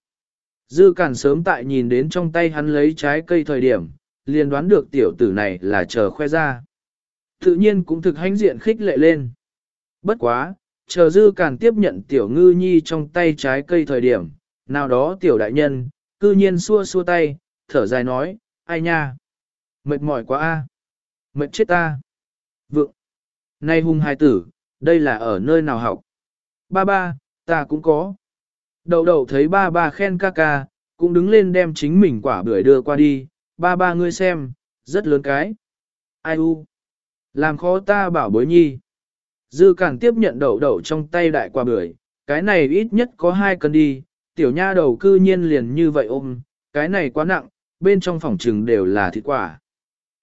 Dư càn sớm tại nhìn đến trong tay hắn lấy trái cây thời điểm, liền đoán được tiểu tử này là chờ khoe ra. Tự nhiên cũng thực hãnh diện khích lệ lên. Bất quá, chờ dư cản tiếp nhận tiểu ngư nhi trong tay trái cây thời điểm, nào đó tiểu đại nhân, cư nhiên xua xua tay, thở dài nói, ai nha, mệt mỏi quá a, mệt chết ta. Vượng, nay hung hài tử, đây là ở nơi nào học? Ba ba, ta cũng có. Đậu đậu thấy ba ba khen ca ca, cũng đứng lên đem chính mình quả bưởi đưa qua đi, ba ba ngươi xem, rất lớn cái. Ai u? Làm khó ta bảo bối nhi. Dư càng tiếp nhận đậu đậu trong tay đại quả bưởi, cái này ít nhất có hai cân đi, tiểu nha đầu cư nhiên liền như vậy ôm, cái này quá nặng, bên trong phòng trừng đều là thịt quả.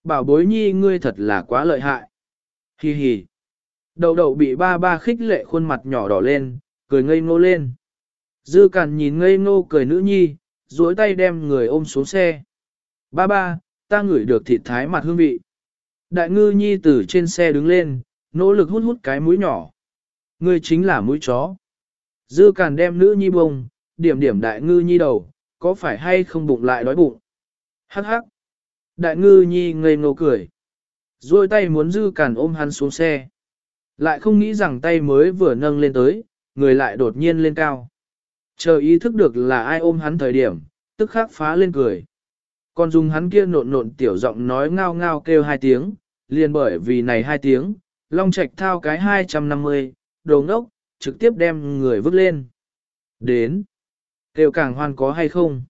Bảo bối nhi ngươi thật là quá lợi hại. Hi hi. Đậu đậu bị ba ba khích lệ khuôn mặt nhỏ đỏ lên, cười ngây ngô lên. Dư càn nhìn ngây ngô cười nữ nhi, duỗi tay đem người ôm xuống xe. Ba ba, ta ngửi được thịt thái mặt hương vị. Đại ngư nhi từ trên xe đứng lên, nỗ lực hút hút cái mũi nhỏ. Ngươi chính là mũi chó. Dư càn đem nữ nhi bông, điểm điểm đại ngư nhi đầu, có phải hay không bụng lại đói bụng? Hắc hắc. Đại ngư nhi ngây ngô cười. Rồi tay muốn dư càn ôm hắn xuống xe. Lại không nghĩ rằng tay mới vừa nâng lên tới, người lại đột nhiên lên cao. Chờ ý thức được là ai ôm hắn thời điểm, tức khắc phá lên cười. Còn dùng hắn kia nộn nộn tiểu giọng nói ngao ngao kêu hai tiếng, liền bởi vì này hai tiếng, Long Trạch thao cái 250, đồ ngốc, trực tiếp đem người vứt lên. Đến. Kêu càng hoan có hay không?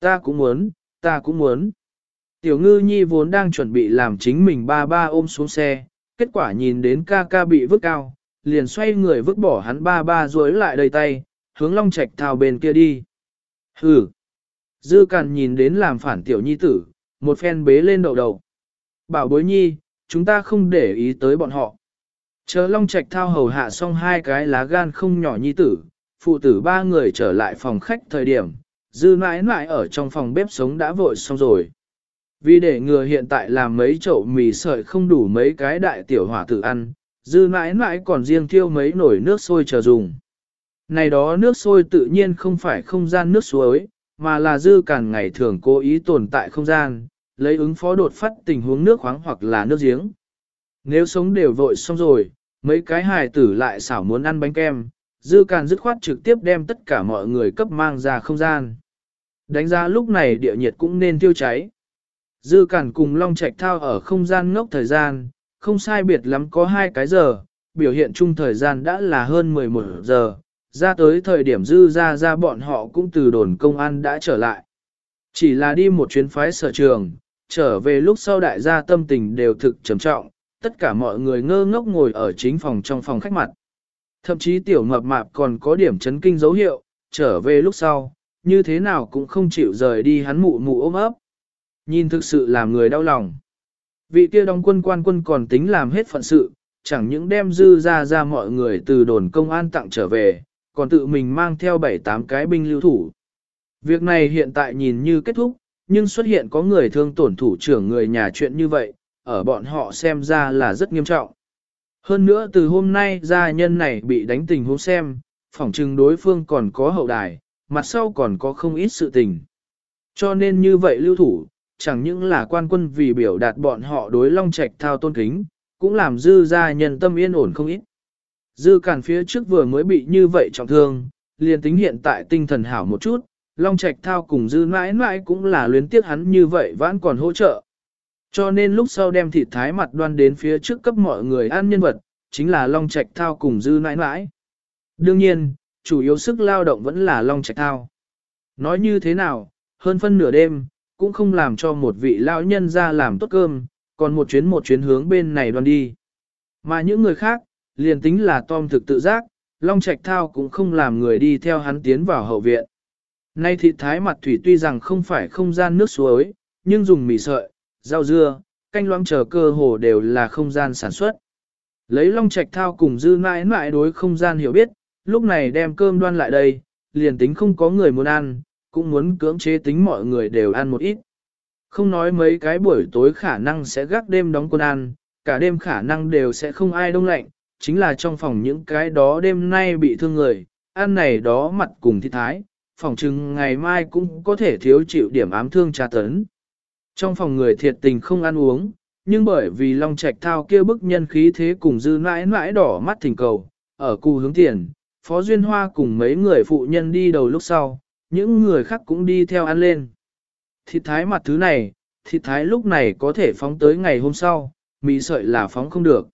Ta cũng muốn, ta cũng muốn. Tiểu ngư nhi vốn đang chuẩn bị làm chính mình ba ba ôm xuống xe, kết quả nhìn đến ca ca bị vứt cao, liền xoay người vứt bỏ hắn ba ba rối lại đầy tay, hướng long trạch thao bên kia đi. ừ. Dư càn nhìn đến làm phản tiểu nhi tử, một phen bế lên đầu đầu. Bảo bối nhi, chúng ta không để ý tới bọn họ. Chờ long trạch thao hầu hạ xong hai cái lá gan không nhỏ nhi tử, phụ tử ba người trở lại phòng khách thời điểm, dư mãi mãi ở trong phòng bếp sống đã vội xong rồi. Vì để ngừa hiện tại làm mấy chậu mì sợi không đủ mấy cái đại tiểu hỏa tử ăn, dư mãi mãi còn riêng thiêu mấy nồi nước sôi chờ dùng. Này đó nước sôi tự nhiên không phải không gian nước suối, mà là dư càn ngày thường cố ý tồn tại không gian, lấy ứng phó đột phát tình huống nước khoáng hoặc là nước giếng. Nếu sống đều vội xong rồi, mấy cái hài tử lại xảo muốn ăn bánh kem, dư càn dứt khoát trực tiếp đem tất cả mọi người cấp mang ra không gian. Đánh giá lúc này địa nhiệt cũng nên tiêu cháy. Dư càn cùng Long Trạch thao ở không gian ngốc thời gian, không sai biệt lắm có hai cái giờ, biểu hiện chung thời gian đã là hơn 11 giờ, ra tới thời điểm dư ra ra bọn họ cũng từ đồn công an đã trở lại. Chỉ là đi một chuyến phái sở trường, trở về lúc sau đại gia tâm tình đều thực trầm trọng, tất cả mọi người ngơ ngốc ngồi ở chính phòng trong phòng khách mặt. Thậm chí tiểu mập mạp còn có điểm chấn kinh dấu hiệu, trở về lúc sau, như thế nào cũng không chịu rời đi hắn mụ mụ ôm ấp. Nhìn thực sự làm người đau lòng. Vị kia đóng quân quan quân còn tính làm hết phận sự, chẳng những đem dư ra ra mọi người từ đồn công an tặng trở về, còn tự mình mang theo 7-8 cái binh lưu thủ. Việc này hiện tại nhìn như kết thúc, nhưng xuất hiện có người thương tổn thủ trưởng người nhà chuyện như vậy, ở bọn họ xem ra là rất nghiêm trọng. Hơn nữa từ hôm nay gia nhân này bị đánh tình huống xem, phỏng chừng đối phương còn có hậu đài, mặt sau còn có không ít sự tình. Cho nên như vậy lưu thủ, chẳng những là quan quân vì biểu đạt bọn họ đối long trạch thao tôn kính, cũng làm dư gia nhân tâm yên ổn không ít. Dư cản phía trước vừa mới bị như vậy trọng thương, liền tính hiện tại tinh thần hảo một chút, long trạch thao cùng dư mãi mãi cũng là luyến tiếc hắn như vậy vẫn còn hỗ trợ. Cho nên lúc sau đem thịt thái mặt đoan đến phía trước cấp mọi người ăn nhân vật, chính là long trạch thao cùng dư mãi mãi. Đương nhiên, chủ yếu sức lao động vẫn là long trạch thao. Nói như thế nào, hơn phân nửa đêm, cũng không làm cho một vị lão nhân ra làm tốt cơm, còn một chuyến một chuyến hướng bên này đoan đi. Mà những người khác, liền tính là Tom thực tự giác, Long Trạch Thao cũng không làm người đi theo hắn tiến vào hậu viện. Nay thịt thái mặt thủy tuy rằng không phải không gian nước suối, nhưng dùng mì sợi, rau dưa, canh loãng chờ cơ hồ đều là không gian sản xuất. Lấy Long Trạch Thao cùng dư mãi mãi đối không gian hiểu biết, lúc này đem cơm đoan lại đây, liền tính không có người muốn ăn, cũng muốn cưỡng chế tính mọi người đều ăn một ít. Không nói mấy cái buổi tối khả năng sẽ gác đêm đóng quân ăn, cả đêm khả năng đều sẽ không ai đông lạnh, chính là trong phòng những cái đó đêm nay bị thương người, ăn này đó mặt cùng thi thái, phòng chừng ngày mai cũng có thể thiếu chịu điểm ám thương tra tấn. Trong phòng người thiệt tình không ăn uống, nhưng bởi vì Long Trạch thao kia bức nhân khí thế cùng dư mãi mãi đỏ mắt thỉnh cầu, ở cụ hướng tiền, Phó Duyên Hoa cùng mấy người phụ nhân đi đầu lúc sau, những người khác cũng đi theo ăn lên. Thịt thái mặt thứ này, thịt thái lúc này có thể phóng tới ngày hôm sau, mì sợi là phóng không được.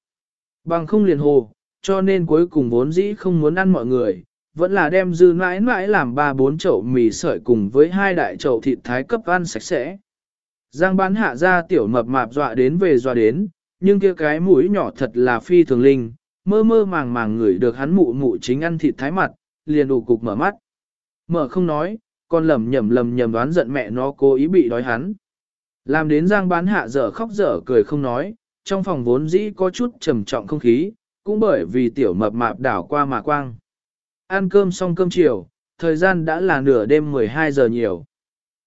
Bằng không liền hồ, cho nên cuối cùng vốn dĩ không muốn ăn mọi người, vẫn là đem dư mãi mãi làm ba bốn chậu mì sợi cùng với hai đại chậu thịt thái cấp ăn sạch sẽ. Giang bán hạ ra tiểu mập mạp dọa đến về dọa đến, nhưng kia cái mũi nhỏ thật là phi thường linh, mơ mơ màng màng ngửi được hắn mụ mụ chính ăn thịt thái mặt, liền đủ cục mở mắt. Mở không nói, còn lầm nhầm lầm nhầm đoán giận mẹ nó cố ý bị đói hắn. Làm đến giang bán hạ dở khóc dở cười không nói, trong phòng vốn dĩ có chút trầm trọng không khí, cũng bởi vì tiểu mập mạp đảo qua mà quang. Ăn cơm xong cơm chiều, thời gian đã là nửa đêm 12 giờ nhiều.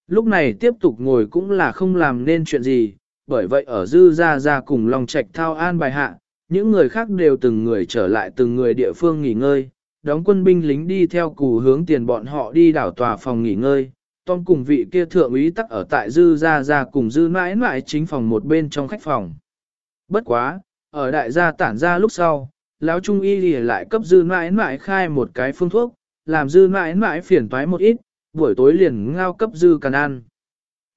Lúc này tiếp tục ngồi cũng là không làm nên chuyện gì, bởi vậy ở dư ra ra cùng lòng trạch thao an bài hạ, những người khác đều từng người trở lại từng người địa phương nghỉ ngơi, đóng quân binh lính đi theo cù hướng tiền bọn họ đi đảo tòa phòng nghỉ ngơi. Tom cùng vị kia thượng úy tắc ở tại dư ra ra cùng dư mãi mãi chính phòng một bên trong khách phòng. Bất quá, ở đại gia tản ra lúc sau, lão trung y thì lại cấp dư mãi mãi khai một cái phương thuốc, làm dư mãi mãi phiền toái một ít, buổi tối liền ngao cấp dư càn ăn.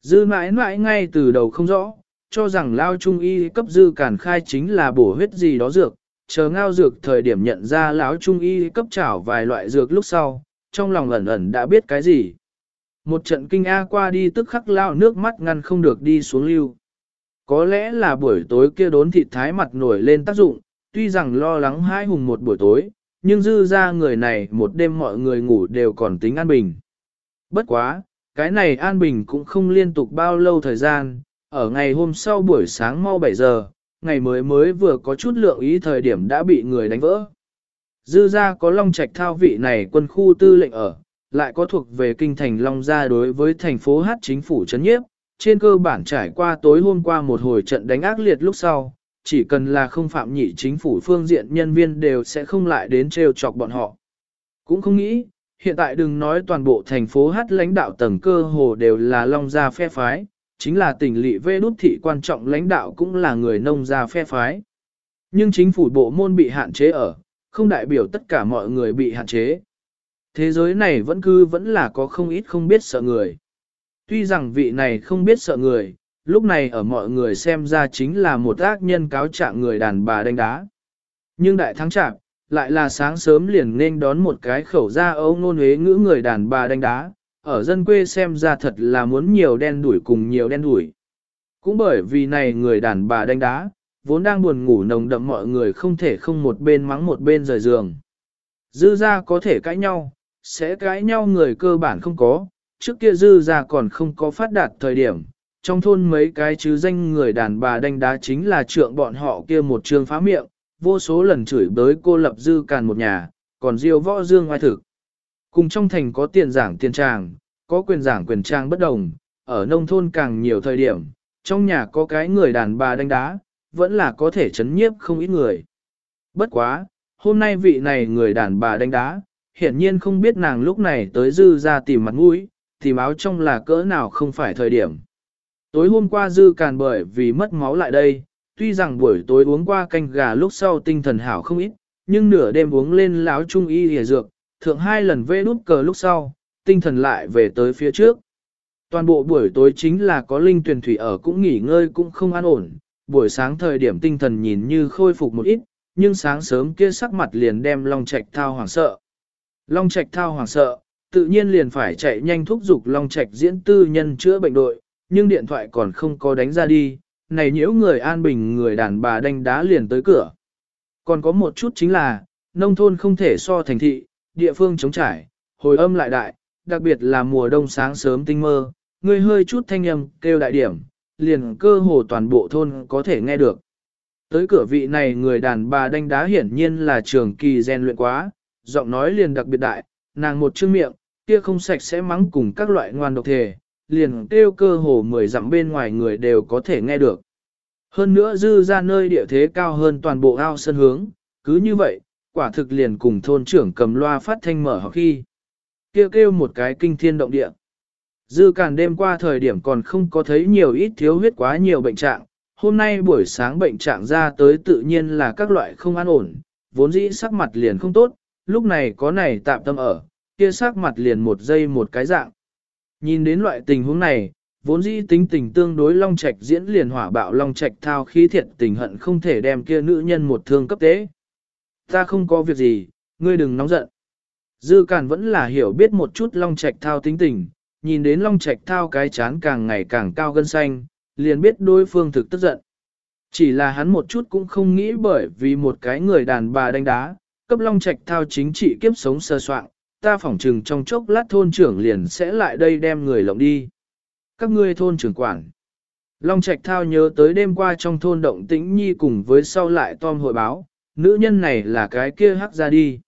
Dư mãi mãi ngay từ đầu không rõ, cho rằng lao trung y cấp dư càn khai chính là bổ huyết gì đó dược, chờ ngao dược thời điểm nhận ra lão trung y cấp chảo vài loại dược lúc sau, trong lòng ẩn ẩn đã biết cái gì. Một trận kinh A qua đi tức khắc lao nước mắt ngăn không được đi xuống lưu. Có lẽ là buổi tối kia đốn thịt thái mặt nổi lên tác dụng, tuy rằng lo lắng hai hùng một buổi tối, nhưng dư ra người này một đêm mọi người ngủ đều còn tính an bình. Bất quá, cái này an bình cũng không liên tục bao lâu thời gian, ở ngày hôm sau buổi sáng mau 7 giờ, ngày mới mới vừa có chút lượng ý thời điểm đã bị người đánh vỡ. Dư ra có long trạch thao vị này quân khu tư lệnh ở, lại có thuộc về kinh thành long gia đối với thành phố hát chính phủ chấn nhiếp, trên cơ bản trải qua tối hôm qua một hồi trận đánh ác liệt lúc sau, chỉ cần là không phạm nhị chính phủ phương diện nhân viên đều sẽ không lại đến trêu chọc bọn họ. Cũng không nghĩ, hiện tại đừng nói toàn bộ thành phố hát lãnh đạo tầng cơ hồ đều là long gia phe phái, chính là tỉnh lỵ vê đút thị quan trọng lãnh đạo cũng là người nông gia phe phái. Nhưng chính phủ bộ môn bị hạn chế ở, không đại biểu tất cả mọi người bị hạn chế. Thế giới này vẫn cứ vẫn là có không ít không biết sợ người. Tuy rằng vị này không biết sợ người, lúc này ở mọi người xem ra chính là một ác nhân cáo trạng người đàn bà đánh đá. Nhưng đại thắng trạng lại là sáng sớm liền nên đón một cái khẩu ra ấu ngôn huế ngữ người đàn bà đánh đá, ở dân quê xem ra thật là muốn nhiều đen đuổi cùng nhiều đen đuổi. Cũng bởi vì này người đàn bà đánh đá, vốn đang buồn ngủ nồng đậm mọi người không thể không một bên mắng một bên rời giường. Dư ra có thể cãi nhau, sẽ cãi nhau người cơ bản không có, trước kia dư ra còn không có phát đạt thời điểm. Trong thôn mấy cái chứ danh người đàn bà đánh đá chính là trượng bọn họ kia một trường phá miệng, vô số lần chửi bới cô lập dư càn một nhà, còn diêu võ dương ngoài thực. Cùng trong thành có tiền giảng tiền tràng, có quyền giảng quyền trang bất đồng, ở nông thôn càng nhiều thời điểm, trong nhà có cái người đàn bà đánh đá, vẫn là có thể chấn nhiếp không ít người. Bất quá, hôm nay vị này người đàn bà đánh đá, hiển nhiên không biết nàng lúc này tới dư ra tìm mặt mũi, tìm áo trong là cỡ nào không phải thời điểm. Tối hôm qua dư càn bởi vì mất máu lại đây, tuy rằng buổi tối uống qua canh gà lúc sau tinh thần hảo không ít, nhưng nửa đêm uống lên láo trung y hề dược, thượng hai lần vê đút cờ lúc sau, tinh thần lại về tới phía trước. Toàn bộ buổi tối chính là có linh tuyển thủy ở cũng nghỉ ngơi cũng không an ổn, buổi sáng thời điểm tinh thần nhìn như khôi phục một ít, nhưng sáng sớm kia sắc mặt liền đem Long Trạch Thao hoảng sợ. Long Trạch Thao hoảng sợ, tự nhiên liền phải chạy nhanh thúc giục Long Trạch diễn tư nhân chữa bệnh đội, nhưng điện thoại còn không có đánh ra đi, này nhiễu người an bình người đàn bà đánh đá liền tới cửa. Còn có một chút chính là, nông thôn không thể so thành thị, địa phương chống trải, hồi âm lại đại, đặc biệt là mùa đông sáng sớm tinh mơ, người hơi chút thanh âm kêu đại điểm, liền cơ hồ toàn bộ thôn có thể nghe được. Tới cửa vị này người đàn bà đánh đá hiển nhiên là trường kỳ gen luyện quá, giọng nói liền đặc biệt đại, nàng một chương miệng, kia không sạch sẽ mắng cùng các loại ngoan độc thể, liền kêu cơ hồ mười dặm bên ngoài người đều có thể nghe được. Hơn nữa dư ra nơi địa thế cao hơn toàn bộ ao sân hướng, cứ như vậy, quả thực liền cùng thôn trưởng cầm loa phát thanh mở học khi. Kêu kêu một cái kinh thiên động địa. Dư càn đêm qua thời điểm còn không có thấy nhiều ít thiếu huyết quá nhiều bệnh trạng, hôm nay buổi sáng bệnh trạng ra tới tự nhiên là các loại không an ổn, vốn dĩ sắc mặt liền không tốt, lúc này có này tạm tâm ở, kia sắc mặt liền một giây một cái dạng. Nhìn đến loại tình huống này, vốn dĩ tính tình tương đối long trạch diễn liền hỏa bạo long trạch thao khí thiệt tình hận không thể đem kia nữ nhân một thương cấp tế. Ta không có việc gì, ngươi đừng nóng giận. Dư Càn vẫn là hiểu biết một chút long trạch thao tính tình, nhìn đến long trạch thao cái chán càng ngày càng cao gân xanh, liền biết đối phương thực tức giận. Chỉ là hắn một chút cũng không nghĩ bởi vì một cái người đàn bà đánh đá, cấp long trạch thao chính trị kiếp sống sơ soạn, ta phỏng trừng trong chốc lát thôn trưởng liền sẽ lại đây đem người lộng đi. Các ngươi thôn trưởng quản. Long Trạch Thao nhớ tới đêm qua trong thôn động tĩnh nhi cùng với sau lại Tom hội báo, nữ nhân này là cái kia hắc ra đi.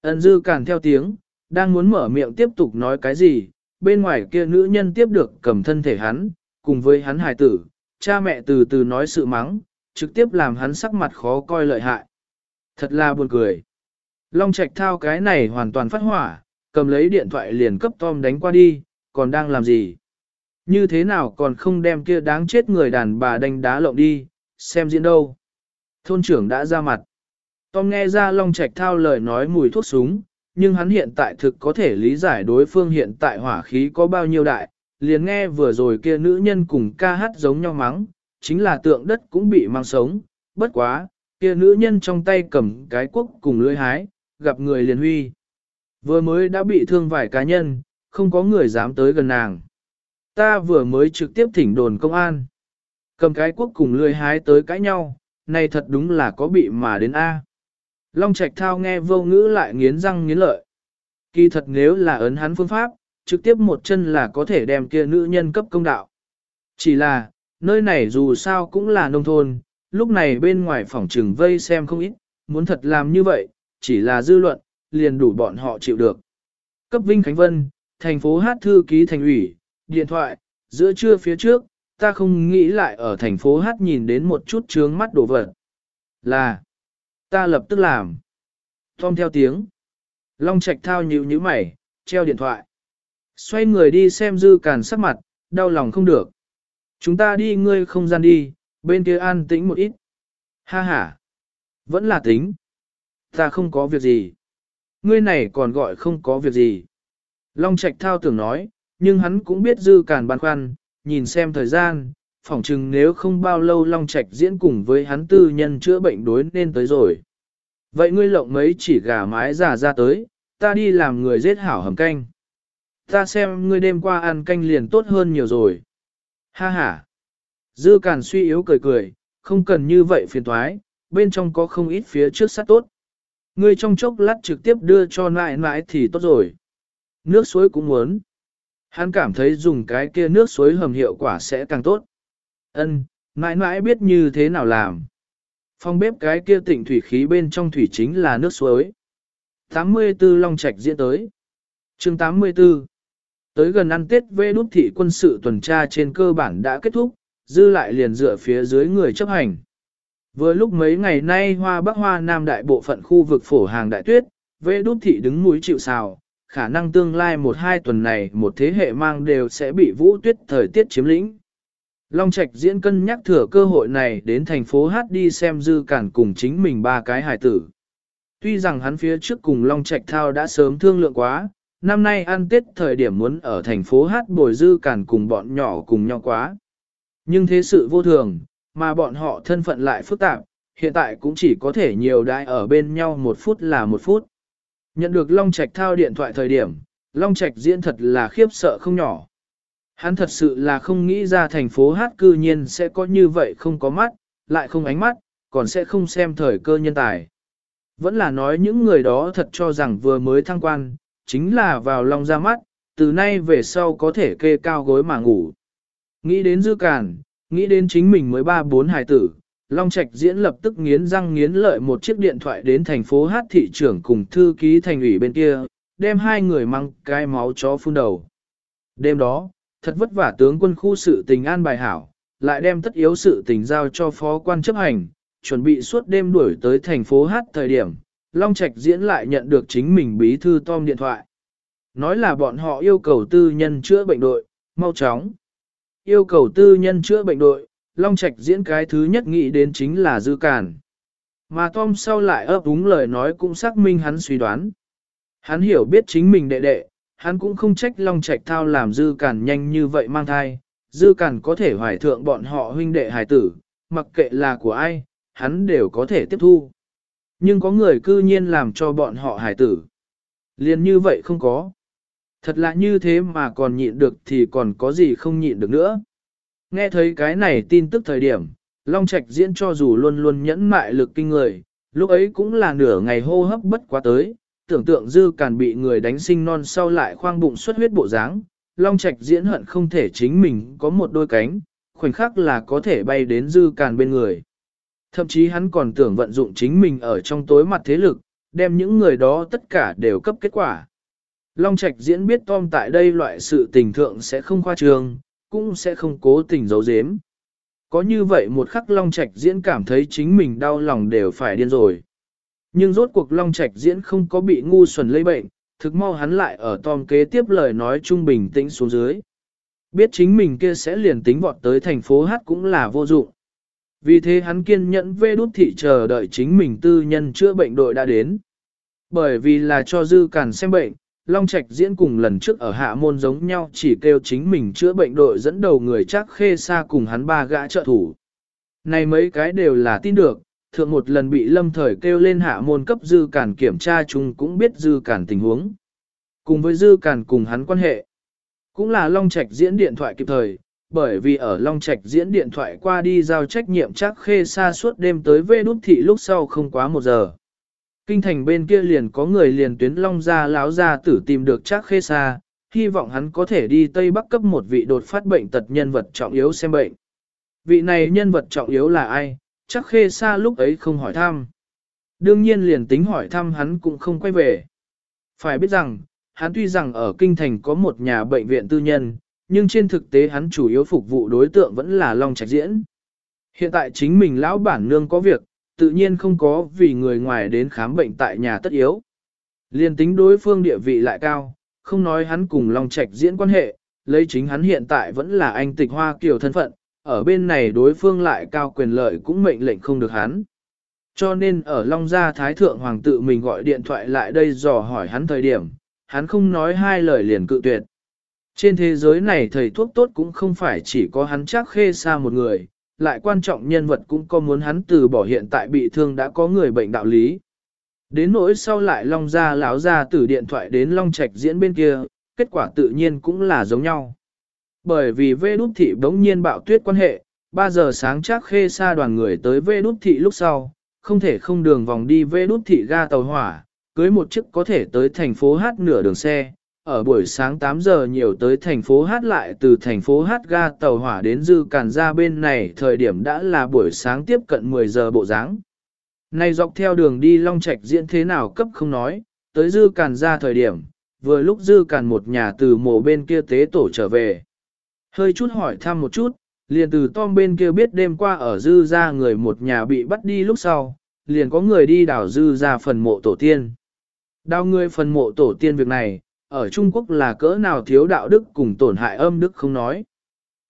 Ân dư cản theo tiếng, đang muốn mở miệng tiếp tục nói cái gì, bên ngoài kia nữ nhân tiếp được cầm thân thể hắn, cùng với hắn hài tử, cha mẹ từ từ nói sự mắng, trực tiếp làm hắn sắc mặt khó coi lợi hại. Thật là buồn cười. Long Trạch Thao cái này hoàn toàn phát hỏa, cầm lấy điện thoại liền cấp Tom đánh qua đi, còn đang làm gì? Như thế nào còn không đem kia đáng chết người đàn bà đánh đá lộng đi, xem diễn đâu. Thôn trưởng đã ra mặt. Tom nghe ra Long Trạch Thao lời nói mùi thuốc súng, nhưng hắn hiện tại thực có thể lý giải đối phương hiện tại hỏa khí có bao nhiêu đại, liền nghe vừa rồi kia nữ nhân cùng ca hát giống nhau mắng, chính là tượng đất cũng bị mang sống, bất quá, kia nữ nhân trong tay cầm cái quốc cùng lưỡi hái, gặp người liền huy. Vừa mới đã bị thương vài cá nhân, không có người dám tới gần nàng. Ta vừa mới trực tiếp thỉnh đồn công an. Cầm cái quốc cùng lười hái tới cãi nhau, này thật đúng là có bị mà đến A. Long Trạch Thao nghe vô ngữ lại nghiến răng nghiến lợi. Kỳ thật nếu là ấn hắn phương pháp, trực tiếp một chân là có thể đem kia nữ nhân cấp công đạo. Chỉ là, nơi này dù sao cũng là nông thôn, lúc này bên ngoài phòng trừng vây xem không ít, muốn thật làm như vậy, chỉ là dư luận, liền đủ bọn họ chịu được. Cấp Vinh Khánh Vân, thành phố hát thư ký thành ủy, điện thoại, giữa trưa phía trước, ta không nghĩ lại ở thành phố hát nhìn đến một chút trướng mắt đổ vật. Là, ta lập tức làm. Tom theo tiếng. Long Trạch thao nhịu như mày, treo điện thoại. Xoay người đi xem dư càn sắc mặt, đau lòng không được. Chúng ta đi ngươi không gian đi, bên kia an tĩnh một ít. Ha ha. Vẫn là tính. Ta không có việc gì. Ngươi này còn gọi không có việc gì. Long Trạch thao tưởng nói, nhưng hắn cũng biết dư càn băn khoăn, nhìn xem thời gian, phỏng chừng nếu không bao lâu Long Trạch diễn cùng với hắn tư nhân chữa bệnh đối nên tới rồi. Vậy ngươi lộng mấy chỉ gà mái già ra tới, ta đi làm người giết hảo hầm canh. Ta xem ngươi đêm qua ăn canh liền tốt hơn nhiều rồi. Ha ha. Dư càn suy yếu cười cười, không cần như vậy phiền thoái, bên trong có không ít phía trước sát tốt. Ngươi trong chốc lát trực tiếp đưa cho nại nại thì tốt rồi. Nước suối cũng muốn. Hắn cảm thấy dùng cái kia nước suối hầm hiệu quả sẽ càng tốt. Ân, nãi nãi biết như thế nào làm. Phong bếp cái kia tịnh thủy khí bên trong thủy chính là nước suối. 84 Long Trạch diễn tới. chương 84. Tới gần ăn Tết vê đút thị quân sự tuần tra trên cơ bản đã kết thúc, dư lại liền dựa phía dưới người chấp hành. Vừa lúc mấy ngày nay hoa bắc hoa nam đại bộ phận khu vực phổ hàng đại tuyết, vệ đút thị đứng núi chịu xào, khả năng tương lai một hai tuần này một thế hệ mang đều sẽ bị vũ tuyết thời tiết chiếm lĩnh. Long Trạch diễn cân nhắc thừa cơ hội này đến thành phố Hát đi xem dư cản cùng chính mình ba cái hài tử. Tuy rằng hắn phía trước cùng Long Trạch Thao đã sớm thương lượng quá, năm nay ăn Tết thời điểm muốn ở thành phố Hát bồi dư cản cùng bọn nhỏ cùng nhau quá. Nhưng thế sự vô thường, mà bọn họ thân phận lại phức tạp, hiện tại cũng chỉ có thể nhiều đại ở bên nhau một phút là một phút. Nhận được Long Trạch thao điện thoại thời điểm, Long Trạch diễn thật là khiếp sợ không nhỏ. Hắn thật sự là không nghĩ ra thành phố hát cư nhiên sẽ có như vậy không có mắt, lại không ánh mắt, còn sẽ không xem thời cơ nhân tài. Vẫn là nói những người đó thật cho rằng vừa mới thăng quan, chính là vào Long ra mắt, từ nay về sau có thể kê cao gối mà ngủ. Nghĩ đến dư cản, nghĩ đến chính mình mới ba bốn hài tử, Long Trạch diễn lập tức nghiến răng nghiến lợi một chiếc điện thoại đến thành phố hát thị trưởng cùng thư ký thành ủy bên kia, đem hai người mang cái máu chó phun đầu. Đêm đó, thật vất vả tướng quân khu sự tình an bài hảo, lại đem tất yếu sự tình giao cho phó quan chấp hành, chuẩn bị suốt đêm đuổi tới thành phố hát thời điểm, Long Trạch diễn lại nhận được chính mình bí thư Tom điện thoại. Nói là bọn họ yêu cầu tư nhân chữa bệnh đội, mau chóng. Yêu cầu tư nhân chữa bệnh đội, Long Trạch diễn cái thứ nhất nghĩ đến chính là dư cản. Mà Tom sau lại ấp đúng lời nói cũng xác minh hắn suy đoán. Hắn hiểu biết chính mình đệ đệ, hắn cũng không trách Long Trạch thao làm dư cản nhanh như vậy mang thai. Dư cản có thể hoài thượng bọn họ huynh đệ hài tử, mặc kệ là của ai, hắn đều có thể tiếp thu. Nhưng có người cư nhiên làm cho bọn họ hài tử. Liên như vậy không có. Thật lạ như thế mà còn nhịn được thì còn có gì không nhịn được nữa. Nghe thấy cái này tin tức thời điểm, Long Trạch diễn cho dù luôn luôn nhẫn mại lực kinh người, lúc ấy cũng là nửa ngày hô hấp bất quá tới, tưởng tượng dư càn bị người đánh sinh non sau lại khoang bụng xuất huyết bộ dáng, Long Trạch diễn hận không thể chính mình có một đôi cánh, khoảnh khắc là có thể bay đến dư càn bên người. Thậm chí hắn còn tưởng vận dụng chính mình ở trong tối mặt thế lực, đem những người đó tất cả đều cấp kết quả. Long Trạch diễn biết Tom tại đây loại sự tình thượng sẽ không khoa trường, cũng sẽ không cố tình giấu giếm. Có như vậy một khắc Long Trạch diễn cảm thấy chính mình đau lòng đều phải điên rồi. Nhưng rốt cuộc Long Trạch diễn không có bị ngu xuẩn lây bệnh, thực mau hắn lại ở Tom kế tiếp lời nói trung bình tĩnh xuống dưới. Biết chính mình kia sẽ liền tính vọt tới thành phố Hát cũng là vô dụng. Vì thế hắn kiên nhẫn vê đút thị chờ đợi chính mình tư nhân chữa bệnh đội đã đến. Bởi vì là cho dư càn xem bệnh, Long Trạch diễn cùng lần trước ở hạ môn giống nhau chỉ kêu chính mình chữa bệnh đội dẫn đầu người chắc khê xa cùng hắn ba gã trợ thủ. Này mấy cái đều là tin được, thượng một lần bị lâm thời kêu lên hạ môn cấp dư cản kiểm tra chung cũng biết dư cản tình huống. Cùng với dư cản cùng hắn quan hệ, cũng là Long Trạch diễn điện thoại kịp thời, bởi vì ở Long Trạch diễn điện thoại qua đi giao trách nhiệm chắc khê xa suốt đêm tới vê đút thị lúc sau không quá một giờ. Kinh thành bên kia liền có người liền tuyến long ra láo ra tử tìm được chắc khê xa, hy vọng hắn có thể đi Tây Bắc cấp một vị đột phát bệnh tật nhân vật trọng yếu xem bệnh. Vị này nhân vật trọng yếu là ai, chắc khê xa lúc ấy không hỏi thăm. Đương nhiên liền tính hỏi thăm hắn cũng không quay về. Phải biết rằng, hắn tuy rằng ở kinh thành có một nhà bệnh viện tư nhân, nhưng trên thực tế hắn chủ yếu phục vụ đối tượng vẫn là Long Trạch Diễn. Hiện tại chính mình lão bản nương có việc, tự nhiên không có vì người ngoài đến khám bệnh tại nhà tất yếu. Liên tính đối phương địa vị lại cao, không nói hắn cùng Long Trạch Diễn quan hệ, lấy chính hắn hiện tại vẫn là anh tịch hoa kiểu thân phận, ở bên này đối phương lại cao quyền lợi cũng mệnh lệnh không được hắn. Cho nên ở Long Gia Thái Thượng Hoàng tự mình gọi điện thoại lại đây dò hỏi hắn thời điểm, hắn không nói hai lời liền cự tuyệt. Trên thế giới này thầy thuốc tốt cũng không phải chỉ có hắn chắc khê xa một người, lại quan trọng nhân vật cũng có muốn hắn từ bỏ hiện tại bị thương đã có người bệnh đạo lý. Đến nỗi sau lại Long Gia lão ra từ điện thoại đến Long Trạch diễn bên kia, kết quả tự nhiên cũng là giống nhau. Bởi vì vê đúc thị đống nhiên bạo tuyết quan hệ, 3 giờ sáng chắc khê xa đoàn người tới vê đúc thị lúc sau, không thể không đường vòng đi vê đúc thị ga tàu hỏa, cưới một chiếc có thể tới thành phố Hát nửa đường xe, ở buổi sáng 8 giờ nhiều tới thành phố Hát lại từ thành phố Hát ga tàu hỏa đến dư càn ra bên này thời điểm đã là buổi sáng tiếp cận 10 giờ bộ dáng. Này dọc theo đường đi Long Trạch diễn thế nào cấp không nói, tới dư càn ra thời điểm, vừa lúc dư càn một nhà từ mộ bên kia tế tổ trở về. Hơi chút hỏi thăm một chút, liền từ Tom bên kia biết đêm qua ở dư ra người một nhà bị bắt đi lúc sau, liền có người đi đào dư ra phần mộ tổ tiên. Đào người phần mộ tổ tiên việc này, ở Trung Quốc là cỡ nào thiếu đạo đức cùng tổn hại âm đức không nói.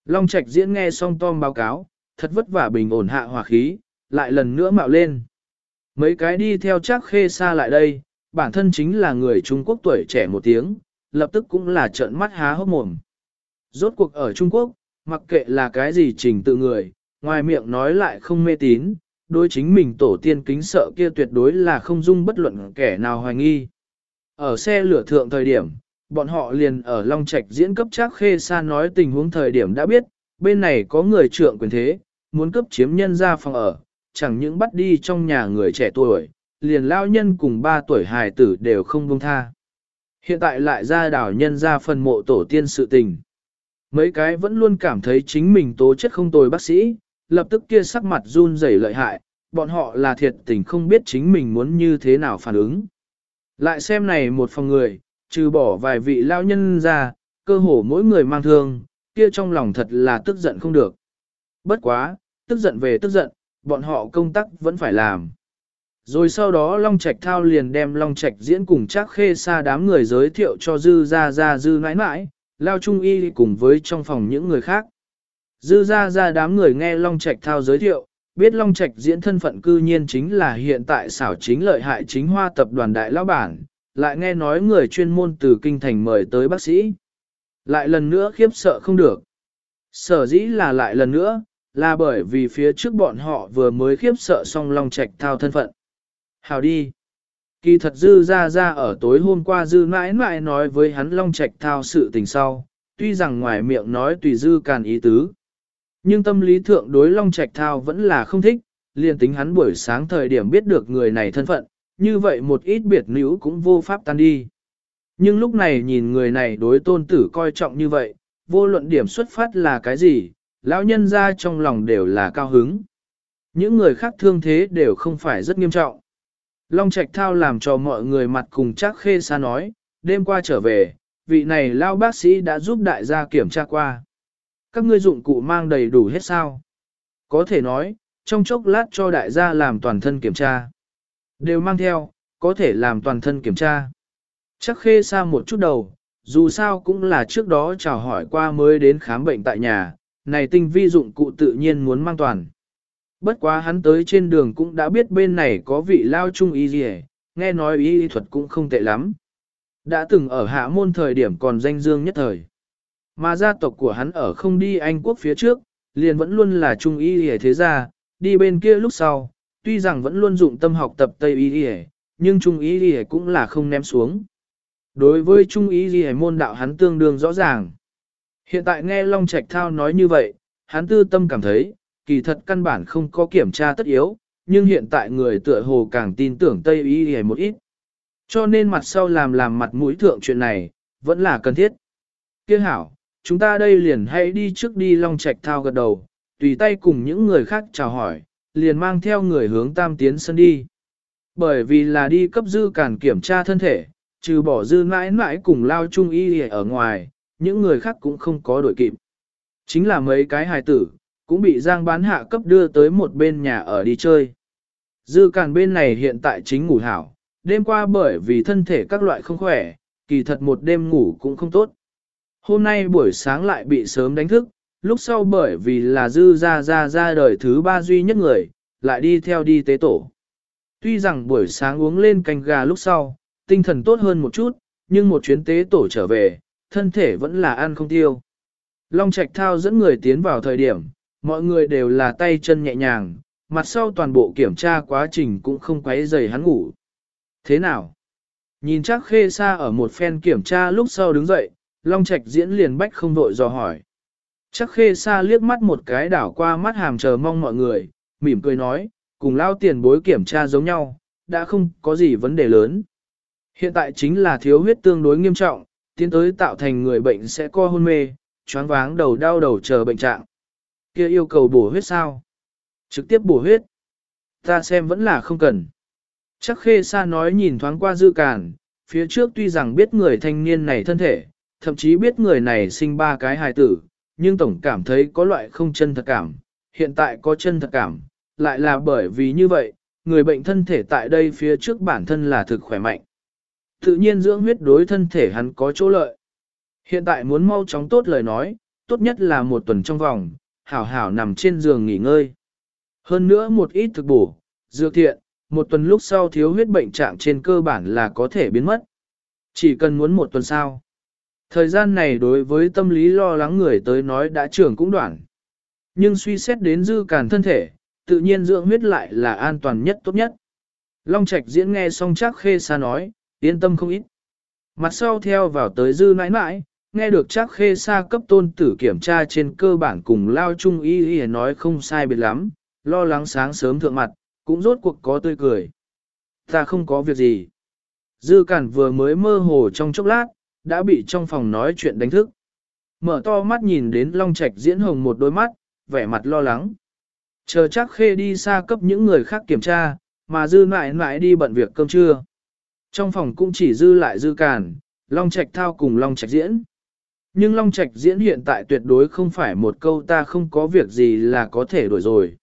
Long Trạch diễn nghe xong Tom báo cáo, thật vất vả bình ổn hạ hòa khí, lại lần nữa mạo lên. Mấy cái đi theo chắc khê xa lại đây, bản thân chính là người Trung Quốc tuổi trẻ một tiếng, lập tức cũng là trợn mắt há hốc mồm. Rốt cuộc ở Trung Quốc, mặc kệ là cái gì trình tự người, ngoài miệng nói lại không mê tín, đối chính mình tổ tiên kính sợ kia tuyệt đối là không dung bất luận kẻ nào hoài nghi. Ở xe lửa thượng thời điểm, bọn họ liền ở Long Trạch diễn cấp trác khê Sa nói tình huống thời điểm đã biết, bên này có người trượng quyền thế, muốn cấp chiếm nhân ra phòng ở, chẳng những bắt đi trong nhà người trẻ tuổi, liền lao nhân cùng ba tuổi hài tử đều không buông tha. Hiện tại lại ra đảo nhân ra phần mộ tổ tiên sự tình. Mấy cái vẫn luôn cảm thấy chính mình tố chất không tồi bác sĩ, lập tức kia sắc mặt run rẩy lợi hại, bọn họ là thiệt tình không biết chính mình muốn như thế nào phản ứng. Lại xem này một phòng người, trừ bỏ vài vị lao nhân ra, cơ hồ mỗi người mang thương, kia trong lòng thật là tức giận không được. Bất quá, tức giận về tức giận, bọn họ công tác vẫn phải làm. Rồi sau đó Long Trạch Thao liền đem Long Trạch diễn cùng trác khê xa đám người giới thiệu cho Dư Gia Gia Dư nãi nãi, Lao Trung Y cùng với trong phòng những người khác. Dư Gia Gia đám người nghe Long Trạch Thao giới thiệu, biết Long Trạch diễn thân phận cư nhiên chính là hiện tại xảo chính lợi hại chính hoa tập đoàn đại lão bản, lại nghe nói người chuyên môn từ kinh thành mời tới bác sĩ. Lại lần nữa khiếp sợ không được. Sở dĩ là lại lần nữa, là bởi vì phía trước bọn họ vừa mới khiếp sợ xong Long Trạch Thao thân phận. Hào đi. Kỳ thật dư ra ra ở tối hôm qua dư mãi mãi nói với hắn Long Trạch Thao sự tình sau, tuy rằng ngoài miệng nói tùy dư càn ý tứ. Nhưng tâm lý thượng đối Long Trạch Thao vẫn là không thích, liền tính hắn buổi sáng thời điểm biết được người này thân phận, như vậy một ít biệt nữ cũng vô pháp tan đi. Nhưng lúc này nhìn người này đối tôn tử coi trọng như vậy, vô luận điểm xuất phát là cái gì, lão nhân ra trong lòng đều là cao hứng. Những người khác thương thế đều không phải rất nghiêm trọng. Long Trạch Thao làm cho mọi người mặt cùng chắc khê xa nói, đêm qua trở về, vị này lao bác sĩ đã giúp đại gia kiểm tra qua. Các ngươi dụng cụ mang đầy đủ hết sao? Có thể nói, trong chốc lát cho đại gia làm toàn thân kiểm tra. Đều mang theo, có thể làm toàn thân kiểm tra. Chắc khê xa một chút đầu, dù sao cũng là trước đó chào hỏi qua mới đến khám bệnh tại nhà, này tinh vi dụng cụ tự nhiên muốn mang toàn. Bất quá hắn tới trên đường cũng đã biết bên này có vị lao trung y gì nghe nói y thuật cũng không tệ lắm. Đã từng ở hạ môn thời điểm còn danh dương nhất thời. Mà gia tộc của hắn ở không đi Anh quốc phía trước, liền vẫn luôn là trung y y thế gia, đi bên kia lúc sau, tuy rằng vẫn luôn dụng tâm học tập Tây y y, nhưng trung y y cũng là không ném xuống. Đối với trung y y môn đạo hắn tương đương rõ ràng. Hiện tại nghe Long Trạch Thao nói như vậy, hắn tư tâm cảm thấy, kỳ thật căn bản không có kiểm tra tất yếu, nhưng hiện tại người tựa hồ càng tin tưởng Tây y y một ít. Cho nên mặt sau làm làm mặt mũi thượng chuyện này, vẫn là cần thiết. kia hảo, chúng ta đây liền hãy đi trước đi long trạch thao gật đầu, tùy tay cùng những người khác chào hỏi, liền mang theo người hướng tam tiến sân đi. Bởi vì là đi cấp dư càn kiểm tra thân thể, trừ bỏ dư mãi mãi cùng lao trung y ở ngoài, những người khác cũng không có đổi kịp. Chính là mấy cái hài tử, cũng bị Giang bán hạ cấp đưa tới một bên nhà ở đi chơi. Dư càn bên này hiện tại chính ngủ hảo, đêm qua bởi vì thân thể các loại không khỏe, kỳ thật một đêm ngủ cũng không tốt. Hôm nay buổi sáng lại bị sớm đánh thức, lúc sau bởi vì là dư ra ra ra đời thứ ba duy nhất người, lại đi theo đi tế tổ. Tuy rằng buổi sáng uống lên canh gà lúc sau, tinh thần tốt hơn một chút, nhưng một chuyến tế tổ trở về, thân thể vẫn là ăn không tiêu. Long Trạch Thao dẫn người tiến vào thời điểm, mọi người đều là tay chân nhẹ nhàng, mặt sau toàn bộ kiểm tra quá trình cũng không quấy rầy hắn ngủ. Thế nào? Nhìn chắc khê xa ở một phen kiểm tra lúc sau đứng dậy, Long Trạch diễn liền bách không vội dò hỏi. Chắc khê xa liếc mắt một cái đảo qua mắt hàm chờ mong mọi người, mỉm cười nói, cùng lao tiền bối kiểm tra giống nhau, đã không có gì vấn đề lớn. Hiện tại chính là thiếu huyết tương đối nghiêm trọng, tiến tới tạo thành người bệnh sẽ co hôn mê, choáng váng đầu đau đầu chờ bệnh trạng. Kia yêu cầu bổ huyết sao? Trực tiếp bổ huyết. Ta xem vẫn là không cần. Chắc khê xa nói nhìn thoáng qua dư cản, phía trước tuy rằng biết người thanh niên này thân thể, thậm chí biết người này sinh ba cái hài tử, nhưng tổng cảm thấy có loại không chân thật cảm, hiện tại có chân thật cảm, lại là bởi vì như vậy, người bệnh thân thể tại đây phía trước bản thân là thực khỏe mạnh. Tự nhiên dưỡng huyết đối thân thể hắn có chỗ lợi. Hiện tại muốn mau chóng tốt lời nói, tốt nhất là một tuần trong vòng, hảo hảo nằm trên giường nghỉ ngơi. Hơn nữa một ít thực bổ, dược thiện, một tuần lúc sau thiếu huyết bệnh trạng trên cơ bản là có thể biến mất. Chỉ cần muốn một tuần sau. Thời gian này đối với tâm lý lo lắng người tới nói đã trưởng cũng đoạn. Nhưng suy xét đến dư càn thân thể, tự nhiên dưỡng huyết lại là an toàn nhất tốt nhất. Long Trạch diễn nghe xong chắc khê xa nói, yên tâm không ít. Mặt sau theo vào tới dư nãi nãi, nghe được chắc khê xa cấp tôn tử kiểm tra trên cơ bản cùng lao chung y y nói không sai biệt lắm, lo lắng sáng sớm thượng mặt, cũng rốt cuộc có tươi cười. Ta không có việc gì. Dư cản vừa mới mơ hồ trong chốc lát, đã bị trong phòng nói chuyện đánh thức. Mở to mắt nhìn đến Long Trạch diễn hồng một đôi mắt, vẻ mặt lo lắng. Chờ chắc khê đi xa cấp những người khác kiểm tra, mà dư mãi mãi đi bận việc cơm trưa. Trong phòng cũng chỉ dư lại dư cản, Long Trạch thao cùng Long Trạch diễn. Nhưng Long Trạch diễn hiện tại tuyệt đối không phải một câu ta không có việc gì là có thể đổi rồi.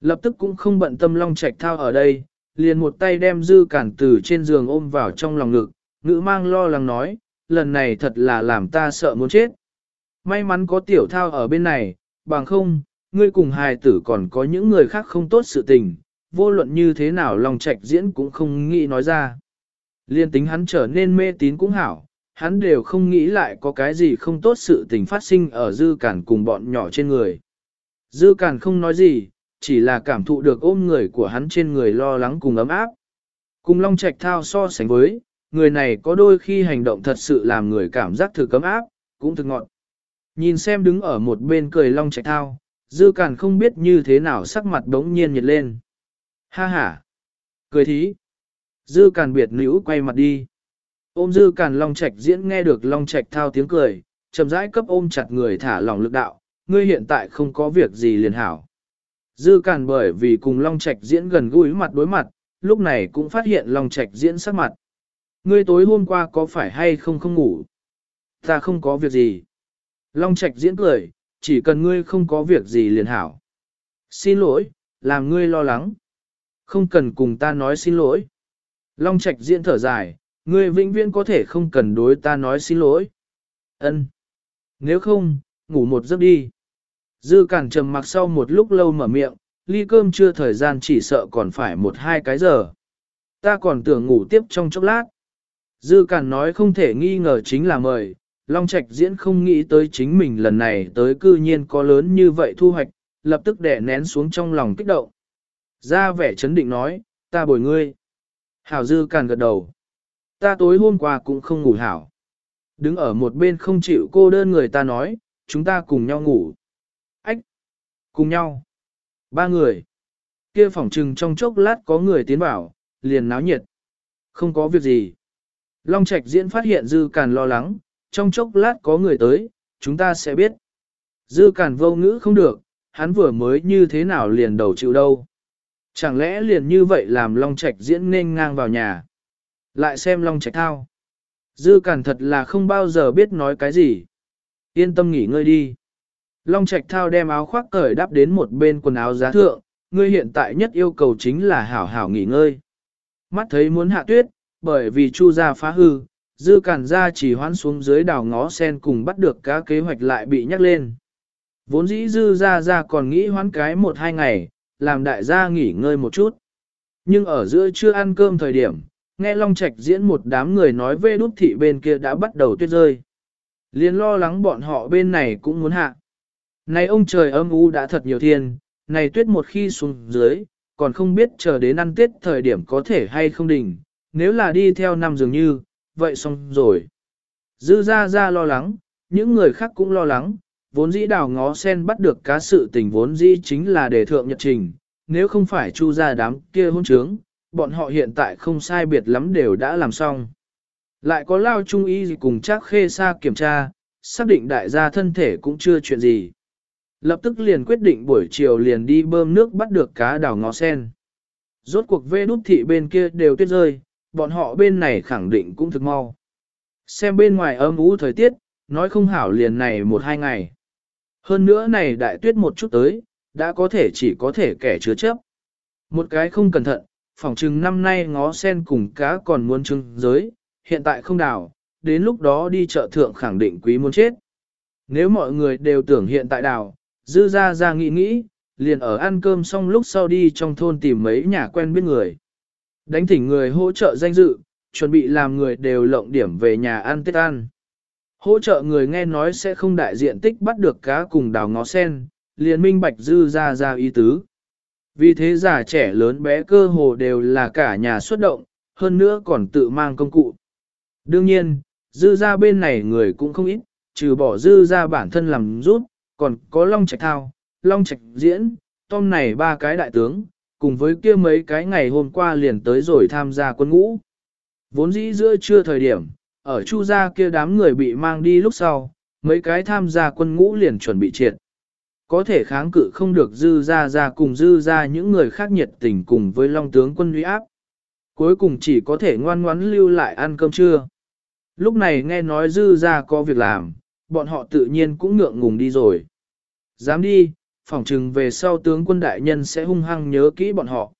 Lập tức cũng không bận tâm Long Trạch thao ở đây, liền một tay đem dư cản từ trên giường ôm vào trong lòng ngực, ngữ mang lo lắng nói, lần này thật là làm ta sợ muốn chết. May mắn có tiểu thao ở bên này, bằng không, ngươi cùng hài tử còn có những người khác không tốt sự tình, vô luận như thế nào lòng Trạch diễn cũng không nghĩ nói ra. Liên tính hắn trở nên mê tín cũng hảo, hắn đều không nghĩ lại có cái gì không tốt sự tình phát sinh ở dư cản cùng bọn nhỏ trên người. Dư cản không nói gì, chỉ là cảm thụ được ôm người của hắn trên người lo lắng cùng ấm áp. Cùng Long Trạch Thao so sánh với, người này có đôi khi hành động thật sự làm người cảm giác thử cấm áp, cũng thực ngọn. Nhìn xem đứng ở một bên cười Long Trạch Thao, Dư càn không biết như thế nào sắc mặt đống nhiên nhiệt lên. Ha ha! Cười thí! Dư càn biệt nữ quay mặt đi. Ôm Dư càn Long Trạch diễn nghe được Long Trạch Thao tiếng cười, chậm rãi cấp ôm chặt người thả lỏng lực đạo, ngươi hiện tại không có việc gì liền hảo. Dư càn bởi vì cùng Long Trạch diễn gần gũi mặt đối mặt, lúc này cũng phát hiện Long Trạch diễn sắc mặt. Ngươi tối hôm qua có phải hay không không ngủ? Ta không có việc gì. Long Trạch diễn cười, chỉ cần ngươi không có việc gì liền hảo. Xin lỗi, làm ngươi lo lắng. Không cần cùng ta nói xin lỗi. Long Trạch diễn thở dài, ngươi vĩnh viễn có thể không cần đối ta nói xin lỗi. Ân. Nếu không, ngủ một giấc đi. Dư cản trầm mặc sau một lúc lâu mở miệng, ly cơm chưa thời gian chỉ sợ còn phải một hai cái giờ. Ta còn tưởng ngủ tiếp trong chốc lát. Dư cản nói không thể nghi ngờ chính là mời, Long Trạch diễn không nghĩ tới chính mình lần này tới cư nhiên có lớn như vậy thu hoạch, lập tức đè nén xuống trong lòng kích động. Ra vẻ chấn định nói, ta bồi ngươi. Hảo dư cản gật đầu. Ta tối hôm qua cũng không ngủ hảo. Đứng ở một bên không chịu cô đơn người ta nói, chúng ta cùng nhau ngủ. Ách! Cùng nhau. Ba người. Kia phòng trừng trong chốc lát có người tiến vào, liền náo nhiệt. Không có việc gì. Long Trạch diễn phát hiện Dư Càn lo lắng, trong chốc lát có người tới, chúng ta sẽ biết. Dư Càn vô ngữ không được, hắn vừa mới như thế nào liền đầu chịu đâu. Chẳng lẽ liền như vậy làm Long Trạch diễn nên ngang vào nhà. Lại xem Long Trạch thao. Dư Càn thật là không bao giờ biết nói cái gì. Yên tâm nghỉ ngơi đi. Long Trạch Thao đem áo khoác cởi đắp đến một bên quần áo giá thượng, ngươi hiện tại nhất yêu cầu chính là hảo hảo nghỉ ngơi. Mắt thấy muốn hạ tuyết, bởi vì chu gia phá hư, dư cản ra chỉ hoãn xuống dưới đảo ngó sen cùng bắt được cá kế hoạch lại bị nhắc lên. Vốn dĩ dư ra ra còn nghĩ hoãn cái một hai ngày, làm đại gia nghỉ ngơi một chút. Nhưng ở giữa chưa ăn cơm thời điểm, nghe Long Trạch diễn một đám người nói về đút thị bên kia đã bắt đầu tuyết rơi. Liên lo lắng bọn họ bên này cũng muốn hạ. Này ông trời âm u đã thật nhiều thiên, này tuyết một khi xuống dưới, còn không biết chờ đến ăn tết thời điểm có thể hay không đỉnh, nếu là đi theo năm dường như, vậy xong rồi. Dư ra ra lo lắng, những người khác cũng lo lắng, vốn dĩ đào ngó sen bắt được cá sự tình vốn dĩ chính là đề thượng nhật trình, nếu không phải chu ra đám kia hôn trướng, bọn họ hiện tại không sai biệt lắm đều đã làm xong. Lại có lao trung y cùng chắc khê xa kiểm tra, xác định đại gia thân thể cũng chưa chuyện gì. Lập tức liền quyết định buổi chiều liền đi bơm nước bắt được cá đào ngó sen. Rốt cuộc vê đút thị bên kia đều tuyết rơi, bọn họ bên này khẳng định cũng thực mau. Xem bên ngoài âm ú thời tiết, nói không hảo liền này một hai ngày. Hơn nữa này đại tuyết một chút tới, đã có thể chỉ có thể kẻ chứa chấp. Một cái không cẩn thận, phỏng chừng năm nay ngó sen cùng cá còn muốn trưng giới, hiện tại không đào, đến lúc đó đi chợ thượng khẳng định quý muốn chết. Nếu mọi người đều tưởng hiện tại đào, dư ra ra nghĩ nghĩ, liền ở ăn cơm xong lúc sau đi trong thôn tìm mấy nhà quen biết người. Đánh thỉnh người hỗ trợ danh dự, chuẩn bị làm người đều lộng điểm về nhà ăn tết ăn. Hỗ trợ người nghe nói sẽ không đại diện tích bắt được cá cùng đào ngó sen, liền minh bạch dư ra ra ý tứ. Vì thế già trẻ lớn bé cơ hồ đều là cả nhà xuất động, hơn nữa còn tự mang công cụ. Đương nhiên, dư ra bên này người cũng không ít, trừ bỏ dư ra bản thân làm rút, còn có Long Trạch Thao, Long Trạch Diễn, Tom này ba cái đại tướng, cùng với kia mấy cái ngày hôm qua liền tới rồi tham gia quân ngũ. Vốn dĩ giữa trưa thời điểm, ở chu gia kia đám người bị mang đi lúc sau, mấy cái tham gia quân ngũ liền chuẩn bị triệt. Có thể kháng cự không được dư ra ra cùng dư ra những người khác nhiệt tình cùng với long tướng quân uy áp. Cuối cùng chỉ có thể ngoan ngoãn lưu lại ăn cơm trưa. Lúc này nghe nói dư ra có việc làm, bọn họ tự nhiên cũng ngượng ngùng đi rồi. Dám đi, phỏng chừng về sau tướng quân đại nhân sẽ hung hăng nhớ kỹ bọn họ.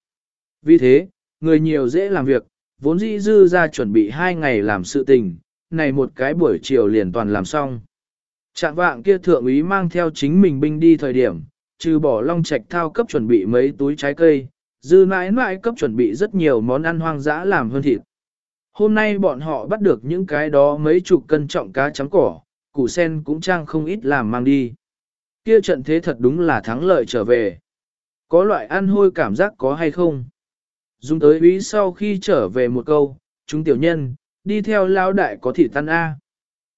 Vì thế, người nhiều dễ làm việc, vốn dĩ dư ra chuẩn bị hai ngày làm sự tình, này một cái buổi chiều liền toàn làm xong. Trạng vạng kia thượng úy mang theo chính mình binh đi thời điểm, trừ bỏ long trạch thao cấp chuẩn bị mấy túi trái cây, dư mãi mãi cấp chuẩn bị rất nhiều món ăn hoang dã làm hơn thịt. Hôm nay bọn họ bắt được những cái đó mấy chục cân trọng cá trắng cỏ, củ sen cũng trang không ít làm mang đi. Kia trận thế thật đúng là thắng lợi trở về. Có loại ăn hôi cảm giác có hay không? Dùng tới ý sau khi trở về một câu, chúng tiểu nhân, đi theo lao đại có thị tan A.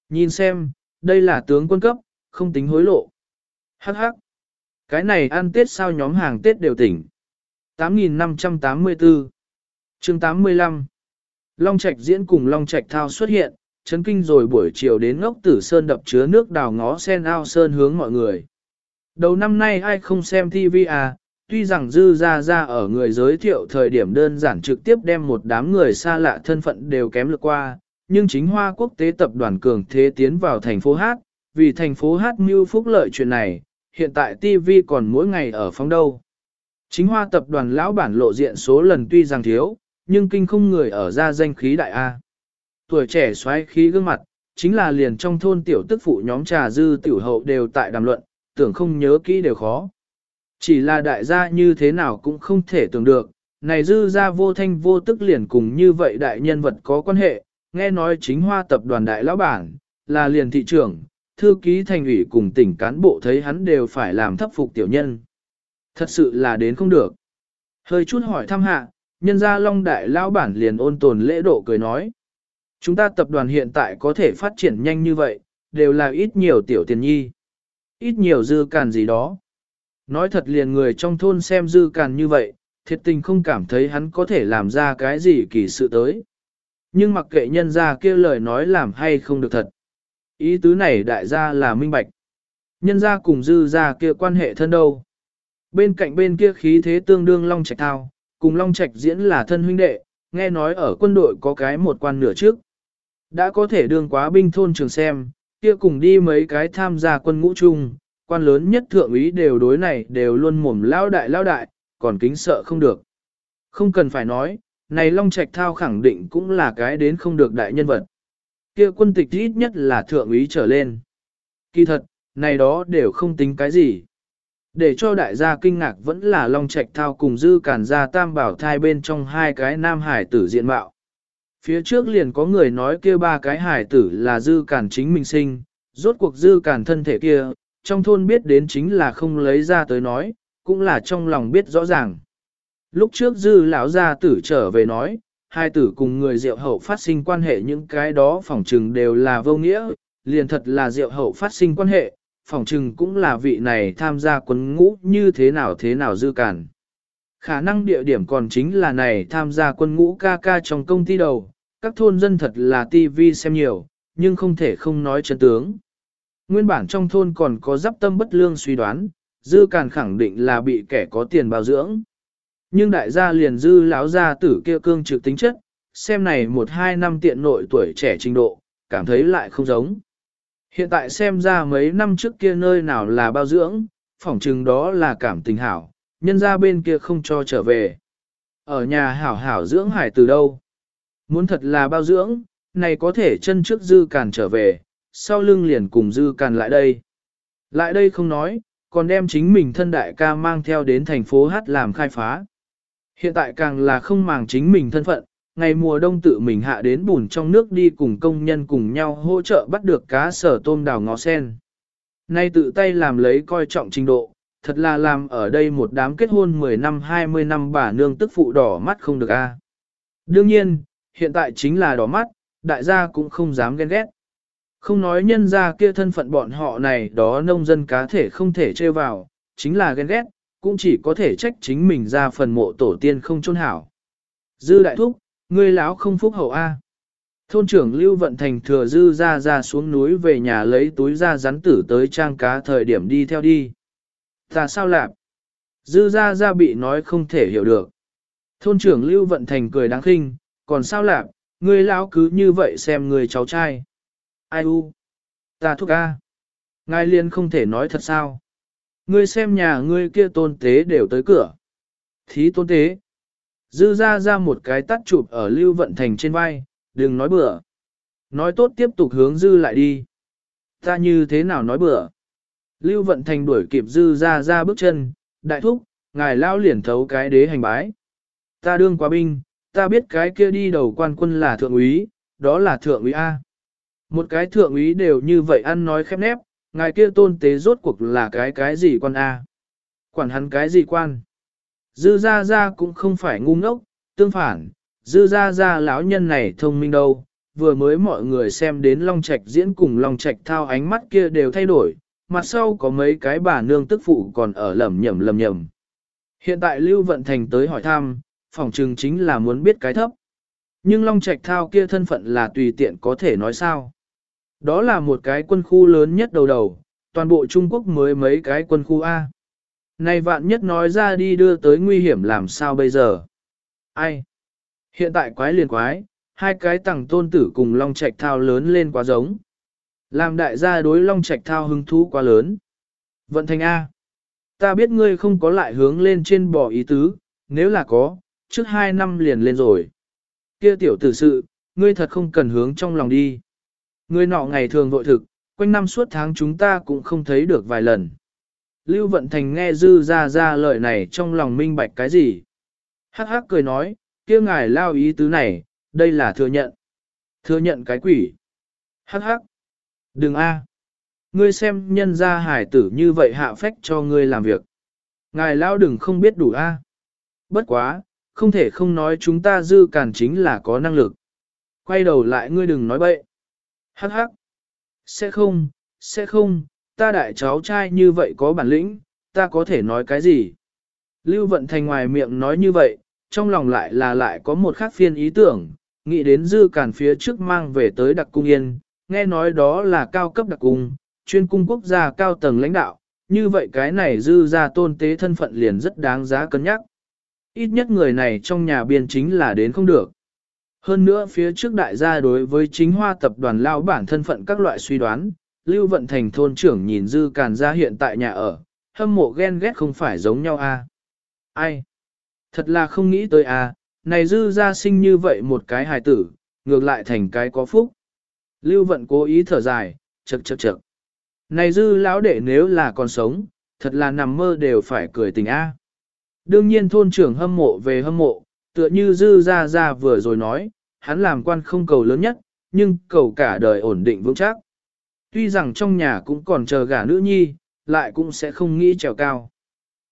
Nhìn xem, đây là tướng quân cấp, không tính hối lộ. Hắc hắc. Cái này ăn Tết sao nhóm hàng Tết đều tỉnh. 8584 chương 85 Long Trạch diễn cùng Long Trạch thao xuất hiện, chấn kinh rồi buổi chiều đến ngốc tử sơn đập chứa nước đào ngó sen ao sơn hướng mọi người. Đầu năm nay ai không xem TV à, tuy rằng dư ra ra ở người giới thiệu thời điểm đơn giản trực tiếp đem một đám người xa lạ thân phận đều kém lược qua, nhưng chính hoa quốc tế tập đoàn cường thế tiến vào thành phố Hát, vì thành phố Hát mưu phúc lợi chuyện này, hiện tại TV còn mỗi ngày ở phóng đâu. Chính hoa tập đoàn lão bản lộ diện số lần tuy rằng thiếu, nhưng kinh không người ở ra danh khí đại A. Tuổi trẻ xoáy khí gương mặt, chính là liền trong thôn tiểu tức phụ nhóm trà dư tiểu hậu đều tại đàm luận, tưởng không nhớ kỹ đều khó. Chỉ là đại gia như thế nào cũng không thể tưởng được, này dư ra vô thanh vô tức liền cùng như vậy đại nhân vật có quan hệ, nghe nói chính hoa tập đoàn đại lão bản, là liền thị trưởng, thư ký thành ủy cùng tỉnh cán bộ thấy hắn đều phải làm thấp phục tiểu nhân. Thật sự là đến không được. Hơi chút hỏi thăm hạ, nhân gia long đại lão bản liền ôn tồn lễ độ cười nói. Chúng ta tập đoàn hiện tại có thể phát triển nhanh như vậy, đều là ít nhiều tiểu tiền nhi. Ít nhiều dư càn gì đó. Nói thật liền người trong thôn xem dư càn như vậy, thiệt tình không cảm thấy hắn có thể làm ra cái gì kỳ sự tới. Nhưng mặc kệ nhân ra kia lời nói làm hay không được thật. Ý tứ này đại gia là minh bạch. Nhân ra cùng dư ra kia quan hệ thân đâu. Bên cạnh bên kia khí thế tương đương Long Trạch thao, cùng Long Trạch diễn là thân huynh đệ, nghe nói ở quân đội có cái một quan nửa trước. Đã có thể đương quá binh thôn trường xem, kia cùng đi mấy cái tham gia quân ngũ chung, quan lớn nhất thượng úy đều đối này đều luôn mồm lao đại lao đại, còn kính sợ không được. Không cần phải nói, này Long Trạch Thao khẳng định cũng là cái đến không được đại nhân vật. Kia quân tịch ít nhất là thượng úy trở lên. Kỳ thật, này đó đều không tính cái gì. Để cho đại gia kinh ngạc vẫn là Long Trạch Thao cùng dư cản ra tam bảo thai bên trong hai cái nam hải tử diện mạo. Phía trước liền có người nói kia ba cái hải tử là dư cản chính mình sinh, rốt cuộc dư cản thân thể kia, trong thôn biết đến chính là không lấy ra tới nói, cũng là trong lòng biết rõ ràng. Lúc trước dư lão gia tử trở về nói, hai tử cùng người diệu hậu phát sinh quan hệ những cái đó phỏng trừng đều là vô nghĩa, liền thật là diệu hậu phát sinh quan hệ, phỏng trừng cũng là vị này tham gia quân ngũ như thế nào thế nào dư cản. Khả năng địa điểm còn chính là này tham gia quân ngũ ca ca trong công ty đầu, các thôn dân thật là tivi xem nhiều, nhưng không thể không nói chân tướng. Nguyên bản trong thôn còn có giáp tâm bất lương suy đoán, dư càn khẳng định là bị kẻ có tiền bao dưỡng. Nhưng đại gia liền dư lão gia tử kia cương trực tính chất, xem này một hai năm tiện nội tuổi trẻ trình độ, cảm thấy lại không giống. Hiện tại xem ra mấy năm trước kia nơi nào là bao dưỡng, phỏng chừng đó là cảm tình hảo, nhân ra bên kia không cho trở về. Ở nhà hảo hảo dưỡng hải từ đâu? Muốn thật là bao dưỡng, này có thể chân trước dư càn trở về, sau lưng liền cùng dư càn lại đây. Lại đây không nói, còn đem chính mình thân đại ca mang theo đến thành phố Hát làm khai phá. Hiện tại càng là không màng chính mình thân phận, ngày mùa đông tự mình hạ đến bùn trong nước đi cùng công nhân cùng nhau hỗ trợ bắt được cá sở tôm đào ngó sen. Nay tự tay làm lấy coi trọng trình độ, thật là làm ở đây một đám kết hôn 10 năm 20 năm bà nương tức phụ đỏ mắt không được a. Đương nhiên, hiện tại chính là đỏ mắt, đại gia cũng không dám ghen ghét. Không nói nhân ra kia thân phận bọn họ này đó nông dân cá thể không thể chơi vào, chính là ghen ghét, cũng chỉ có thể trách chính mình ra phần mộ tổ tiên không chôn hảo. Dư đại thúc, ngươi lão không phúc hậu A. Thôn trưởng Lưu Vận Thành thừa dư ra ra xuống núi về nhà lấy túi ra rắn tử tới trang cá thời điểm đi theo đi. Ta sao lạp? Dư ra ra bị nói không thể hiểu được. Thôn trưởng Lưu Vận Thành cười đáng khinh, còn sao lạc, ngươi lão cứ như vậy xem người cháu trai. Ai u? Ta thúc A. Ngài liên không thể nói thật sao? Ngươi xem nhà ngươi kia tôn tế đều tới cửa. Thí tôn tế. Dư ra ra một cái tắt chụp ở Lưu Vận Thành trên vai, đừng nói bừa. Nói tốt tiếp tục hướng dư lại đi. Ta như thế nào nói bừa. Lưu Vận Thành đuổi kịp dư ra ra bước chân, đại thúc, ngài lao liền thấu cái đế hành bái. Ta đương quá binh, ta biết cái kia đi đầu quan quân là thượng úy, đó là thượng úy A. Một cái thượng úy đều như vậy ăn nói khép nép, ngài kia tôn tế rốt cuộc là cái cái gì quan A. Quản hắn cái gì quan. Dư ra ra cũng không phải ngu ngốc, tương phản, dư ra ra lão nhân này thông minh đâu, vừa mới mọi người xem đến Long Trạch diễn cùng Long Trạch thao ánh mắt kia đều thay đổi, mặt sau có mấy cái bà nương tức phụ còn ở lầm nhầm lầm nhầm. Hiện tại Lưu Vận Thành tới hỏi thăm, Phỏng chừng chính là muốn biết cái thấp. Nhưng Long Trạch thao kia thân phận là tùy tiện có thể nói sao. Đó là một cái quân khu lớn nhất đầu đầu, toàn bộ Trung Quốc mới mấy cái quân khu A. Này vạn nhất nói ra đi đưa tới nguy hiểm làm sao bây giờ? Ai? Hiện tại quái liền quái, hai cái tầng tôn tử cùng Long Trạch Thao lớn lên quá giống. Làm đại gia đối Long Trạch Thao hứng thú quá lớn. Vận thành A. Ta biết ngươi không có lại hướng lên trên bỏ ý tứ, nếu là có, trước hai năm liền lên rồi. Kia tiểu tử sự, ngươi thật không cần hướng trong lòng đi. Ngươi nọ ngày thường vội thực, quanh năm suốt tháng chúng ta cũng không thấy được vài lần. Lưu Vận Thành nghe dư ra ra lời này trong lòng minh bạch cái gì. Hắc hắc cười nói, kia ngài lao ý tứ này, đây là thừa nhận. Thừa nhận cái quỷ. Hắc hắc. Đừng a. Ngươi xem nhân gia hải tử như vậy hạ phách cho ngươi làm việc. Ngài lao đừng không biết đủ a. Bất quá, không thể không nói chúng ta dư càn chính là có năng lực. Quay đầu lại ngươi đừng nói bậy. Hắc hắc. Sẽ không, sẽ không, ta đại cháu trai như vậy có bản lĩnh, ta có thể nói cái gì? Lưu Vận Thành ngoài miệng nói như vậy, trong lòng lại là lại có một khác phiên ý tưởng, nghĩ đến dư cản phía trước mang về tới đặc cung yên, nghe nói đó là cao cấp đặc cung, chuyên cung quốc gia cao tầng lãnh đạo, như vậy cái này dư ra tôn tế thân phận liền rất đáng giá cân nhắc. Ít nhất người này trong nhà biên chính là đến không được. Hơn nữa phía trước đại gia đối với chính hoa tập đoàn lao bản thân phận các loại suy đoán, Lưu Vận Thành thôn trưởng nhìn Dư Càn ra hiện tại nhà ở, hâm mộ ghen ghét không phải giống nhau a. À? Ai? Thật là không nghĩ tới a, à, này Dư ra sinh như vậy một cái hài tử, ngược lại thành cái có phúc. Lưu Vận cố ý thở dài, chật chật chật. Này Dư lão đệ nếu là còn sống, thật là nằm mơ đều phải cười tình a. Đương nhiên thôn trưởng hâm mộ về hâm mộ, tựa như Dư ra ra vừa rồi nói, hắn làm quan không cầu lớn nhất, nhưng cầu cả đời ổn định vững chắc. Tuy rằng trong nhà cũng còn chờ gả nữ nhi, lại cũng sẽ không nghĩ trèo cao.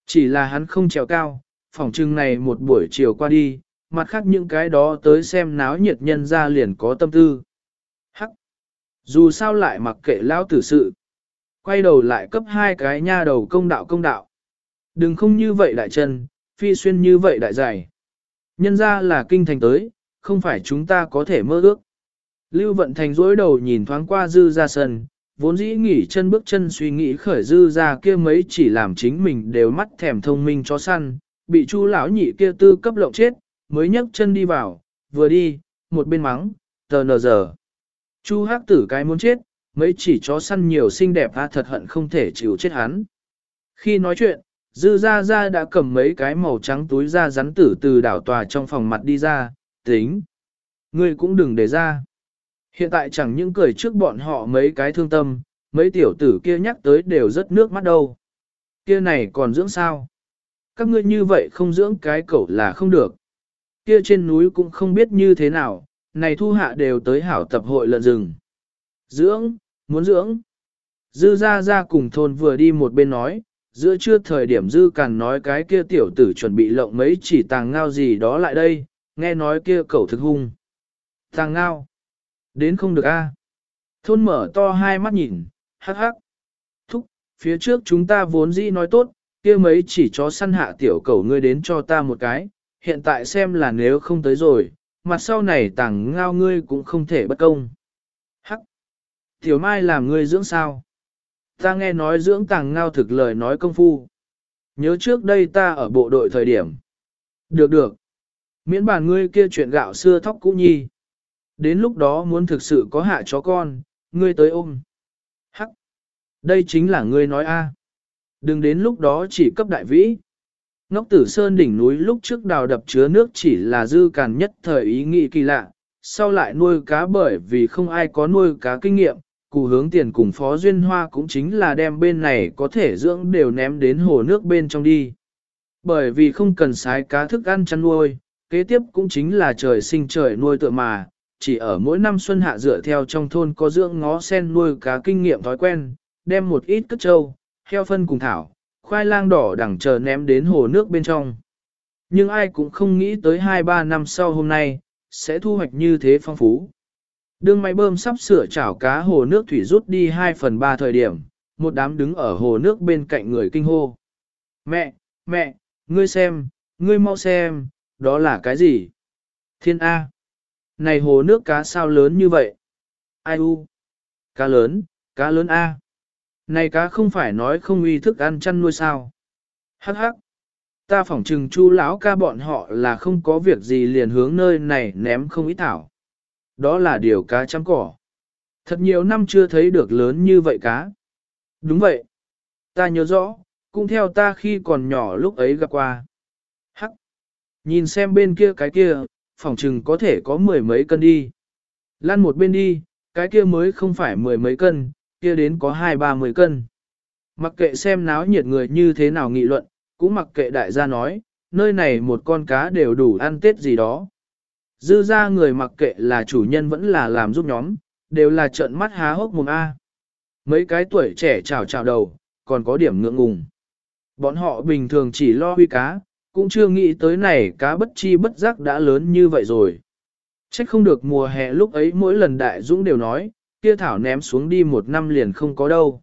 Chỉ là hắn không trèo cao, phòng trưng này một buổi chiều qua đi, mặt khác những cái đó tới xem náo nhiệt nhân ra liền có tâm tư. Hắc! Dù sao lại mặc kệ lão tử sự. Quay đầu lại cấp hai cái nha đầu công đạo công đạo. Đừng không như vậy đại chân, phi xuyên như vậy đại dày. Nhân ra là kinh thành tới, không phải chúng ta có thể mơ ước. Lưu Vận Thành dối đầu nhìn thoáng qua dư ra sân, vốn dĩ nghỉ chân bước chân suy nghĩ khởi dư ra kia mấy chỉ làm chính mình đều mắt thèm thông minh cho săn, bị chu lão nhị kia tư cấp lộng chết, mới nhấc chân đi vào, vừa đi, một bên mắng, tờ nờ giờ. Chu hắc tử cái muốn chết, mấy chỉ chó săn nhiều xinh đẹp a thật hận không thể chịu chết hắn. Khi nói chuyện, dư ra ra đã cầm mấy cái màu trắng túi ra rắn tử từ đảo tòa trong phòng mặt đi ra, tính. Ngươi cũng đừng để ra. Hiện tại chẳng những cười trước bọn họ mấy cái thương tâm, mấy tiểu tử kia nhắc tới đều rất nước mắt đâu. Kia này còn dưỡng sao? Các ngươi như vậy không dưỡng cái cẩu là không được. Kia trên núi cũng không biết như thế nào, này thu hạ đều tới hảo tập hội lợn rừng. Dưỡng, muốn dưỡng. Dư ra ra cùng thôn vừa đi một bên nói, giữa trưa thời điểm dư càn nói cái kia tiểu tử chuẩn bị lộng mấy chỉ tàng ngao gì đó lại đây, nghe nói kia cẩu thực hung. Tàng ngao. Đến không được a. À? Thôn mở to hai mắt nhìn, hắc hắc. Thúc, phía trước chúng ta vốn dĩ nói tốt, kia mấy chỉ chó săn hạ tiểu cầu ngươi đến cho ta một cái, hiện tại xem là nếu không tới rồi, mặt sau này tàng ngao ngươi cũng không thể bất công. Hắc. Tiểu Mai làm ngươi dưỡng sao? Ta nghe nói dưỡng tàng ngao thực lời nói công phu. Nhớ trước đây ta ở bộ đội thời điểm. Được được. Miễn bàn ngươi kia chuyện gạo xưa thóc cũ nhi. Đến lúc đó muốn thực sự có hạ chó con, ngươi tới ôm. Hắc. Đây chính là ngươi nói a. Đừng đến lúc đó chỉ cấp đại vĩ. Ngốc tử sơn đỉnh núi lúc trước đào đập chứa nước chỉ là dư càn nhất thời ý nghĩ kỳ lạ, sau lại nuôi cá bởi vì không ai có nuôi cá kinh nghiệm, cụ hướng tiền cùng phó duyên hoa cũng chính là đem bên này có thể dưỡng đều ném đến hồ nước bên trong đi. Bởi vì không cần sái cá thức ăn chăn nuôi, kế tiếp cũng chính là trời sinh trời nuôi tựa mà, chỉ ở mỗi năm xuân hạ dựa theo trong thôn có dưỡng ngó sen nuôi cá kinh nghiệm thói quen, đem một ít cất trâu, heo phân cùng thảo, khoai lang đỏ đằng chờ ném đến hồ nước bên trong. Nhưng ai cũng không nghĩ tới 2-3 năm sau hôm nay, sẽ thu hoạch như thế phong phú. Đường máy bơm sắp sửa chảo cá hồ nước thủy rút đi 2 phần 3 thời điểm, một đám đứng ở hồ nước bên cạnh người kinh hô. Mẹ, mẹ, ngươi xem, ngươi mau xem, đó là cái gì? Thiên A. Này hồ nước cá sao lớn như vậy? Ai u? Cá lớn, cá lớn A. Này cá không phải nói không uy thức ăn chăn nuôi sao? Hắc hắc. Ta phỏng trừng chu lão ca bọn họ là không có việc gì liền hướng nơi này ném không ít thảo. Đó là điều cá chấm cỏ. Thật nhiều năm chưa thấy được lớn như vậy cá. Đúng vậy. Ta nhớ rõ, cũng theo ta khi còn nhỏ lúc ấy gặp qua. Hắc. Nhìn xem bên kia cái kia, phòng trừng có thể có mười mấy cân đi. Lăn một bên đi, cái kia mới không phải mười mấy cân, kia đến có hai ba mười cân. Mặc kệ xem náo nhiệt người như thế nào nghị luận, cũng mặc kệ đại gia nói, nơi này một con cá đều đủ ăn tết gì đó. Dư ra người mặc kệ là chủ nhân vẫn là làm giúp nhóm, đều là trợn mắt há hốc mồm A. Mấy cái tuổi trẻ chào chào đầu, còn có điểm ngượng ngùng. Bọn họ bình thường chỉ lo huy cá, cũng chưa nghĩ tới này cá bất chi bất giác đã lớn như vậy rồi. Trách không được mùa hè lúc ấy mỗi lần đại dũng đều nói, kia thảo ném xuống đi một năm liền không có đâu.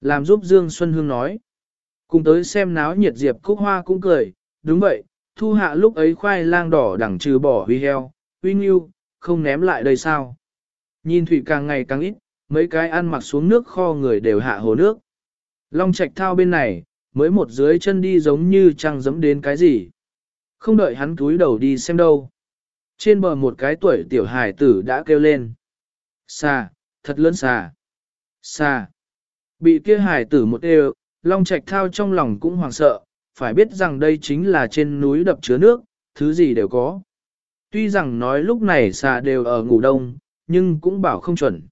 Làm giúp Dương Xuân Hương nói. Cùng tới xem náo nhiệt Diệp Cúc Hoa cũng cười, đúng vậy, thu hạ lúc ấy khoai lang đỏ đẳng trừ bỏ huy heo, huy nghiêu, không ném lại đây sao. Nhìn thủy càng ngày càng ít, mấy cái ăn mặc xuống nước kho người đều hạ hồ nước. Long Trạch thao bên này, mới một dưới chân đi giống như trăng dẫm đến cái gì. Không đợi hắn túi đầu đi xem đâu. Trên bờ một cái tuổi tiểu hải tử đã kêu lên. Xà, thật lớn xà. Xà. Bị kia hải tử một đều, Long Trạch thao trong lòng cũng hoảng sợ, phải biết rằng đây chính là trên núi đập chứa nước, thứ gì đều có. Tuy rằng nói lúc này xà đều ở ngủ đông, nhưng cũng bảo không chuẩn.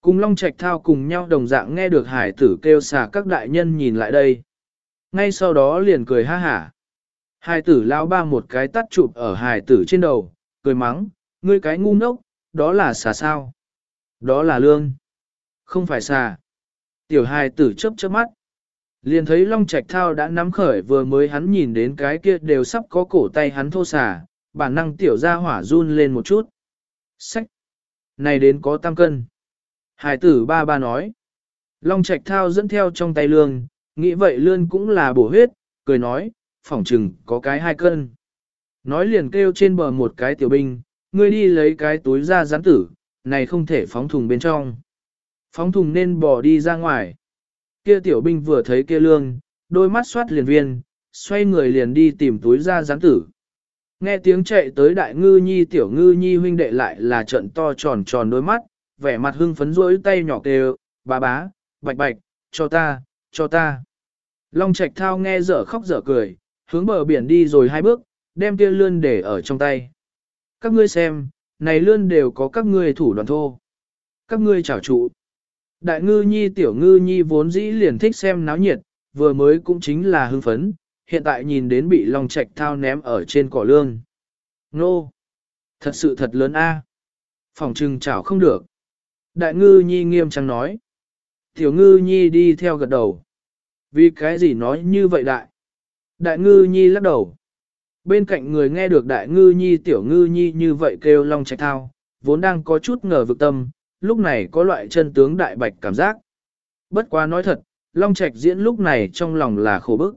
Cùng Long Trạch thao cùng nhau đồng dạng nghe được hải tử kêu xà các đại nhân nhìn lại đây. Ngay sau đó liền cười ha hả. Hải tử lao ba một cái tắt chụp ở hải tử trên đầu, cười mắng, ngươi cái ngu ngốc, đó là xà sao? Đó là lương. Không phải xà. Tiểu hài tử chớp chớp mắt. Liền thấy Long Trạch Thao đã nắm khởi vừa mới hắn nhìn đến cái kia đều sắp có cổ tay hắn thô xà, bản năng tiểu ra hỏa run lên một chút. Sách! Này đến có tam cân. Hải tử ba ba nói. Long Trạch Thao dẫn theo trong tay lương, nghĩ vậy lương cũng là bổ huyết, cười nói, phỏng chừng có cái hai cân. Nói liền kêu trên bờ một cái tiểu binh, ngươi đi lấy cái túi ra rắn tử, này không thể phóng thùng bên trong. Phóng thùng nên bỏ đi ra ngoài. Kia tiểu binh vừa thấy kia lương, đôi mắt xoát liền viên, xoay người liền đi tìm túi ra gián tử. Nghe tiếng chạy tới đại ngư nhi tiểu ngư nhi huynh đệ lại là trận to tròn tròn đôi mắt, vẻ mặt hưng phấn rỗi tay nhỏ kêu, bá bá, bạch bạch, cho ta, cho ta. Long Trạch Thao nghe dở khóc dở cười, hướng bờ biển đi rồi hai bước, đem kia lươn để ở trong tay. Các ngươi xem, này lươn đều có các ngươi thủ đoàn thô. Các ngươi chảo trụ. Đại ngư nhi tiểu ngư nhi vốn dĩ liền thích xem náo nhiệt, vừa mới cũng chính là hưng phấn, hiện tại nhìn đến bị Long Trạch Thao ném ở trên cỏ lương. Nô! Thật sự thật lớn a. Phòng trừng chảo không được. Đại ngư nhi nghiêm trang nói. Tiểu ngư nhi đi theo gật đầu. Vì cái gì nói như vậy đại? Đại ngư nhi lắc đầu. Bên cạnh người nghe được đại ngư nhi tiểu ngư nhi như vậy kêu long trạch thao, vốn đang có chút ngờ vực tâm, lúc này có loại chân tướng đại bạch cảm giác. Bất quá nói thật, long trạch diễn lúc này trong lòng là khổ bức.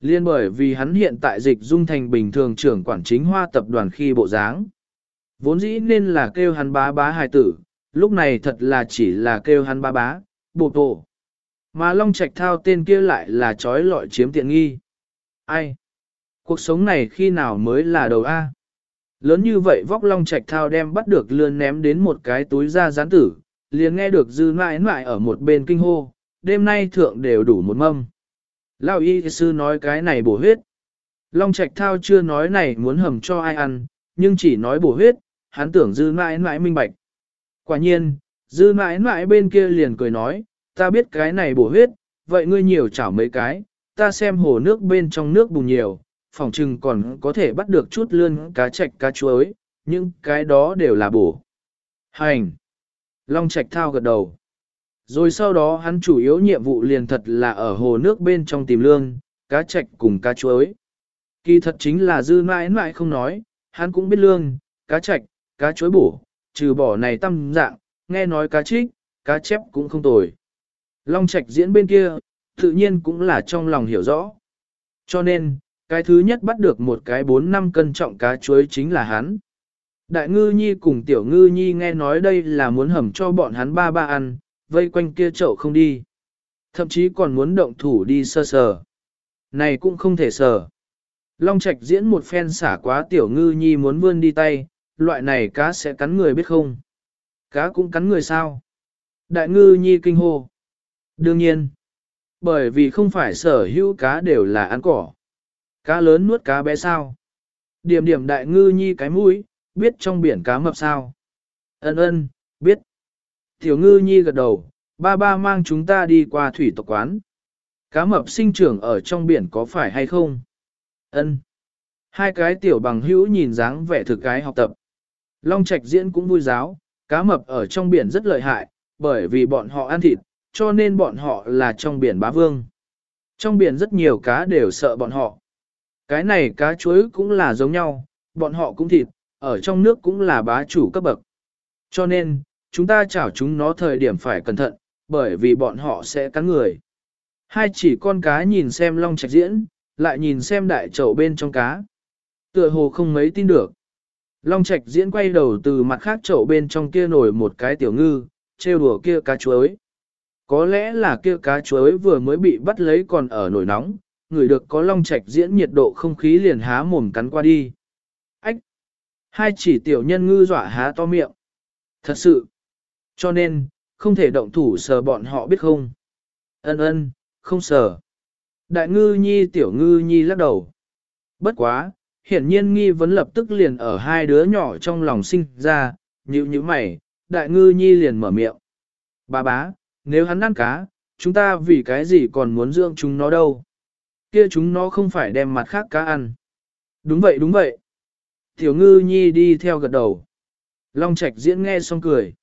Liên bởi vì hắn hiện tại dịch dung thành bình thường trưởng quản chính hoa tập đoàn khi bộ dáng. Vốn dĩ nên là kêu hắn bá bá hài tử, lúc này thật là chỉ là kêu hắn bá bá, bộ tổ. Mà Long Trạch Thao tên kia lại là trói lọi chiếm tiện nghi. Ai? Cuộc sống này khi nào mới là đầu A? Lớn như vậy vóc Long Trạch Thao đem bắt được lươn ném đến một cái túi da gián tử, liền nghe được dư mãi mãi ở một bên kinh hô, đêm nay thượng đều đủ một mâm. Lao y sư nói cái này bổ huyết. Long Trạch Thao chưa nói này muốn hầm cho ai ăn, nhưng chỉ nói bổ huyết, hắn tưởng dư mãi mãi minh bạch. Quả nhiên, dư mãi mãi bên kia liền cười nói, ta biết cái này bổ huyết, vậy ngươi nhiều chảo mấy cái, ta xem hồ nước bên trong nước bùng nhiều, phòng trừng còn có thể bắt được chút lươn cá chạch cá chuối, nhưng cái đó đều là bổ. Hành! Long Trạch thao gật đầu. Rồi sau đó hắn chủ yếu nhiệm vụ liền thật là ở hồ nước bên trong tìm lương, cá chạch cùng cá chuối. Kỳ thật chính là dư mãi mãi không nói, hắn cũng biết lương, cá chạch, cá chuối bổ, trừ bỏ này tâm dạng, nghe nói cá trích, cá chép cũng không tồi. Long Trạch diễn bên kia, tự nhiên cũng là trong lòng hiểu rõ. Cho nên, cái thứ nhất bắt được một cái 4 năm cân trọng cá chuối chính là hắn. Đại ngư nhi cùng tiểu ngư nhi nghe nói đây là muốn hầm cho bọn hắn ba ba ăn, vây quanh kia chậu không đi. Thậm chí còn muốn động thủ đi sơ sờ. Này cũng không thể sờ. Long Trạch diễn một phen xả quá tiểu ngư nhi muốn vươn đi tay, loại này cá sẽ cắn người biết không? Cá cũng cắn người sao? Đại ngư nhi kinh hô. Đương nhiên, bởi vì không phải sở hữu cá đều là ăn cỏ. Cá lớn nuốt cá bé sao? Điểm điểm đại ngư nhi cái mũi, biết trong biển cá mập sao? Ân ân, biết. Tiểu ngư nhi gật đầu, ba ba mang chúng ta đi qua thủy tộc quán. Cá mập sinh trưởng ở trong biển có phải hay không? Ân. Hai cái tiểu bằng hữu nhìn dáng vẻ thực cái học tập. Long Trạch diễn cũng vui giáo, cá mập ở trong biển rất lợi hại, bởi vì bọn họ ăn thịt, cho nên bọn họ là trong biển bá vương. Trong biển rất nhiều cá đều sợ bọn họ. Cái này cá chuối cũng là giống nhau, bọn họ cũng thịt, ở trong nước cũng là bá chủ cấp bậc. Cho nên, chúng ta chảo chúng nó thời điểm phải cẩn thận, bởi vì bọn họ sẽ cắn người. Hai chỉ con cá nhìn xem long trạch diễn, lại nhìn xem đại chậu bên trong cá. Tựa hồ không mấy tin được. Long trạch diễn quay đầu từ mặt khác chậu bên trong kia nổi một cái tiểu ngư, trêu đùa kia cá chuối. Có lẽ là kia cá chuối vừa mới bị bắt lấy còn ở nổi nóng, người được có long trạch diễn nhiệt độ không khí liền há mồm cắn qua đi. Ách! Hai chỉ tiểu nhân ngư dọa há to miệng. Thật sự! Cho nên, không thể động thủ sờ bọn họ biết không. Ân ân, không sờ. Đại ngư nhi tiểu ngư nhi lắc đầu. Bất quá, hiển nhiên nghi vấn lập tức liền ở hai đứa nhỏ trong lòng sinh ra, nhíu như mày, đại ngư nhi liền mở miệng. Bà bá, nếu hắn ăn cá, chúng ta vì cái gì còn muốn dưỡng chúng nó đâu? Kia chúng nó không phải đem mặt khác cá ăn. Đúng vậy đúng vậy. Tiểu ngư nhi đi theo gật đầu. Long Trạch diễn nghe xong cười.